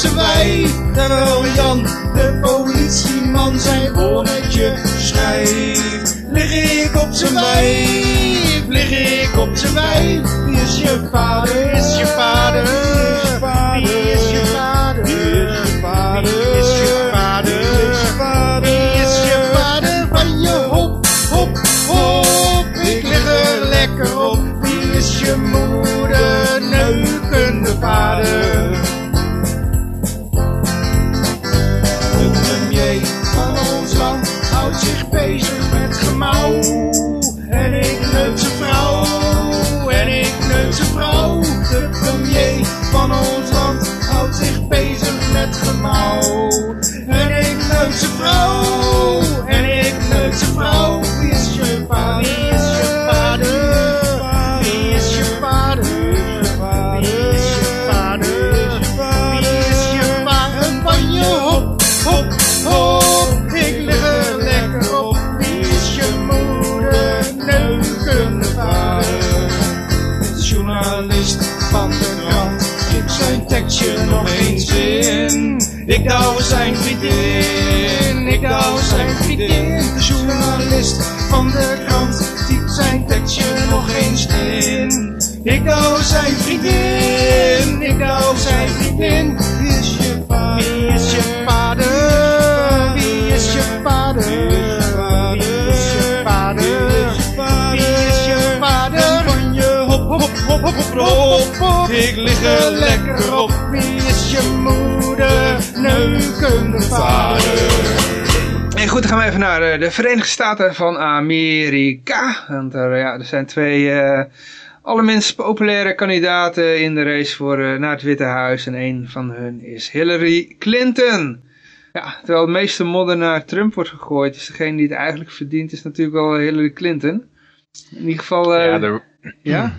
Mij. Terwijl Jan, de politieman, zijn bonnetje schrijft. Lig ik op zijn wijf, lig ik op zijn wijf. Is je vader, is je vader? Ik douw zijn vriendin, ik douw zijn vriendin. De journalist van de krant typt zijn tekstje nog eens in. Ik douw zijn vriendin, ik douw zijn vriendin. Ik lig er lekker op. Wie is je moeder? Neukende vader. En goed, dan gaan we even naar eh, de Verenigde Staten van Amerika. Want er, ja, er zijn twee eh allerminst populaire kandidaten in de race voor, eh, naar het Witte Huis. En een van hun is Hillary Clinton. Ja, terwijl het meeste modder naar Trump wordt gegooid, is degene die het eigenlijk verdient, is natuurlijk wel Hillary Clinton. In ieder geval, eh, ja, er, ja?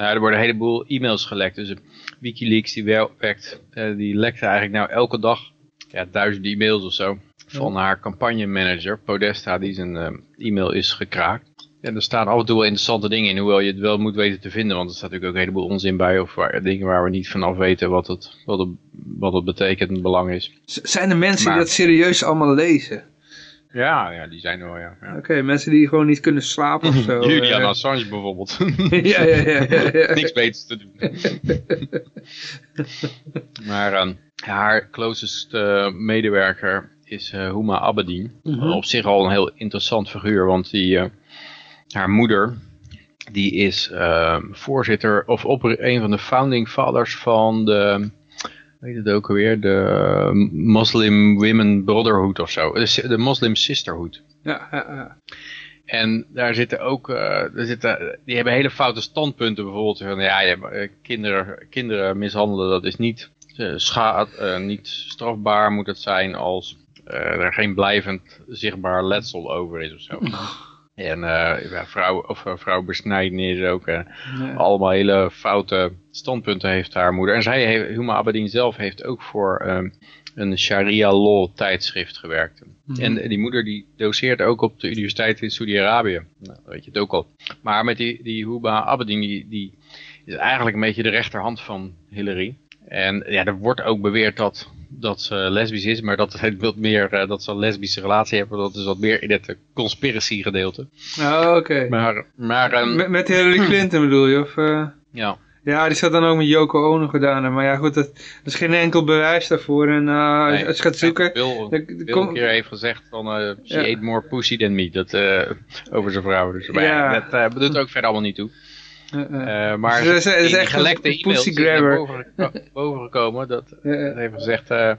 Ja, er worden een heleboel e-mails gelekt. Dus Wikileaks die werkt, eh, die lekte eigenlijk nou elke dag ja, duizenden e-mails of zo. Van haar campagnemanager, Podesta, die zijn eh, e-mail is gekraakt. En er staan af en toe wel interessante dingen in, hoewel je het wel moet weten te vinden. Want er staat natuurlijk ook een heleboel onzin bij, of waar, dingen waar we niet vanaf weten wat het, wat het, wat het betekent en belang is. Z- Zijn er mensen Maar- die dat serieus allemaal lezen? Ja, ja die zijn er wel, ja. ja. Oké, mensen die gewoon niet kunnen slapen of zo. [laughs] Julian eh. Assange bijvoorbeeld. [laughs] ja, ja, ja, ja. [laughs] Niks beters te doen. maar ehm, haar closest eh, medewerker is eh, Huma Abedin. Mhm. Op zich al een heel interessant figuur, want die, haar moeder, die is ehm, voorzitter, of op een van de founding fathers van de, weet het ook alweer, de Muslim Women Brotherhood of zo. De, de Muslim Sisterhood. Ja, ja, ja. En daar zitten ook, eh, er zitten, die hebben hele foute standpunten bijvoorbeeld. Van, ja, je, eh, kinderen, kinderen mishandelen, dat is niet, eh, schaad, eh, niet strafbaar moet het zijn als er geen blijvend zichtbaar letsel over is of zo. En ja, vrouw, of, eh, vrouw besnijdenis ook. eh, Ja. allemaal hele foute standpunten heeft haar moeder. En zij, heeft, Huma Abedin zelf, heeft ook voor ehm, een Sharia law tijdschrift gewerkt. Mhm. En die moeder die doseert ook op de universiteit in Saudi-Arabië. Nou, weet je het ook al. Maar met die, die Huma Abedin, die, die is eigenlijk een beetje de rechterhand van Hillary. En ja, er wordt ook beweerd dat, dat ze lesbisch is, maar dat, het wat meer, eh, dat ze een lesbische relatie hebben. Dat is wat meer in het eh, conspiracy gedeelte. Oh, oké. Maar, maar ehm, Met, met Hillary [clears throat] Clinton bedoel je? Of, eh? ja. Ja, die zat dan ook met Yoko Ono gedaan. Maar ja, goed, dat, er is geen enkel bewijs daarvoor. En Nee, als je gaat zoeken... Bill, dan- Bill dan kom- een keer heeft gezegd van uh, she Ja. ate more pussy than me. Dat, over zijn vrouw. Dus, maar ja. Dat doet ook verder allemaal niet toe. Eh, eh, Eh, maar Ze- ze- ze is echt een gelekte e-mails pussy is naar grabber. boven, geko- [laughs] boven gekomen. Dat dat heeft gezegd... eh,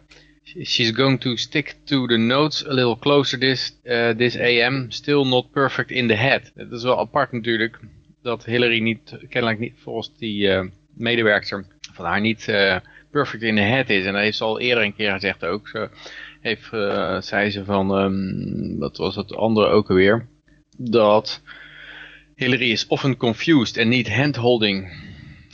She's going to stick to the notes a little closer this, eh, this AM. Still not perfect in the head. Het is wel apart natuurlijk. Dat Hillary niet, kennelijk niet volgens die eh medewerker van haar niet eh, perfect in the head is. En dat heeft ze al eerder een keer gezegd ook. Ze heeft, zei ze van, ehm, wat was het andere ook alweer? Dat Hillary is often confused en niet handholding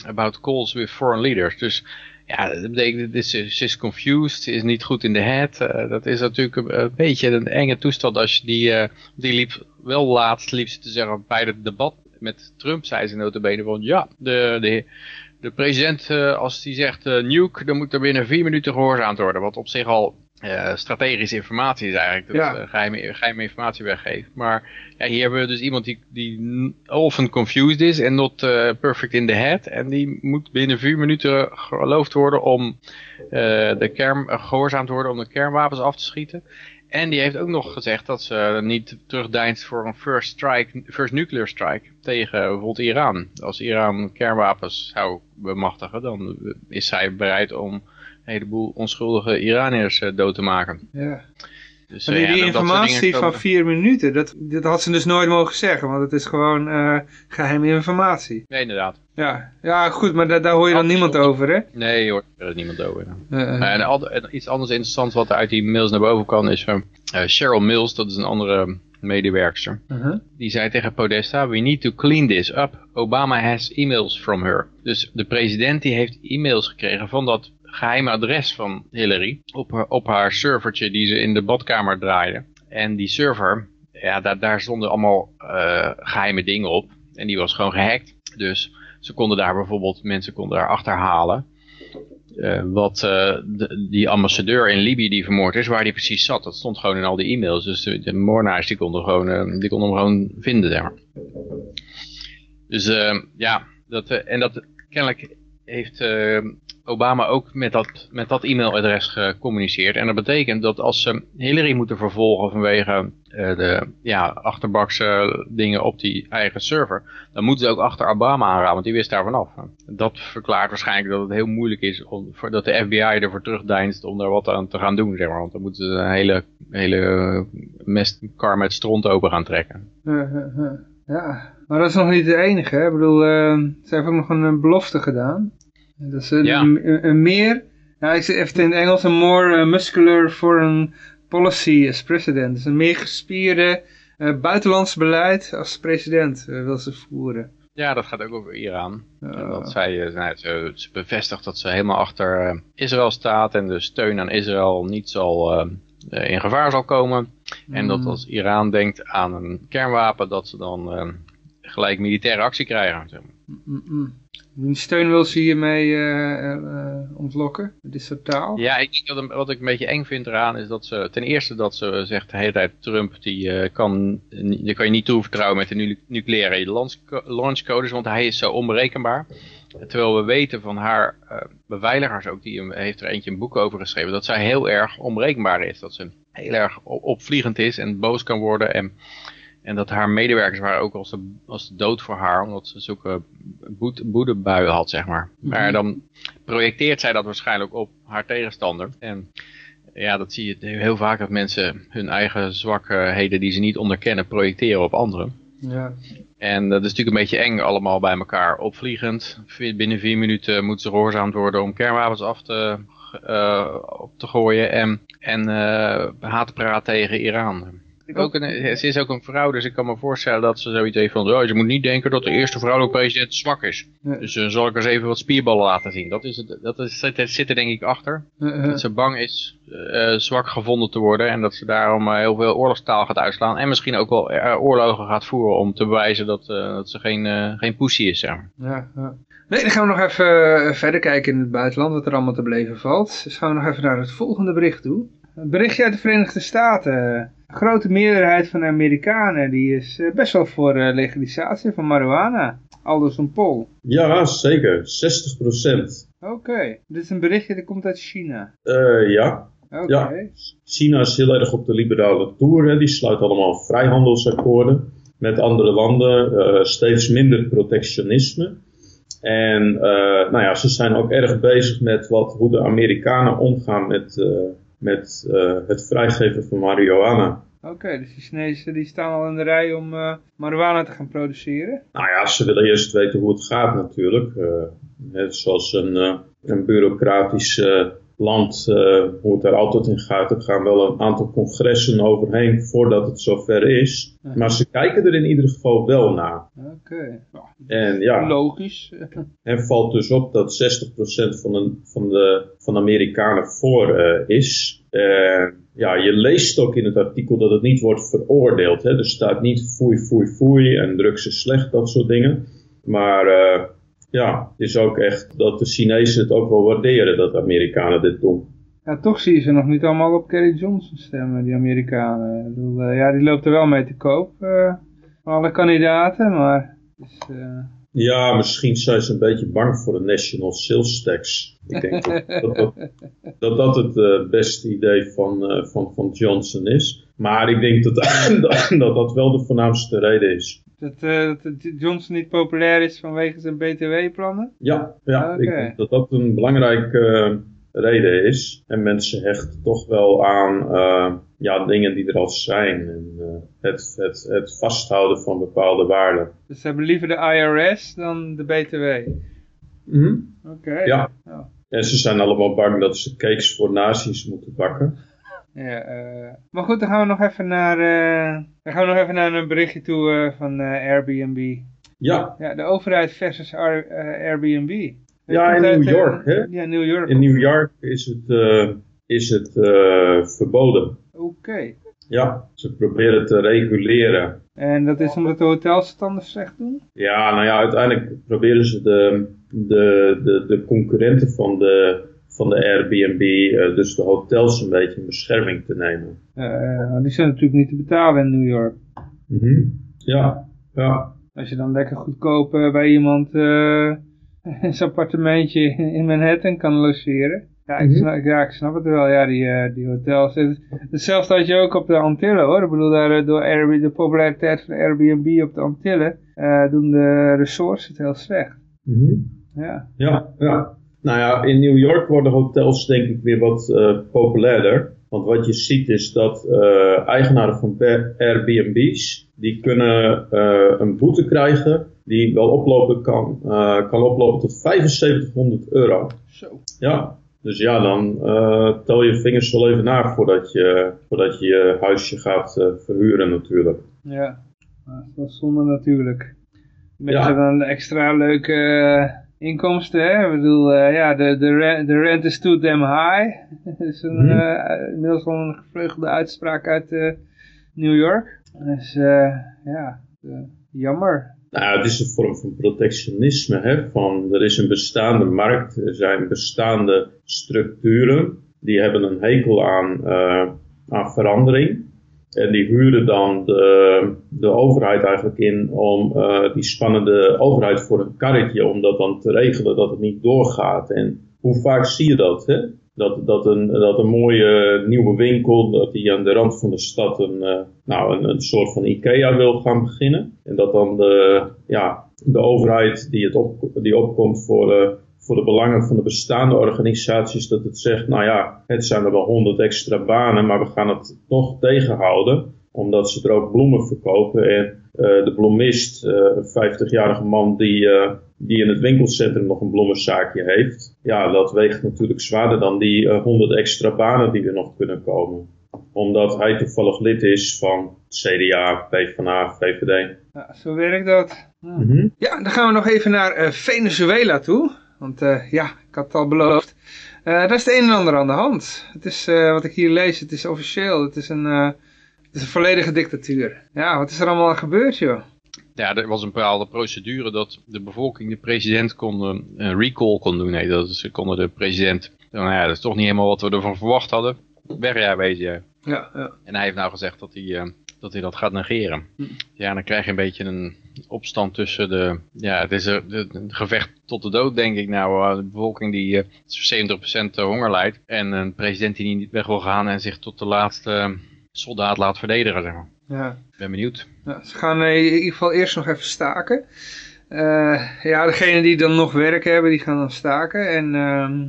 about calls with foreign leaders. Dus ja, dat betekent, dat ze is confused, is niet goed in de head. Eh, dat is natuurlijk een, beetje een enge toestand als je die, eh, die liep wel laatst, liep ze te zeggen bij het debat met Trump, zei ze notabene van ja, de, de, de president, eh, als die zegt nuke, dan moet er binnen vier minuten gehoorzaamd worden. Wat op zich al eh, strategische informatie is eigenlijk. Dat Ja. eh, geheime, geheime informatie weggeeft. Maar ja, hier hebben we dus iemand die, die often confused is en not eh, perfect in the head. En die moet binnen vier minuten geloofd worden om de kern, eh, gehoorzaamd te worden om de kernwapens af te schieten. En die heeft ook nog gezegd dat ze niet terugdeinst voor een first strike, first nuclear strike tegen bijvoorbeeld Iran. Als Iran kernwapens zou bemachtigen, dan is zij bereid om heleboel onschuldige Iraniërs eh, dood te maken. Ja. Dus, eh, die, soort informatie van komen- vier minuten, dat, dat had ze dus nooit mogen zeggen, want het is gewoon eh, geheime informatie. Nee, inderdaad. Ja, ja goed, maar da- daar hoor je dan Absoluut. niemand over, hè? Nee, je hoort er niemand over. Eh, eh. En, iets anders interessants wat er uit die mails naar boven kan is van eh, Cheryl Mills, dat is een andere medewerkster. Uh-huh. Die zei tegen Podesta, we need to clean this up. Obama has emails from her. Dus de president die heeft e-mails gekregen van dat geheime adres van Hillary op haar, op haar servertje die ze in de badkamer draaide. En die server, ja, daar, daar stonden allemaal eh, geheime dingen op. En die was gewoon gehackt. Dus ze konden daar bijvoorbeeld, mensen konden daar achterhalen. eh, wat eh, die ambassadeur in Libië die vermoord is, waar die precies zat. Dat stond gewoon in al die e-mails. Dus de, de die konden, gewoon, die konden hem gewoon vinden. Maar. Dus ja, dat, en dat kennelijk heeft Obama ook met dat, met dat e-mailadres gecommuniceerd. En dat betekent dat als ze Hillary moeten vervolgen vanwege eh, de ja, achterbakse dingen op die eigen server, dan moeten ze ook achter Obama aanraden, want die wist daar vanaf. Dat verklaart waarschijnlijk dat het heel moeilijk is om, dat de FBI ervoor terugdeinst om daar wat aan te gaan doen, zeg maar. Want dan moeten ze een hele, hele mestkar met stront open gaan trekken. [laughs] Ja, maar dat is nog niet de enige. Hè? Ik bedoel, eh, ze hebben ook nog een, belofte gedaan. Dat is een, Ja. een, een- een meer, ja, ik zeg even in het Engels, een more eh, muscular foreign policy as president. Dus een meer gespierde eh, buitenlands beleid als president eh, wil ze voeren. Ja, dat gaat ook over Iran. En dat zij, nou, ze, ze bevestigt dat ze helemaal achter Israël staat en de steun aan Israël niet zal, in gevaar zal komen. En dat als Iran denkt aan een kernwapen, dat ze dan gelijk militaire actie krijgen. zeg maar. Mm, mm. Die steun wil ze hiermee eh, eh, ontlokken, dit soort taal. Ja, ik denk dat een- wat ik een beetje eng vind eraan is dat ze ten eerste dat ze zegt de hele tijd Trump die eh, kan, die kan je niet toevertrouwen met de nu- nucleaire launchco- launchcodes, want hij is zo onberekenbaar. Terwijl we weten van haar eh, beveiligers ook, die hem- heeft er eentje een boek over geschreven, dat zij heel erg onberekenbaar is. Dat ze heel erg opvliegend is en boos kan worden en, en dat haar medewerkers waren ook als de, als de dood voor haar, omdat ze zulke boet, boedebuien had, zeg maar. Maar dan projecteert zij dat waarschijnlijk op haar tegenstander. En ja, dat zie je heel vaak dat mensen hun eigen zwakheden die ze niet onderkennen projecteren op anderen. Ja. En dat is natuurlijk een beetje eng allemaal bij elkaar opvliegend. Binnen vier minuten moeten ze gehoorzaamd worden om kernwapens af te, eh, op te gooien en, en eh haatpraat tegen Iran. Ook een, ze is ook een vrouw, dus ik kan me voorstellen dat ze zoiets heeft van... Oh, je moet niet denken dat de eerste vrouwelijke president zwak is. Ja. Dus eh, zal ik eens even wat spierballen laten zien. Dat, is het, dat is, zit, zit er denk ik achter. Dat ze bang is eh, zwak gevonden te worden. En dat ze daarom eh, heel veel oorlogstaal gaat uitslaan. En misschien ook wel oorlogen gaat voeren om te bewijzen dat, dat ze geen, geen pussy is. Zeg maar. Ja, ja. Nee, dan gaan we nog even verder kijken in het buitenland, wat er allemaal te beleven valt. Dus gaan we nog even naar het volgende bericht toe. Een berichtje uit de Verenigde Staten. Grote meerderheid van de Amerikanen die is eh, best wel voor eh, legalisatie van marihuana. Aldus een poll. Ja, zeker. 60%. Oké, dit is een berichtje dat komt uit China. Eh ja. Oké. Ja. China is heel erg op de liberale toer. Hè. Die sluit allemaal vrijhandelsakkoorden met andere landen. steeds minder protectionisme. En nou ja, ze zijn ook erg bezig met wat, hoe de Amerikanen omgaan met, met eh, het vrijgeven van marihuana. Oké, dus die Chinezen die staan al in de rij om eh marihuana te gaan produceren. Nou ja, ze willen eerst weten hoe het gaat natuurlijk. Eh, net zoals een, een bureaucratisch eh, land, eh, hoe het er altijd in gaat. Er gaan wel een aantal congressen overheen voordat het zover is. Maar ze kijken er in ieder geval wel naar. Oké, Nou, En ja, logisch. er valt dus op dat 60% van de, van de, van de Amerikanen voor eh, is. Eh, ja, je leest ook in het artikel dat het niet wordt veroordeeld. Hè? Er staat niet foei, foei, foei en drugs is slecht, dat soort dingen. Maar ja, het is ook echt dat de Chinezen het ook wel waarderen dat de Amerikanen dit doen. Ja, toch zie je ze nog niet allemaal op Kerry Johnson stemmen, die Amerikanen. Ik bedoel, eh, ja, die loopt er wel mee te koop, van alle kandidaten, maar... Dus, eh, Ja, misschien zijn ze een beetje bang voor de National Sales Tax. Ik denk dat [laughs] dat, dat, dat, dat het beste idee van, van, van Johnson is. Maar ik denk dat [laughs] dat, dat wel de voornaamste reden is. Dat, eh, dat Johnson niet populair is vanwege zijn btw-plannen? Ja, ja Oké. ik denk dat dat een belangrijke eh, reden is. En mensen hechten toch wel aan eh, ja, dingen die er al zijn. En, het, het, het vasthouden van bepaalde waarden. Dus ze hebben liever de IRS dan de btw? Oké. Ja. Ja. En ze zijn allemaal bang dat ze cakes voor nazi's moeten bakken. Ja, eh, maar goed, dan gaan we nog even naar, eh, dan gaan we nog even naar een berichtje toe eh, van Airbnb. Ja, Ja, de overheid versus Ar- Airbnb. Ja, in New York, hè? Ja, New York. in New York is het, is het verboden. Oké. Ja, ze proberen te reguleren. En dat is omdat de hotels het anders slecht doen? Ja, nou ja, uiteindelijk proberen ze de, de, de, de concurrenten van de, van de Airbnb, eh, dus de hotels, een beetje in bescherming te nemen. Want die zijn natuurlijk niet te betalen in New York. Ja, ja. Als je dan lekker goedkoop eh, bij iemand eh [laughs] zijn appartementje in Manhattan kan logeren. Ja, ik, Mhm. snap, ja, ik snap het wel. Ja, die, die hotels. Het- Hetzelfde had je ook op de Antillen hoor. Ik bedoel, daar, door Airbnb, de populariteit van Airbnb op de Antillen doen de resorts het heel slecht. Ja. Ja, ja. Nou ja, in New York worden hotels denk ik weer wat eh, populairder. Want wat je ziet is dat eh, eigenaren van Airbnb's, die kunnen eh, een boete krijgen die wel oplopen kan, kan oplopen tot 7500 euro. Zo. Ja, dus ja, dan tel je vingers wel even na voordat je voordat je, je huisje gaat verhuren natuurlijk. Ja. Dat is zonde natuurlijk. Mensen Ja. dan extra leuke inkomsten, hè. Ik bedoel, eh, ja, de, de, rent, de rent is too damn high. [laughs] Dat is een, inmiddels al een gevleugelde uitspraak uit eh, New York. Dus ja, jammer. Nou, het is een vorm van protectionisme. Hè? Van, er is een bestaande markt, er zijn bestaande structuren. Die hebben een hekel aan, aan verandering. En die huren dan de, de overheid eigenlijk in om eh, die spannende overheid voor een karretje, om dat dan te regelen dat het niet doorgaat. En hoe vaak zie je dat? Hè? Dat, dat, een, dat een mooie nieuwe winkel, dat die aan de rand van de stad een, eh, nou, een, een soort van IKEA wil gaan beginnen. En dat dan de, ja, de overheid die, het op, die opkomt voor, eh, voor de belangen van de bestaande organisaties, dat het zegt, nou ja, het zijn er wel honderd extra banen, maar we gaan het toch tegenhouden omdat ze er ook bloemen verkopen. En eh, de bloemist, eh, een 50-jarige man die, eh, die in het winkelcentrum nog een bloemenzaakje heeft. Ja, dat weegt natuurlijk zwaarder dan die eh, 100 extra banen die er nog kunnen komen. Omdat hij toevallig lid is van CDA, PvdA, VVD. Ja, zo werkt dat. Ja. Mhm. Ja, dan gaan we nog even naar Venezuela toe. Want eh, ja, ik had het al beloofd. Eh daar is het een en ander aan de hand. Het is, eh, wat ik hier lees, het is officieel. Het is een, het is een volledige dictatuur. Ja, wat is er allemaal gebeurd, joh? Ja, er was een bepaalde procedure dat de bevolking de president kon, een recall kon doen. Nee, dat ze konden de president, nou ja, dat is toch niet helemaal wat we ervan verwacht hadden. Wegrijwezen, ja. Ja, ja. En hij heeft nou gezegd dat hij, dat, hij dat gaat negeren. Ja, dan krijg je een beetje een opstand tussen de, ja, het is een, gevecht tot de dood, denk ik nou. Eh, De bevolking die eh, 70% honger lijdt en een president die niet weg wil gaan en zich tot de laatste eh, soldaat laat verdedigen, zeg maar. ja. Ik ben benieuwd. Ja, ze gaan eh, in ieder geval eerst nog even staken. Eh, ja, degenen die dan nog werk hebben, die gaan dan staken. En ehm,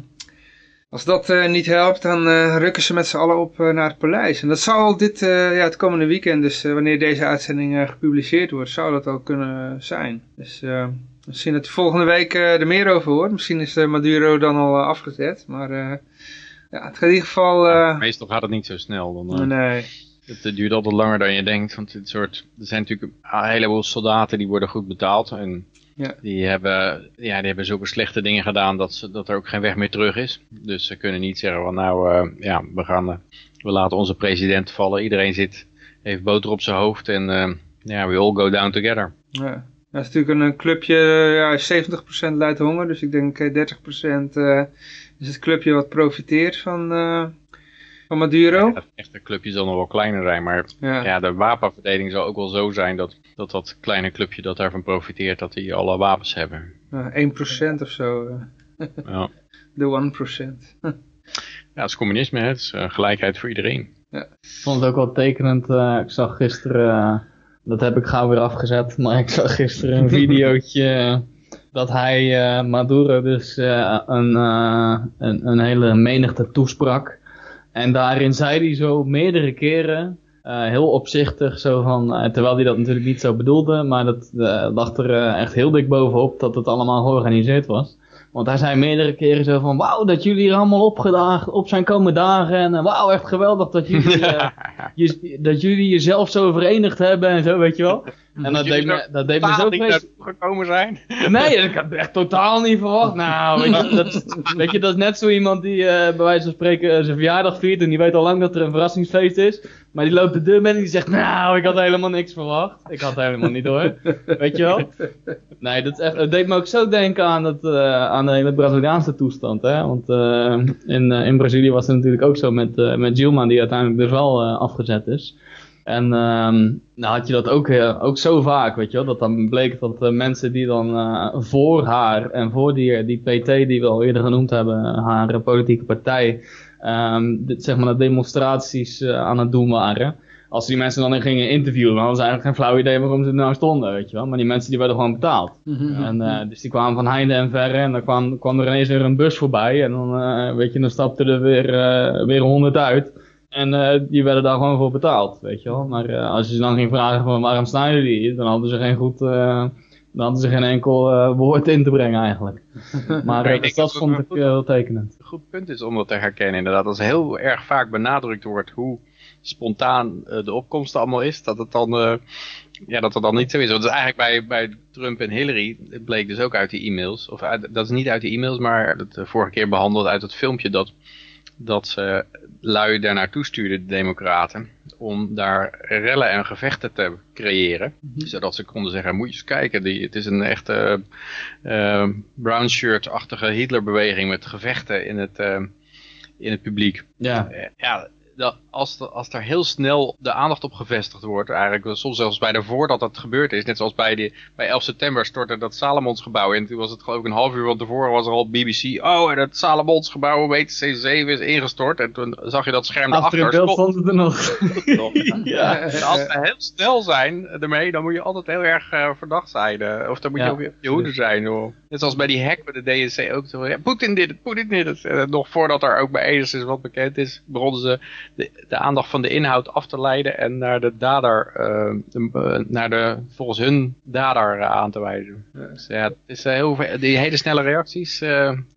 als dat eh, niet helpt, dan eh, rukken ze met z'n allen op eh, naar het paleis. En dat zou al dit, ja, het komende weekend, dus wanneer deze uitzending gepubliceerd wordt, zou dat al kunnen zijn. Dus misschien dat je volgende week er meer over hoort. Misschien is de Maduro dan al afgezet. Maar eh, ja, het gaat in ieder geval... Meestal gaat het niet zo snel. Dan, nee. Het duurt altijd langer dan je denkt, want het soort, er zijn natuurlijk een heleboel soldaten die worden goed betaald en Ja. die, hebben, ja, die hebben zulke slechte dingen gedaan dat, ze, dat er ook geen weg meer terug is. Dus ze kunnen niet zeggen van nou, eh, ja, we, gaan, eh, we laten onze president vallen, iedereen zit, heeft boter op zijn hoofd en eh, ja, we all go down together. Ja. Dat is natuurlijk een, clubje, ja, 70% leidt honger, dus ik denk eh, 30% eh, is het clubje wat profiteert van, van Maduro. Het echte clubje zal nog wel kleiner zijn, maar Ja. ja. de wapenverdeling zal ook wel zo zijn dat, dat dat kleine clubje dat daarvan profiteert, dat die alle wapens hebben. Ja, 1% of zo, eh, Ja, [laughs] de 1%. [laughs] ja het is communisme, hè. het is eh, gelijkheid voor iedereen. Ik vond het ook wel tekenend. eh, ik zag gisteren, dat heb ik gauw weer afgezet, maar ik zag gisteren een [laughs] videootje dat hij eh, Maduro dus eh, een, eh, een, een hele menigte toesprak. En daarin zei hij zo meerdere keren, eh, heel opzichtig, zo van, eh, terwijl hij dat natuurlijk niet zo bedoelde, maar dat eh, lag er echt heel dik bovenop dat het allemaal georganiseerd was. Want hij zei meerdere keren zo van, wauw, dat jullie er allemaal opgedaagd op zijn komende dagen. En wauw, echt geweldig dat jullie, [laughs] je, dat jullie jezelf zo verenigd hebben en zo, weet je wel. En dat deed me, dat deed me zo vreselijk. gekomen zijn. [laughs] Nee, ik had het echt totaal niet verwacht. Nou, weet je, dat, weet je, dat is net zo iemand die eh, bij wijze van spreken eh, zijn verjaardag viert en die weet al lang dat er een verrassingsfeest is. Maar die loopt de deur binnen en die zegt, nou, ik had helemaal niks verwacht. Ik had helemaal niet hoor. Weet je wel? Nee, dat, echt, het deed me ook zo denken aan, het, eh, aan de hele Braziliaanse toestand. Hè? Want in, in Brazilië was het natuurlijk ook zo met, met Gilma, die uiteindelijk dus wel afgezet is. En ehm nou had je dat ook, eh, ook zo vaak, weet je wel. Dat dan bleek dat eh, mensen die dan eh, voor haar en voor die, die PT die we al eerder genoemd hebben, haar politieke partij, dit, zeg maar de demonstraties aan het doen waren. Als die mensen dan in gingen interviewen, dan hadden ze eigenlijk geen flauw idee waarom ze er nou stonden, weet je wel. Maar die mensen die werden gewoon betaald. En, eh, dus die kwamen van heinde en verre en dan kwam, kwam er ineens weer een bus voorbij. En dan, weet je, dan stapten er weer, weer honderd uit. En eh, die werden daar gewoon voor betaald, weet je wel. Maar eh, als je ze dan ging vragen van waarom staan jullie hier, dan hadden ze geen goed, eh, dan hadden ze geen enkel eh, woord in te brengen eigenlijk. [laughs] Maar Ik dus denk dat vond wel ik goed. eh, heel tekenend. Een goed punt is om dat te herkennen inderdaad. Als heel erg vaak benadrukt wordt hoe spontaan de opkomst allemaal is, dat het dan, eh, ja, dat het dan niet zo is. Want het is eigenlijk bij, bij Trump en Hillary, het bleek dus ook uit die e-mails, of uit, dat is niet uit de e-mails, maar dat eh, vorige keer behandeld uit het filmpje dat, dat ze lui daar naartoe stuurden, de democraten, om daar rellen en gevechten te creëren. Zodat ze konden zeggen, moet je eens kijken, die, het is een echte eh, brown shirt-achtige Hitlerbeweging met gevechten in het, eh, in het publiek. Ja, Eh, ja, dat, als, de- als daar heel snel de aandacht op gevestigd wordt, eigenlijk soms zelfs bij de voordat dat gebeurd is, net zoals bij, de, bij 11 september stortte dat Salomonsgebouw in. Toen was het geloof ik een half uur van tevoren was er al BBC, oh en het Salomonsgebouw WTC 7 is ingestort. En toen zag je dat scherm achter in erachter. beeld stond het er nog. [laughs] [laughs] ja. En als we heel snel zijn ermee, dan moet je altijd heel erg eh, verdacht zijn. eh, of dan moet je Ja. op je hoede zijn. Hoor. Net zoals bij die hack met de DNC ook. Zo, ja, Poetin dit, het, Poetin dit. het. En nog voordat er ook bij enigszins wat bekend is, begonnen ze de, de aandacht van de inhoud af te leiden en naar de dader, eh, de- eh, naar de volgens hun dader eh, aan te wijzen. Dus ja, het is heel die hele snelle reacties.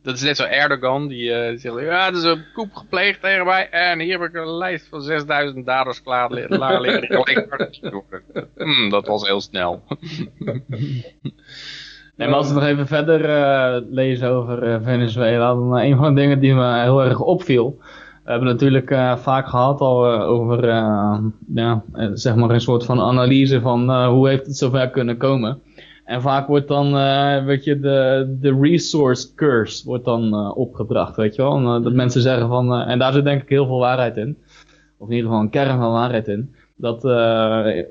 dat is net zo Erdogan, die zegt, ja, er is een koep gepleegd tegen mij en hier heb ik een lijst van 6000 daders klaar li- [laughs] klaar liggen. Hmm, dat was heel snel. [laughs] Nee, maar als we nog even verder lezen over Venezuela, dan een van de dingen die me heel erg opviel. We hebben natuurlijk eh, vaak gehad al eh, over eh, ja, zeg maar een soort van analyse van hoe heeft het zover kunnen komen. En vaak wordt dan, weet je, de, de resource curse wordt dan opgebracht, weet je wel. En, dat mensen zeggen van, en daar zit denk ik heel veel waarheid in. Of in ieder geval een kern van waarheid in. Dat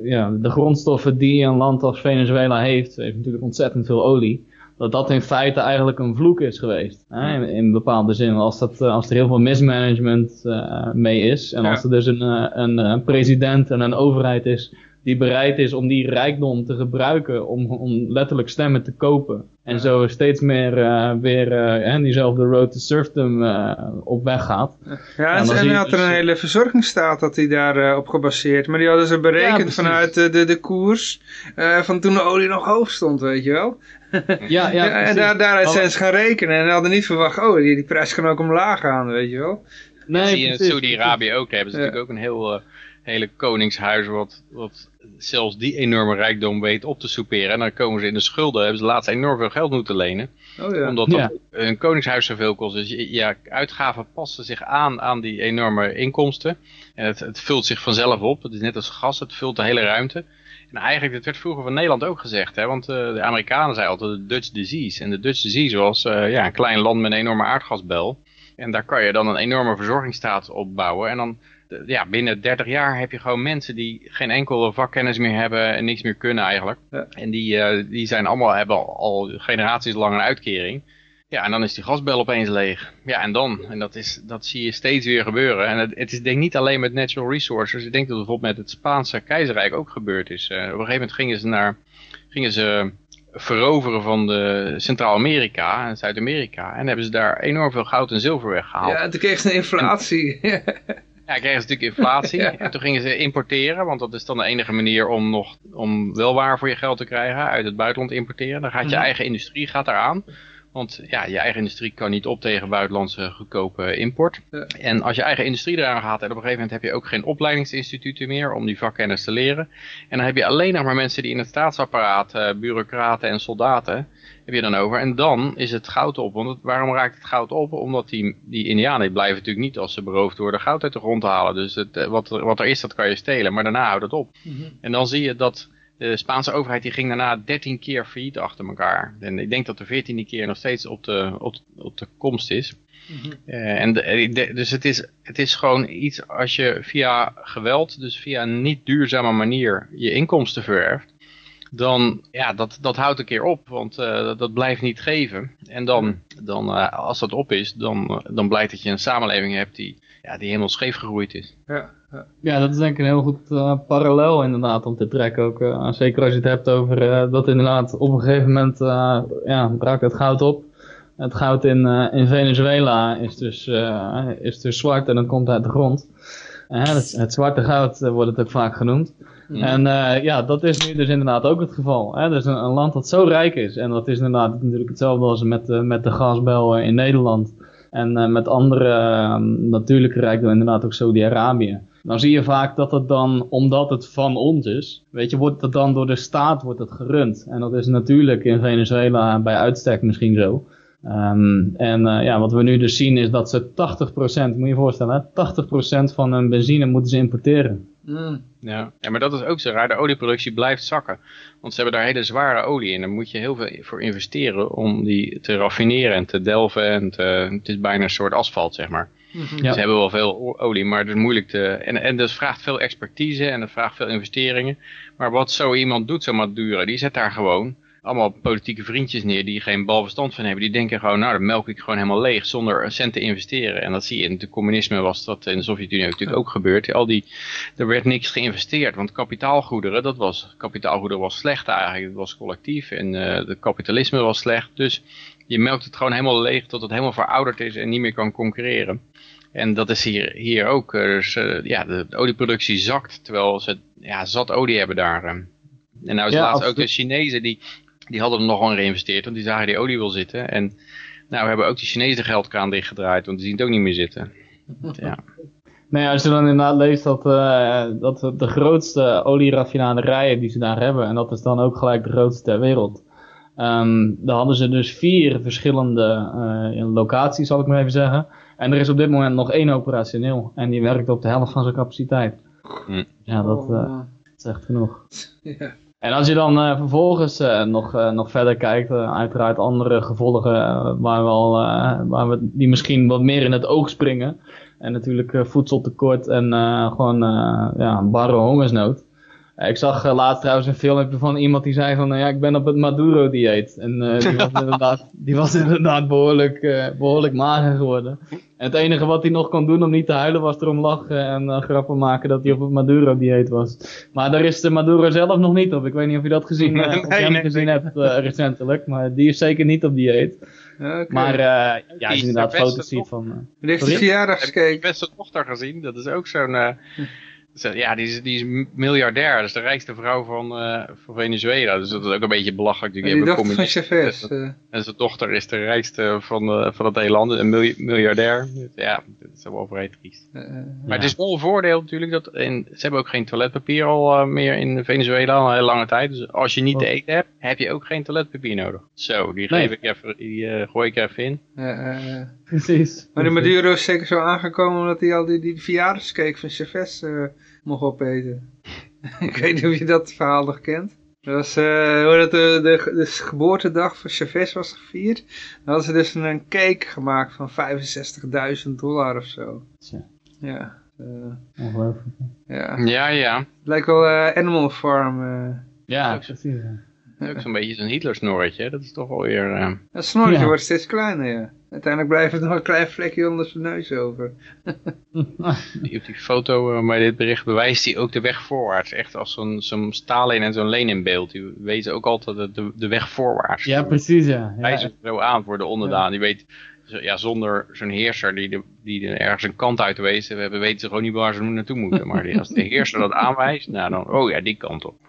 ja, de grondstoffen die een land als Venezuela heeft, heeft natuurlijk ontzettend veel olie. Dat dat in feite eigenlijk een vloek is geweest. Hè? In, in bepaalde zin. Als, dat, eh, als er heel veel mismanagement eh, mee is. En Ja. als er dus een, eh, een, eh, president en een overheid is die bereid is om die rijkdom te gebruiken om, om letterlijk stemmen te kopen. En zo steeds meer weer hè, diezelfde road to serfdom op weg gaat. Ja, en, hij had er dus- een hele verzorgingsstaat dat hij daar op gebaseerd. Maar die hadden ze berekend vanuit de, de, de koers van toen de olie nog hoog stond, weet je wel. Ja, ja, en precies. daar, daaruit zijn ze gaan rekenen en hadden niet verwacht, oh, die, die prijs kan ook omlaag gaan, weet je wel. Nee, zie je in. Saudi-Arabië ook. Daar hebben ze Ja. natuurlijk ook een heel, eh, hele koningshuis wat, wat zelfs die enorme rijkdom weet op te soeperen. En dan komen ze in de schulden, hebben ze laatst enorm veel geld moeten lenen. Oh ja. Omdat dat Ja. een koningshuis zoveel kost. Dus je uitgaven passen zich aan aan die enorme inkomsten. En het, het vult zich vanzelf op. Het is net als gas, het vult de hele ruimte. En eigenlijk, dat werd vroeger van Nederland ook gezegd. Hè? Want eh, de Amerikanen zeiden altijd de Dutch disease. En de Dutch disease was eh, ja, een klein land met een enorme aardgasbel. En daar kan je dan een enorme verzorgingsstaat opbouwen. En dan ja, binnen 30 jaar heb je gewoon mensen die geen enkele vakkennis meer hebben en niks meer kunnen eigenlijk. Ja. En die, eh, die zijn allemaal, hebben al, al generaties lang een uitkering. Ja, en dan is die gasbel opeens leeg. Ja, en dan? En dat, is, dat zie je steeds weer gebeuren. En het, het is denk ik niet alleen met natural resources. Ik denk dat het bijvoorbeeld met het Spaanse keizerrijk ook gebeurd is. Eh, op een gegeven moment gingen ze naar, gingen ze veroveren van de Centraal-Amerika en Zuid-Amerika. En hebben ze daar enorm veel goud en zilver weggehaald. Ja, en toen kreeg ze een inflatie. [laughs] Ja, kregen ze natuurlijk inflatie. [laughs] Ja. En toen gingen ze importeren, want dat is dan de enige manier om nog om wel waar voor je geld te krijgen. Uit het buitenland importeren. Dan gaat je Mhm. eigen industrie gaat eraan. Want ja, je eigen industrie kan niet op tegen buitenlandse goedkope import. Ja. En als je eigen industrie eraan gaat, en op een gegeven moment heb je ook geen opleidingsinstituten meer om die vakkennis te leren. En dan heb je alleen nog maar mensen die in het staatsapparaat, eh, bureaucraten en soldaten, heb je dan over. En dan is het goud op. Want het- waarom raakt het goud op? Omdat die, die indianen die blijven natuurlijk niet als ze beroofd worden goud uit de grond halen. Dus het, eh, wat, wat er is, dat kan je stelen. Maar daarna houdt het op. En dan zie je dat de Spaanse overheid die ging daarna 13 keer failliet achter elkaar. En ik denk dat de 14e keer nog steeds op de, op, op de komst is. Eh, en de- de- dus het is, het is gewoon iets als je via geweld, dus via een niet duurzame manier je inkomsten verwerft. Dan, ja, dat, dat houdt een keer op, want eh, dat, dat blijft niet geven. En dan, dan eh, als dat op is, dan, eh, dan blijkt dat je een samenleving hebt die, ja, die helemaal scheef gegroeid is. ja, ja. Dat is denk ik een heel goed eh, parallel inderdaad om te trekken ook. eh, zeker als je het hebt over eh, dat inderdaad op een gegeven moment ja, raakt het goud op. Het goud in, in Venezuela is dus, is dus zwart en dat komt uit de grond. Het, het zwarte goud wordt het ook vaak genoemd. En ja, dat is nu dus inderdaad ook het geval. Hè? Dus een, een land dat zo rijk is, en dat is inderdaad natuurlijk hetzelfde als met, de met de gasbel in Nederland. En met andere eh, natuurlijke rijkdom, inderdaad ook Saudi-Arabië. Dan zie je vaak dat het dan, omdat het van ons is, weet je, wordt het dan door de staat wordt het gerund. En dat is natuurlijk in Venezuela bij uitstek misschien zo. Ehm, en eh, ja, wat we nu dus zien is dat ze 80%, moet je je voorstellen, hè, 80% van hun benzine moeten ze importeren. Mm. Ja. ja, maar dat is ook zo raar. De olieproductie blijft zakken. Want ze hebben daar hele zware olie in. Daar moet je heel veel voor investeren om die te raffineren en te delven. En te, het is bijna een soort asfalt, zeg maar. Ja. Ze hebben wel veel olie, maar het is moeilijk te... En, en dat vraagt veel expertise en dat vraagt veel investeringen. Maar wat zo iemand doet, zo Maduro, die zet daar gewoon allemaal politieke vriendjes neer die geen balverstand van hebben. Die denken gewoon, nou, dat melk ik gewoon helemaal leeg zonder een cent te investeren. En dat zie je in het communisme was dat in de Sovjet-Unie natuurlijk ook gebeurd. Al die, er werd niks geïnvesteerd, want kapitaalgoederen, dat was, kapitaalgoederen was slecht eigenlijk. Het was collectief en eh het kapitalisme was slecht. Dus je melkt het gewoon helemaal leeg tot het helemaal verouderd is en niet meer kan concurreren. En dat is hier, hier ook. eh, Dus, eh, ja, de, olieproductie zakt, terwijl ze ja, zat olie hebben daar. eh. En nou is Ja, laatst ook de Chinezen, die, die hadden er nog aan geïnvesteerd, want die zagen die olie wel zitten. En nou hebben ook de Chinezen geldkraan dichtgedraaid, want die zien het ook niet meer zitten. [laughs] Ja. Nee, als je dan inderdaad leest dat, dat de grootste olieraffinaderijen die ze daar hebben, en dat is dan ook gelijk de grootste ter wereld. Ehm daar hadden ze dus vier verschillende locaties, zal ik maar even zeggen. En er is op dit moment nog één operationeel. En die werkt op de helft van zijn capaciteit. Hm. Ja, dat, eh, Oh, dat is echt genoeg. [laughs] ja. En als je dan eh, vervolgens eh, nog, eh, nog verder kijkt, uiteraard andere gevolgen waar we al, eh, waar we, die misschien wat meer in het oog springen. En natuurlijk eh, voedseltekort en eh, gewoon eh, ja, een barre hongersnood. Ik zag eh, laatst trouwens een filmpje van iemand die zei van, nou ja, ik ben op het Maduro-dieet. En eh, die, was [laughs] inderdaad, die was inderdaad behoorlijk, eh, behoorlijk mager geworden. En het enige wat hij nog kon doen om niet te huilen was erom lachen en grappen maken dat hij op het Maduro-dieet was. Maar daar is de Maduro zelf nog niet op. Ik weet niet of je dat gezien, of je Nee, hem nee, gezien hebt recentelijk, maar die is zeker niet op dieet. Ja, oké. Maar eh, ja, als je inderdaad foto's ziet van... Die heeft de Sorry? verjaardag Heb gekeken. beste dochter gezien? Dat is ook zo'n... [laughs] Ja, die is, die is miljardair. Dat is de rijkste vrouw van, eh, van Venezuela. Dus dat is ook een beetje belachelijk. Die Die dochter van. Chavez. eh. En zijn dochter is de rijkste van, eh, van het hele land. Een milj- miljardair. Ja, dat is wel vrij triest. eh, eh. Maar het is wel een voordeel natuurlijk. Dat in, ze hebben ook geen toiletpapier al meer in Venezuela al een hele lange tijd. Dus als je niet te eten hebt, heb je ook geen toiletpapier nodig. Zo, die, Nee. geef ik even, die eh, gooi ik er even in. Precies. Maar de Maduro is zeker zo aangekomen omdat hij al die, die verjaardagscake van Chavez eh, mocht opeten. [laughs] ik weet niet of je dat verhaal nog kent. Dat was, eh, hoe dat de, de, de geboortedag van Chavez was gevierd. Dan hadden ze dus een, een cake gemaakt van 65.000 dollar of zo. Tja. Ja. eh, Ongelooflijk. ja. Ja, ja. Het lijkt wel eh, Animal Farm. eh. Ja, precies. ja. Ook zo'n beetje zo'n Hitler-snorretje. Dat is toch wel weer... eh, Dat snorretje Ja. wordt steeds kleiner, ja. Uiteindelijk blijft er nog een klein vlekje onder zijn neus over. [laughs] die, op die foto eh, bij dit bericht bewijst hij ook de weg voorwaarts. Echt als zo'n zo'n Stalin en zo'n Lenin beeld. Die wezen ook altijd de, de, de weg voorwaarts. Ja, precies, ja. Hij ja. is zo aan voor de onderdaan. Die weet, ja, zonder zo'n heerser die, de, die er ergens een kant uit wezen hebben, weten ze gewoon niet waar ze naartoe moeten. Maar die- als de heerser dat aanwijst, nou dan, oh ja, die kant op.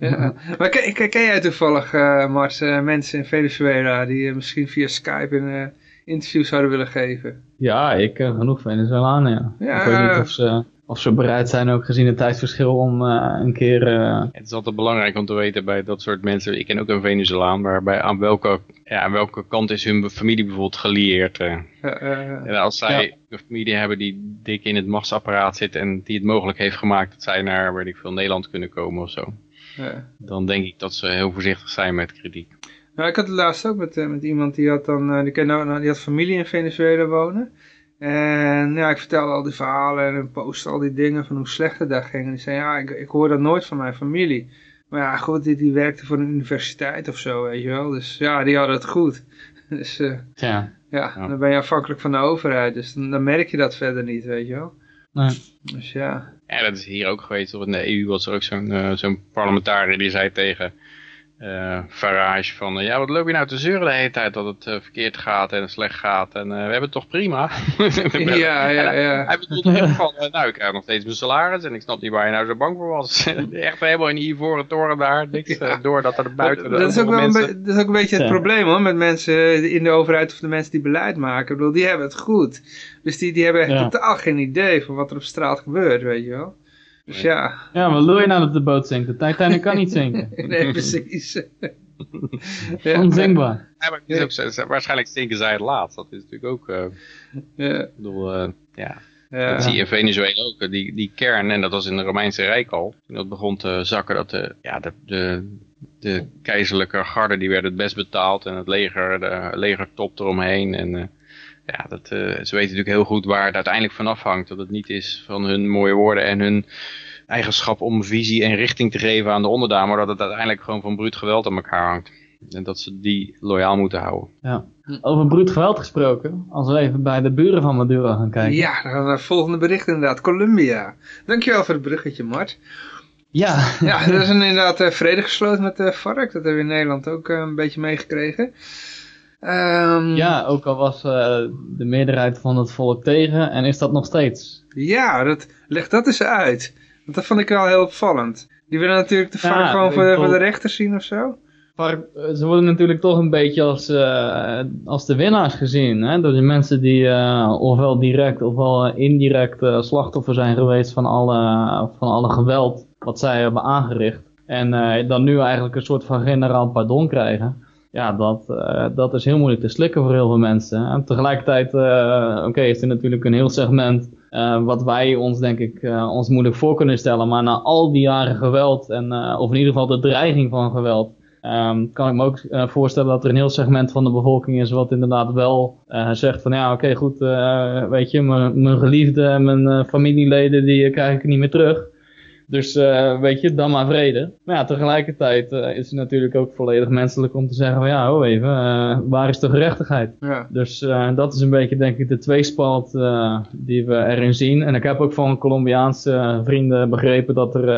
Ja. Maar ken, ken, ken jij toevallig, eh Mart, eh, mensen in Venezuela die eh, misschien via Skype een interview zouden willen geven? Ja, ik ken genoeg Venezolanen, ja. Ja, ik weet niet of ze, of ze bereid zijn, ook gezien het tijdsverschil, om eh, een keer... eh, Het is altijd belangrijk om te weten bij dat soort mensen. Ik ken ook een Venezolaan, maar bij, aan, welke, ja, aan welke kant is hun familie bijvoorbeeld gelieerd. eh. Ja, eh, En als zij een familie hebben die dik in het machtsapparaat zit en die het mogelijk heeft gemaakt dat zij naar, weet ik veel, Nederland kunnen komen of zo. ja. Dan denk ik dat ze heel voorzichtig zijn met kritiek. Nou, ik had het laatst ook met, met iemand die had dan, eh, die, kende, nou, die had familie in Venezuela wonen. En ja, ik vertelde al die verhalen en postte al die dingen van hoe slecht het daar ging. En die zei, ja, ik, ik hoor dat nooit van mijn familie. Maar ja, goed, die, die werkte voor een universiteit of zo, weet je wel. Dus ja, die hadden het goed. [laughs] Dus eh, ja, Ja. dan ben je afhankelijk van de overheid. Dus dan, dan merk je dat verder niet, weet je wel. nee. Dus ja, Ja, dat is hier ook geweest. In de EU was er ook zo'n eh, zo'n parlementariër die zei tegen eh, Farage van... eh, ja, wat loop je nou te zeuren de hele tijd dat het eh, verkeerd gaat en slecht gaat. En eh, we hebben het toch prima. [laughs] ja, [laughs] ja, ja. Hij bedoelde van, eh, nou, ik krijg nog steeds mijn salaris en ik snap niet waar je nou zo bang voor was. [laughs] echt helemaal in die ivoren toren daar, niks door dat er buiten de dat, is ook wel een mensen... dat is ook een beetje het Ja. probleem hoor, met mensen in de overheid of de mensen die beleid maken. Ik bedoel, die hebben het goed. Dus die, die hebben echt Ja. totaal geen idee van wat er op straat gebeurt, weet je wel. Dus ja, Ja, wat wil je nou dat de boot zinkt? De Titanic kan niet zinken. [laughs] nee precies. [laughs] ja, Onzinkbaar. Ja, maar het is ook zo- waarscheinlijk stinken zij het laatst. Dat is natuurlijk ook, eh, ja, ik bedoel, eh, ja, ja. Dat zie je in Venezuela ook. eh, Die, die kern, en dat was in het Romeinse Rijk al. Toen dat begon te zakken, dat de, ja, de, de, de keizerlijke garde die werd het best betaald. En het leger, de legertop eromheen. En eh, ja, dat, eh, ze weten natuurlijk heel goed waar het uiteindelijk van afhangt. Dat het niet is van hun mooie woorden en hun eigenschap om visie en richting te geven aan de onderdaan. Maar dat het uiteindelijk gewoon van bruut geweld aan elkaar hangt. En dat ze die loyaal moeten houden. Ja. Over bruut geweld gesproken, als we even bij de buren van Maduro gaan kijken. Ja, dan gaan we naar het volgende bericht inderdaad. Colombia. Dankjewel voor het bruggetje, Mart. Ja, Ja, er is een, inderdaad eh, vrede gesloten met de FARC. Dat hebben we in Nederland ook eh, een beetje meegekregen. Ehm, ja ook al was eh, de meerderheid van het volk tegen en is dat nog steeds. Ja, dat, leg dat eens uit. Want dat vond ik wel heel opvallend. Die willen natuurlijk de Ja, vark gewoon voor, de- voor de bedoel- rechter zien of zo. Maar eh, ze worden natuurlijk toch een beetje als, eh, als de winnaars gezien. Hè? Door de mensen die ofwel direct ofwel indirect slachtoffer zijn geweest van alle, van alle geweld wat zij hebben aangericht. En dan nu eigenlijk een soort van generaal pardon krijgen. Ja, dat, eh, dat is heel moeilijk te slikken voor heel veel mensen. En tegelijkertijd, eh, oké, is er natuurlijk een heel segment eh, wat wij ons denk ik ons moeilijk voor kunnen stellen. Maar na al die jaren geweld, en, of in ieder geval de dreiging van geweld, Ehm, kan ik me ook voorstellen dat er een heel segment van de bevolking is wat inderdaad wel zegt van ja oké goed, weet je, mijn geliefde, mijn familieleden die krijg ik niet meer terug. Dus eh, weet je, dan maar vrede. Maar ja, tegelijkertijd eh, is het natuurlijk ook volledig menselijk om te zeggen van ja, oh even, eh, waar is de gerechtigheid? Ja. Dus dat is een beetje denk ik de tweespalt die we erin zien. En ik heb ook van Colombiaanse vrienden begrepen dat er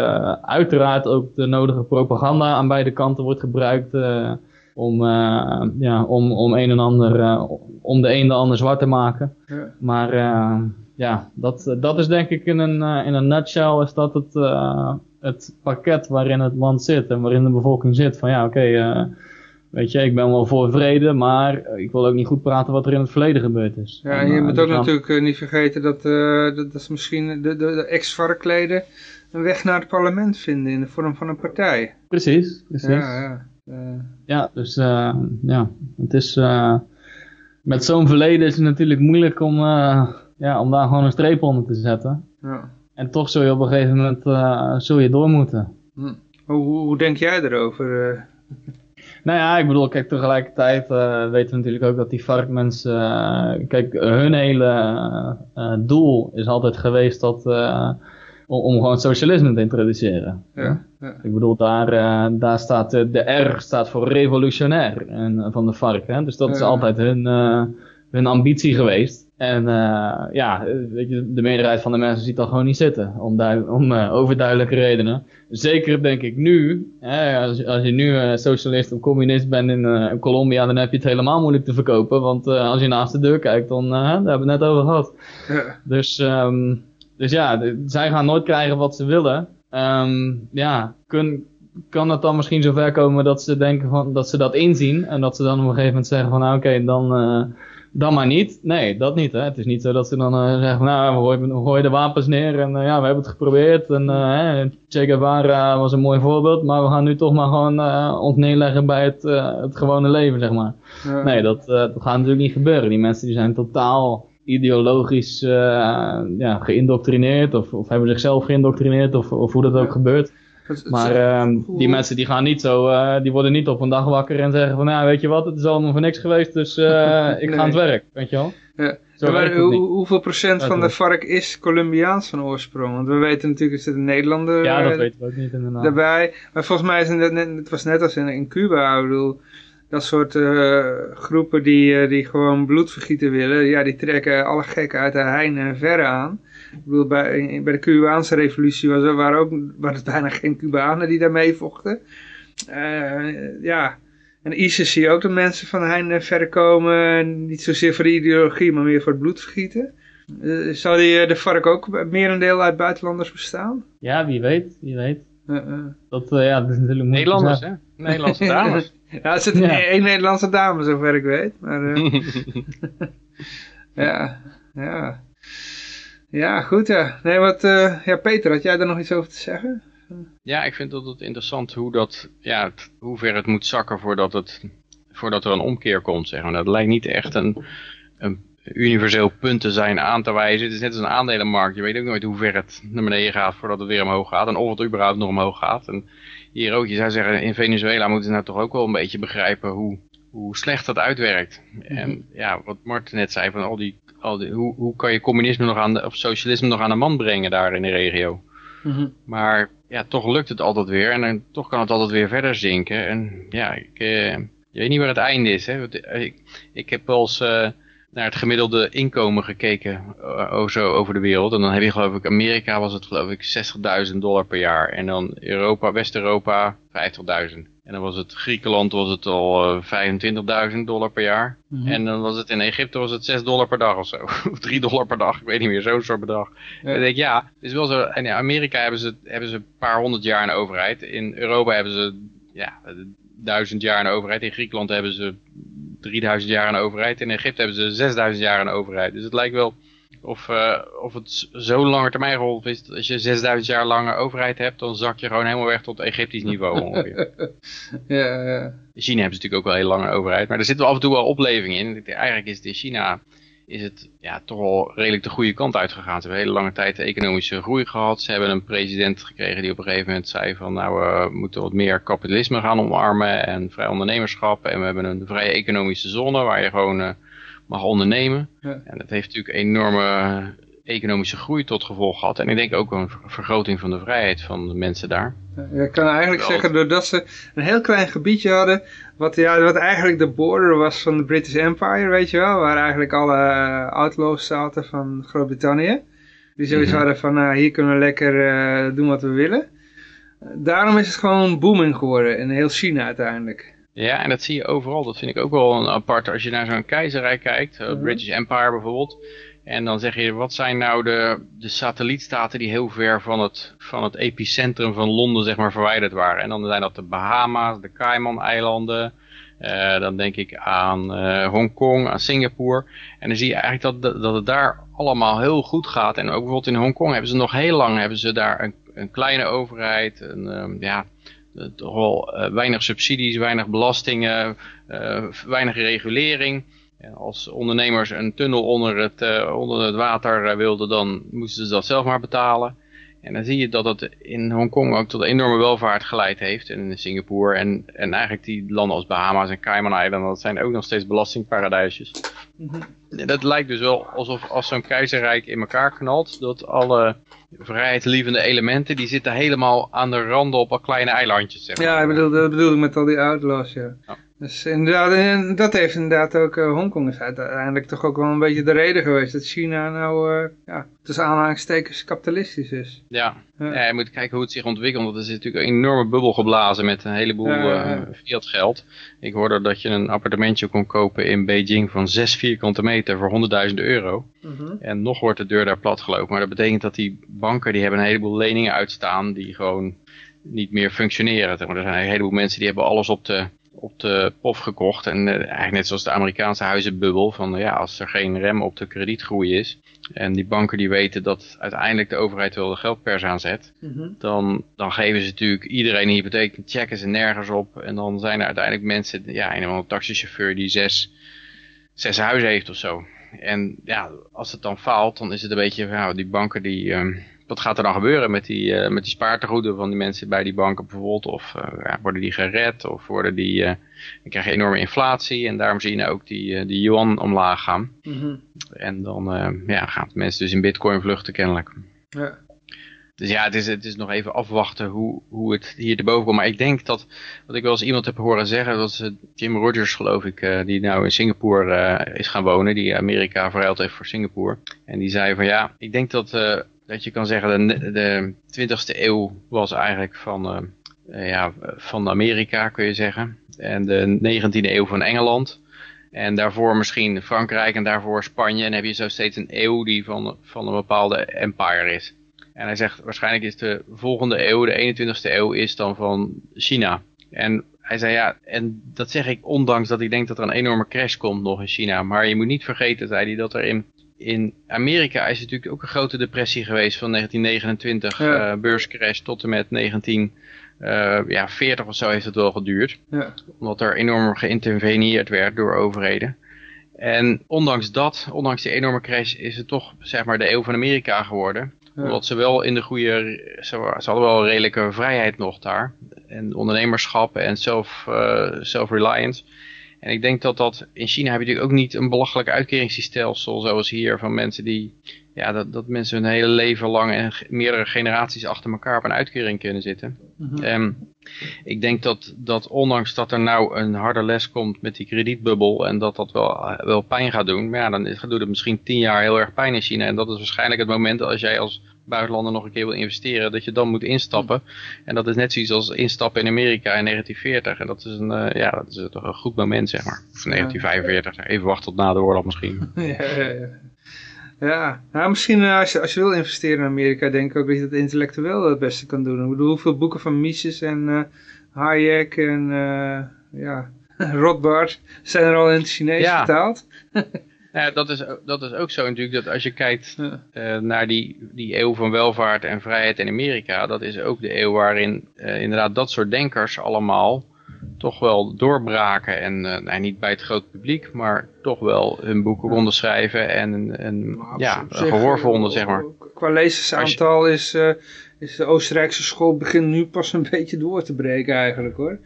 uiteraard ook de nodige propaganda aan beide kanten wordt gebruikt. om, ja, om, om een en ander, om de een de ander zwart te maken. Ja. Maar ja, dat, eh, dat is denk ik in een, eh, in een nutshell is dat het, eh, het pakket waarin het land zit en waarin de bevolking zit. Van ja, oké, weet je, ik ben wel voor vrede, maar ik wil ook niet goed praten wat er in het verleden gebeurd is. Ja, en je moet dus ook dan- natuurlijk niet vergeten dat, dat, dat misschien de, de, de ex-varkleden een weg naar het parlement vinden in de vorm van een partij. Precies, precies. Ja, ja. Ja, dus ja, het is, met zo'n verleden is het natuurlijk moeilijk om, ja, om daar gewoon een streep onder te zetten. ja. En toch zul je op een gegeven moment eh, zul je door moeten. Hm. Hoe, hoe, hoe denk jij erover? eh? [laughs] Nou ja, ik bedoel, kijk, tegelijkertijd eh, weten we natuurlijk ook dat die varkmensen, kijk, hun hele doel is altijd geweest dat, om, om gewoon socialisme te introduceren. ja, ja. Ik bedoel, daar, daar staat de, R staat voor revolutionair en, van de vark. Hè? Dus dat is altijd hun, hun ambitie geweest. En eh, ja, weet je, de meerderheid van de mensen ziet dat gewoon niet zitten. Om, om eh, overduidelijke redenen. Zeker denk ik nu, hè, als, als je nu eh, socialist of communist bent in, in Colombia, dan heb je het helemaal moeilijk te verkopen. Want als je naast de deur kijkt, dan, daar hebben we het net over gehad. Ja. Dus, ehm, dus ja, zij gaan nooit krijgen wat ze willen. Ehm, ja, kun, kan het dan misschien zover komen dat ze denken van, dat ze dat inzien en dat ze dan op een gegeven moment zeggen van, nou oké, dan, dan maar niet. Nee, dat niet. Hè. Het is niet zo dat ze dan eh, zeggen nou, we gooien, we gooien de wapens neer en eh, ja, we hebben het geprobeerd. En hè, Che Guevara was een mooi voorbeeld, maar we gaan nu toch maar gewoon ons neerleggen bij het, het gewone leven, zeg maar. Ja. Nee, dat, dat gaat natuurlijk niet gebeuren. Die mensen die zijn totaal ideologisch ja, geïndoctrineerd of, of hebben zichzelf geïndoctrineerd of, of hoe dat ook gebeurt. Het- het- Maar ehm, die mensen die gaan niet zo, eh, die worden niet op een dag wakker en zeggen van, nou weet je wat, het is allemaal voor niks geweest, dus eh, [laughs] ik ga aan het werk, weet je wel. Ja. Maar het hoe- hoeveel procent van de vark is Colombiaans van oorsprong? Want we weten natuurlijk, er zit een Nederlander Ja, dat weten we ook niet inderdaad. daarbij. Maar volgens mij is het, net, het was net als in, in Cuba, ik bedoel, dat soort eh, groepen die, die gewoon bloedvergieten willen, ja, die trekken alle gekken uit de heine en verre aan. Ik bedoel, bij, bij de Cubaanse revolutie was er, waren, ook, waren het bijna geen Cubanen die daarmee vochten. Eh, ja, en ISIS zie je ook dat mensen van heine en verre komen, niet zozeer voor de ideologie, maar meer voor het bloedvergieten. Eh, zou die, eh, de vark ook merendeel uit buitenlanders bestaan? Ja, wie weet, wie weet. Eh, eh. Dat, eh, ja, dat is natuurlijk moeilijk te Nederlanders, hè? Nederlandse dames. [laughs] Ja, er zit Ja. één Nederlandse dame, zover ik weet. Maar, eh, [laughs] ja, ja. Ja, goed ja. Nee, wat, eh, ja, Peter, had jij daar nog iets over te zeggen? Ja, ik vind dat het interessant hoe dat, ja, hoe ver het moet zakken voordat, het, voordat er een omkeer komt, zeg maar. Dat lijkt niet echt een, een universeel punt te zijn aan te wijzen. Het is net als een aandelenmarkt. Je weet ook nooit hoe ver het naar beneden gaat voordat het weer omhoog gaat. En of het überhaupt nog omhoog gaat. En hier ook, je zou zeggen, in Venezuela moeten ze nou toch ook wel een beetje begrijpen hoe, hoe slecht dat uitwerkt. En ja, wat Martin net zei, van al die, al die, hoe, hoe kan je communisme nog aan de, of socialisme nog aan de man brengen daar in de regio? Maar ja, toch lukt het altijd weer. En dan, toch kan het altijd weer verder zinken. En ja, ik, eh, je weet niet waar het einde is. Hè? Want, eh, Ik, ik heb wel eens eh, naar het gemiddelde inkomen gekeken eh, oh, zo over de wereld. En dan heb je geloof ik, Amerika was het geloof ik 60.000 dollar per jaar. En dan Europa, West-Europa 50.000. En dan was het Griekenland was het al eh 25.000 dollar per jaar. En dan was het in Egypte was het 6 dollar per dag of zo. [laughs] Of 3 dollar per dag, ik weet niet meer, zo'n soort bedrag. Ja. Dan denk ik, ja, het is wel zo. En in Amerika hebben ze, hebben ze een paar honderd jaar een overheid. In Europa hebben ze ja, duizend jaar een overheid. In Griekenland hebben ze 3000 jaar een overheid. In Egypte hebben ze 6000 jaar een overheid. Dus het lijkt wel of, eh, of het zo'n lange termijn geholpen is. dat Als je 6000 jaar lange overheid hebt, dan zak je gewoon helemaal weg tot Egyptisch niveau [laughs] ongeveer. Ja, ja. In China hebben ze natuurlijk ook wel een hele lange overheid. Maar er zit wel af en toe wel opleving in. Eigenlijk is het in China is het ja, toch wel redelijk de goede kant uitgegaan. Ze hebben een hele lange tijd economische groei gehad. Ze hebben een president gekregen die op een gegeven moment zei van nou we moeten wat meer kapitalisme gaan omarmen en vrij ondernemerschap. En we hebben een vrije economische zone waar je gewoon eh, mag ondernemen. Ja. En dat heeft natuurlijk enorme economische groei tot gevolg gehad. En ik denk ook een ver- vergroting van de vrijheid van de mensen daar. Je kan eigenlijk zeggen, doordat ze een heel klein gebiedje hadden, wat, ja, wat eigenlijk de border was van de British Empire, weet je wel, waar eigenlijk alle eh, outlaws zaten van Groot-Brittannië. Die zoiets Mhm. hadden van, nou, hier kunnen we lekker eh, doen wat we willen. Eh, Daarom is het gewoon booming geworden in heel China uiteindelijk. Ja, en dat zie je overal. Dat vind ik ook wel een apart. Als je naar zo'n keizerrijk kijkt, uh. British Empire bijvoorbeeld. En dan zeg je, wat zijn nou de, de satellietstaten die heel ver van het, van het epicentrum van Londen zeg maar, verwijderd waren. En dan zijn dat de Bahama's, de Cayman-eilanden. Uh, dan denk ik aan uh, Hongkong, aan Singapore. En dan zie je eigenlijk dat, dat het daar allemaal heel goed gaat. En ook bijvoorbeeld in Hongkong hebben ze nog heel lang hebben ze daar een, een kleine overheid. Een, um, ja, toch wel weinig subsidies, weinig belastingen, weinig regulering. Als ondernemers een tunnel onder het, uh, onder het water uh, wilden, dan moesten ze dat zelf maar betalen. En dan zie je dat het in Hongkong ook tot enorme welvaart geleid heeft. En in Singapore en, en eigenlijk die landen als Bahama's en Cayman-eilanden, dat zijn ook nog steeds belastingparadijsjes. Mm -hmm. Dat lijkt dus wel alsof als zo'n keizerrijk in elkaar knalt, dat alle vrijheidslievende elementen, die zitten helemaal aan de randen op al kleine eilandjes. Zeg maar. Ja, ik bedoel, dat bedoel ik met al die outlaws, ja. ja. Dus inderdaad, en dat heeft inderdaad ook, uh, Hongkong is uiteindelijk toch ook wel een beetje de reden geweest dat China nou, uh, ja, tussen aanhalingstekens kapitalistisch is. Ja. ja. ja, je moet kijken hoe het zich ontwikkelt, want er zit natuurlijk een enorme bubbel geblazen met een heleboel ja, uh, fiat geld. Ik hoorde dat je een appartementje kon kopen in Beijing van 6 vierkante meter voor 100.000 euro. -hmm. En nog wordt de deur daar plat gelopen, maar dat betekent dat die banken, die hebben een heleboel leningen uitstaan die gewoon niet meer functioneren. Er zijn een heleboel mensen die hebben alles op de op de pof gekocht. En uh, eigenlijk net zoals de Amerikaanse huizenbubbel. Van uh, ja, als er geen rem op de kredietgroei is. En die banken die weten dat uiteindelijk de overheid wel de geldpers aanzet. Mm -hmm. dan, dan geven ze natuurlijk iedereen een hypotheek. Checken ze nergens op. En dan zijn er uiteindelijk mensen. Ja, een of andere taxichauffeur die zes, zes huizen heeft of zo. En ja, als het dan faalt, dan is het een beetje, nou, die banken die, um, wat gaat er dan gebeuren met die, uh, met die spaartegoeden van die mensen bij die banken bijvoorbeeld? Of uh, ja, worden die gered of worden die, uh, dan krijg je enorme inflatie en daarom zie je nou ook die, die yuan omlaag gaan. Mm -hmm. En dan ja, gaan mensen dus in bitcoin vluchten kennelijk. Ja. Dus ja, het is, het is nog even afwachten hoe, hoe het hier erboven komt. Maar ik denk dat, wat ik wel eens iemand heb horen zeggen, dat is Jim Rogers geloof ik, die nou in Singapore uh, is gaan wonen, die Amerika verruild heeft voor Singapore. En die zei van ja, ik denk dat, uh, dat je kan zeggen, de, de 20e eeuw was eigenlijk van, ja, van Amerika, kun je zeggen. En de 19e eeuw van Engeland. En daarvoor misschien Frankrijk en daarvoor Spanje. En heb je zo steeds een eeuw die van, van een bepaalde empire is. En hij zegt, waarschijnlijk is de volgende eeuw, de 21ste eeuw, is dan van China. En hij zei, ja, en dat zeg ik ondanks dat ik denk dat er een enorme crash komt nog in China. Maar je moet niet vergeten, zei hij, dat er in, in Amerika is natuurlijk ook een grote depressie geweest van 1929, Ja. uh, beurscrash, tot en met 1940 ja, 40 of zo heeft het wel geduurd. Ja. Omdat er enorm geïnterveneerd werd door overheden. En ondanks dat, ondanks die enorme crash, is het toch zeg maar de eeuw van Amerika geworden. Ja. Omdat ze wel in de goede, ze, hadden wel een redelijke vrijheid nog daar. En ondernemerschap en uh, self-reliance. En ik denk dat dat, in China heb je natuurlijk ook niet een belachelijk uitkeringsstelsel zoals hier. Van mensen die, ja, dat, dat mensen hun hele leven lang en meerdere generaties achter elkaar op een uitkering kunnen zitten. Mm -hmm. um, ik denk dat, dat ondanks dat er nou een harde les komt met die kredietbubbel en dat dat wel, wel pijn gaat doen. Maar ja, dan doet het misschien tien jaar heel erg pijn in China. En dat is waarschijnlijk het moment als jij als buitenlander nog een keer wil investeren, dat je dan moet instappen. En dat is net zoiets als instappen in Amerika in 1940. En dat is, een, uh, ja, dat is toch een goed moment, zeg maar. Of 1945, even wachten tot na de oorlog misschien. [laughs] ja, ja, ja. Ja, nou, misschien uh, als, je, als je wil investeren in Amerika, denk ik ook dat je dat intellectueel het beste kan doen. Ik bedoel, hoeveel boeken van Mises en uh, Hayek en ja, [laughs] Rothbard zijn er al in het Chinees Ja. vertaald? [laughs] Ja, dat is, dat is ook zo natuurlijk, dat als je kijkt uh, naar die, die eeuw van welvaart en vrijheid in Amerika, dat is ook de eeuw waarin uh, inderdaad dat soort denkers allemaal toch wel doorbraken. En uh, nou, niet bij het grote publiek, maar toch wel hun boeken konden schrijven en, en ja, gehoor vonden, zeg maar. Qua lezersaantal is, is de Oostenrijkse school begint nu pas een [laughs] beetje door te breken eigenlijk hoor.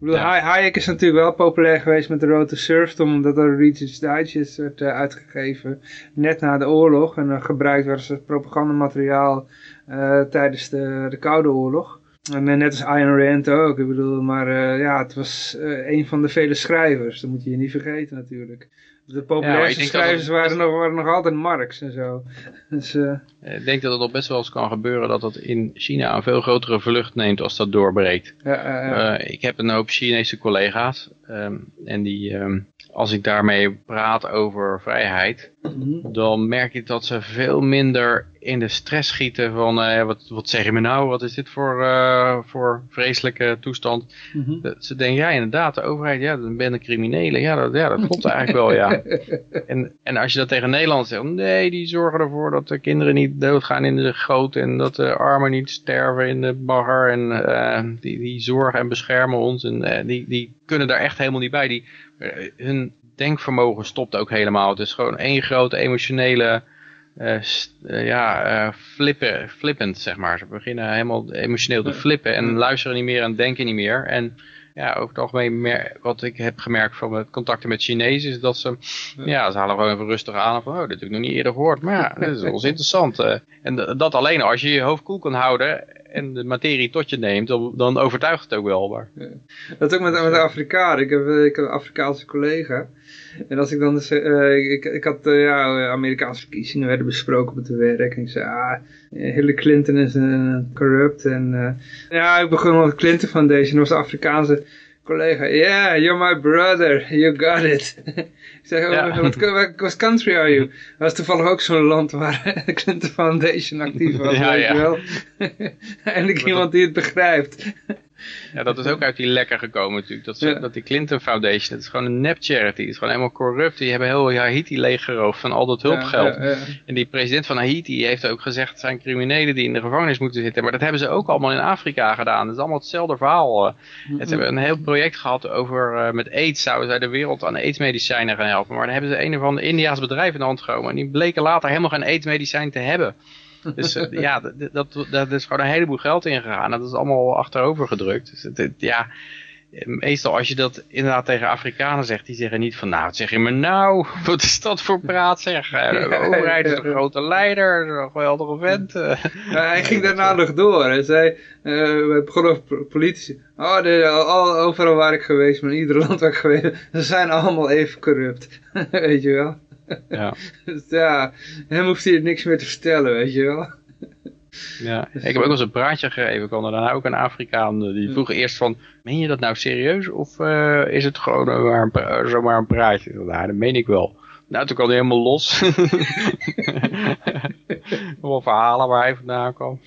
Ik bedoel, ja. Hayek is natuurlijk wel populair geweest met de Road to Serfdom, omdat er Reader's Digest werd uh, uitgegeven net na de oorlog en uh, gebruikt werd als propagandamateriaal uh, tijdens de, de Koude Oorlog. En net als Ayn Rand ook, ik bedoel, maar ja, het was een van de vele schrijvers, dat moet je je niet vergeten natuurlijk. De populairste dat schrijvers het- waren, nog, waren nog altijd Marx en zo. [laughs] Dus, eh, Ik denk dat het nog best wel eens kan gebeuren dat het in China een veel grotere vlucht neemt als dat doorbreekt. ja, ja, ja. Eh, ik heb een hoop Chinese collega's ehm, en die, ehm, als ik daarmee praat over vrijheid, Mhm. dan merk ik dat ze veel minder in de stress schieten van eh, wat, wat zeg je me nou, wat is dit voor, eh, voor vreselijke toestand. Mhm. Dat Ze denken, ja inderdaad, de overheid, ja, dan ben de criminelen. Ja dat, ja, dat klopt eigenlijk wel, ja. [laughs] En, en als je dat tegen Nederland zegt, nee, die zorgen ervoor dat de kinderen niet doodgaan in de goot en dat de armen niet sterven in de bagger en eh, die, die zorgen en beschermen ons en die, die kunnen daar echt helemaal niet bij. Die, hun denkvermogen stopt ook helemaal. Het is gewoon één grote emotionele, eh, eh, ja, eh, flippen, flippend zeg maar. Ze beginnen helemaal emotioneel te flippen en luisteren niet meer en denken niet meer. En ja, over het algemeen, wat ik heb gemerkt van mijn contacten met Chinezen, is dat ze, ja, ze halen gewoon even rustig aan. Van, oh, dit heb ik nog niet eerder gehoord. Maar ja, [laughs] dit is wel eens interessant. en dat alleen, als je je hoofd koel kan houden en de materie tot je neemt, dan, overtuigt het ook wel. Maar, Dat ook met, met de. Ik heb, ik heb een Afrikaanse collega. En als ik dan dus, eh, ik, ik had, eh, ja, Amerikaanse verkiezingen werden besproken op het werk. En ik zei, ah, Hillary Clinton is een corrupt. En eh, ja, ik begon met Clinton Foundation. Dat was een Afrikaanse collega. Yeah, you're my brother. You got it. [laughs] zeg, Ja. what, what, what country are you? Dat was toevallig ook zo'n land waar [laughs] Clinton Foundation actief was. Ja, weet je wel. [laughs] Eindelijk iemand die het begrijpt. Ja, dat is ook uit die lekker gekomen natuurlijk. Dat, ze- Ja. dat die Clinton Foundation, het is gewoon een nep charity. Het is gewoon helemaal corrupt. Die hebben heel Haiti leeggeroofd van al dat hulpgeld. Ja, ja, ja. En die president van Haiti heeft ook gezegd, het zijn criminelen die in de gevangenis moeten zitten. Maar dat hebben ze ook allemaal in Afrika gedaan. Dat is allemaal hetzelfde verhaal. En Ze hebben een heel project gehad over, eh, met aids zouden zij de wereld aan aidsmedicijnen gaan helpen. Maar dan hebben ze een of ander Indiaas bedrijf in de hand genomen. En die bleken later helemaal geen aidsmedicijn te hebben. Dus eh, ja, dat, dat, dat is gewoon een heleboel geld ingegaan. Dat is allemaal achterover gedrukt. Dus het, ja, meestal als je dat inderdaad tegen Afrikanen zegt, die zeggen niet van, nou, wat zeg je me nou? [laughs] Wat is dat voor praat zeg? Eh, De overheid is een grote leider, een geweldige vent. eh. [laughs] Ja, hij ging daarna nog door. Hij zei, we begonnen over po- politici. Oh, de, al, overal waar ik geweest ben, in ieder [laughs] land waar ik geweest ben, ze zijn allemaal even corrupt. weet je wel? Ja. [laughs] Dus ja, hem hoeft hij niks meer te vertellen, weet je wel? Ja, ik heb ook wel eens een praatje gegeven. Ik kwam daarna ook een Afrikaan. Die vroeg eerst van, meen je dat nou serieus? Of eh, is het gewoon maar een, zomaar een praatje? Nou, dat meen ik wel. Nou, toen kwam hij helemaal los. [laughs] [laughs] Allemaal verhalen waar hij vandaan kwam.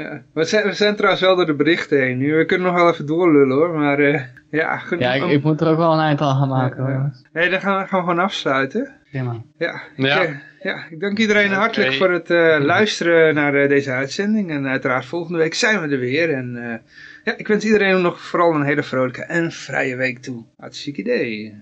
Ja. We, zijn, we zijn trouwens wel door de berichten heen nu. We kunnen nog wel even doorlullen hoor, maar eh, ja. Ja, ik, ik moet er ook wel een eind aan gaan maken. Ja, hoor. Nee, dan gaan we, gaan we gewoon afsluiten. Prima. Ja, Ja. Ik, ja, ik dank iedereen hartelijk voor het eh, luisteren naar eh, deze uitzending. En uiteraard volgende week zijn we er weer. En eh, ja, ik wens iedereen nog vooral een hele vrolijke en vrije week toe. Hartstikke idee.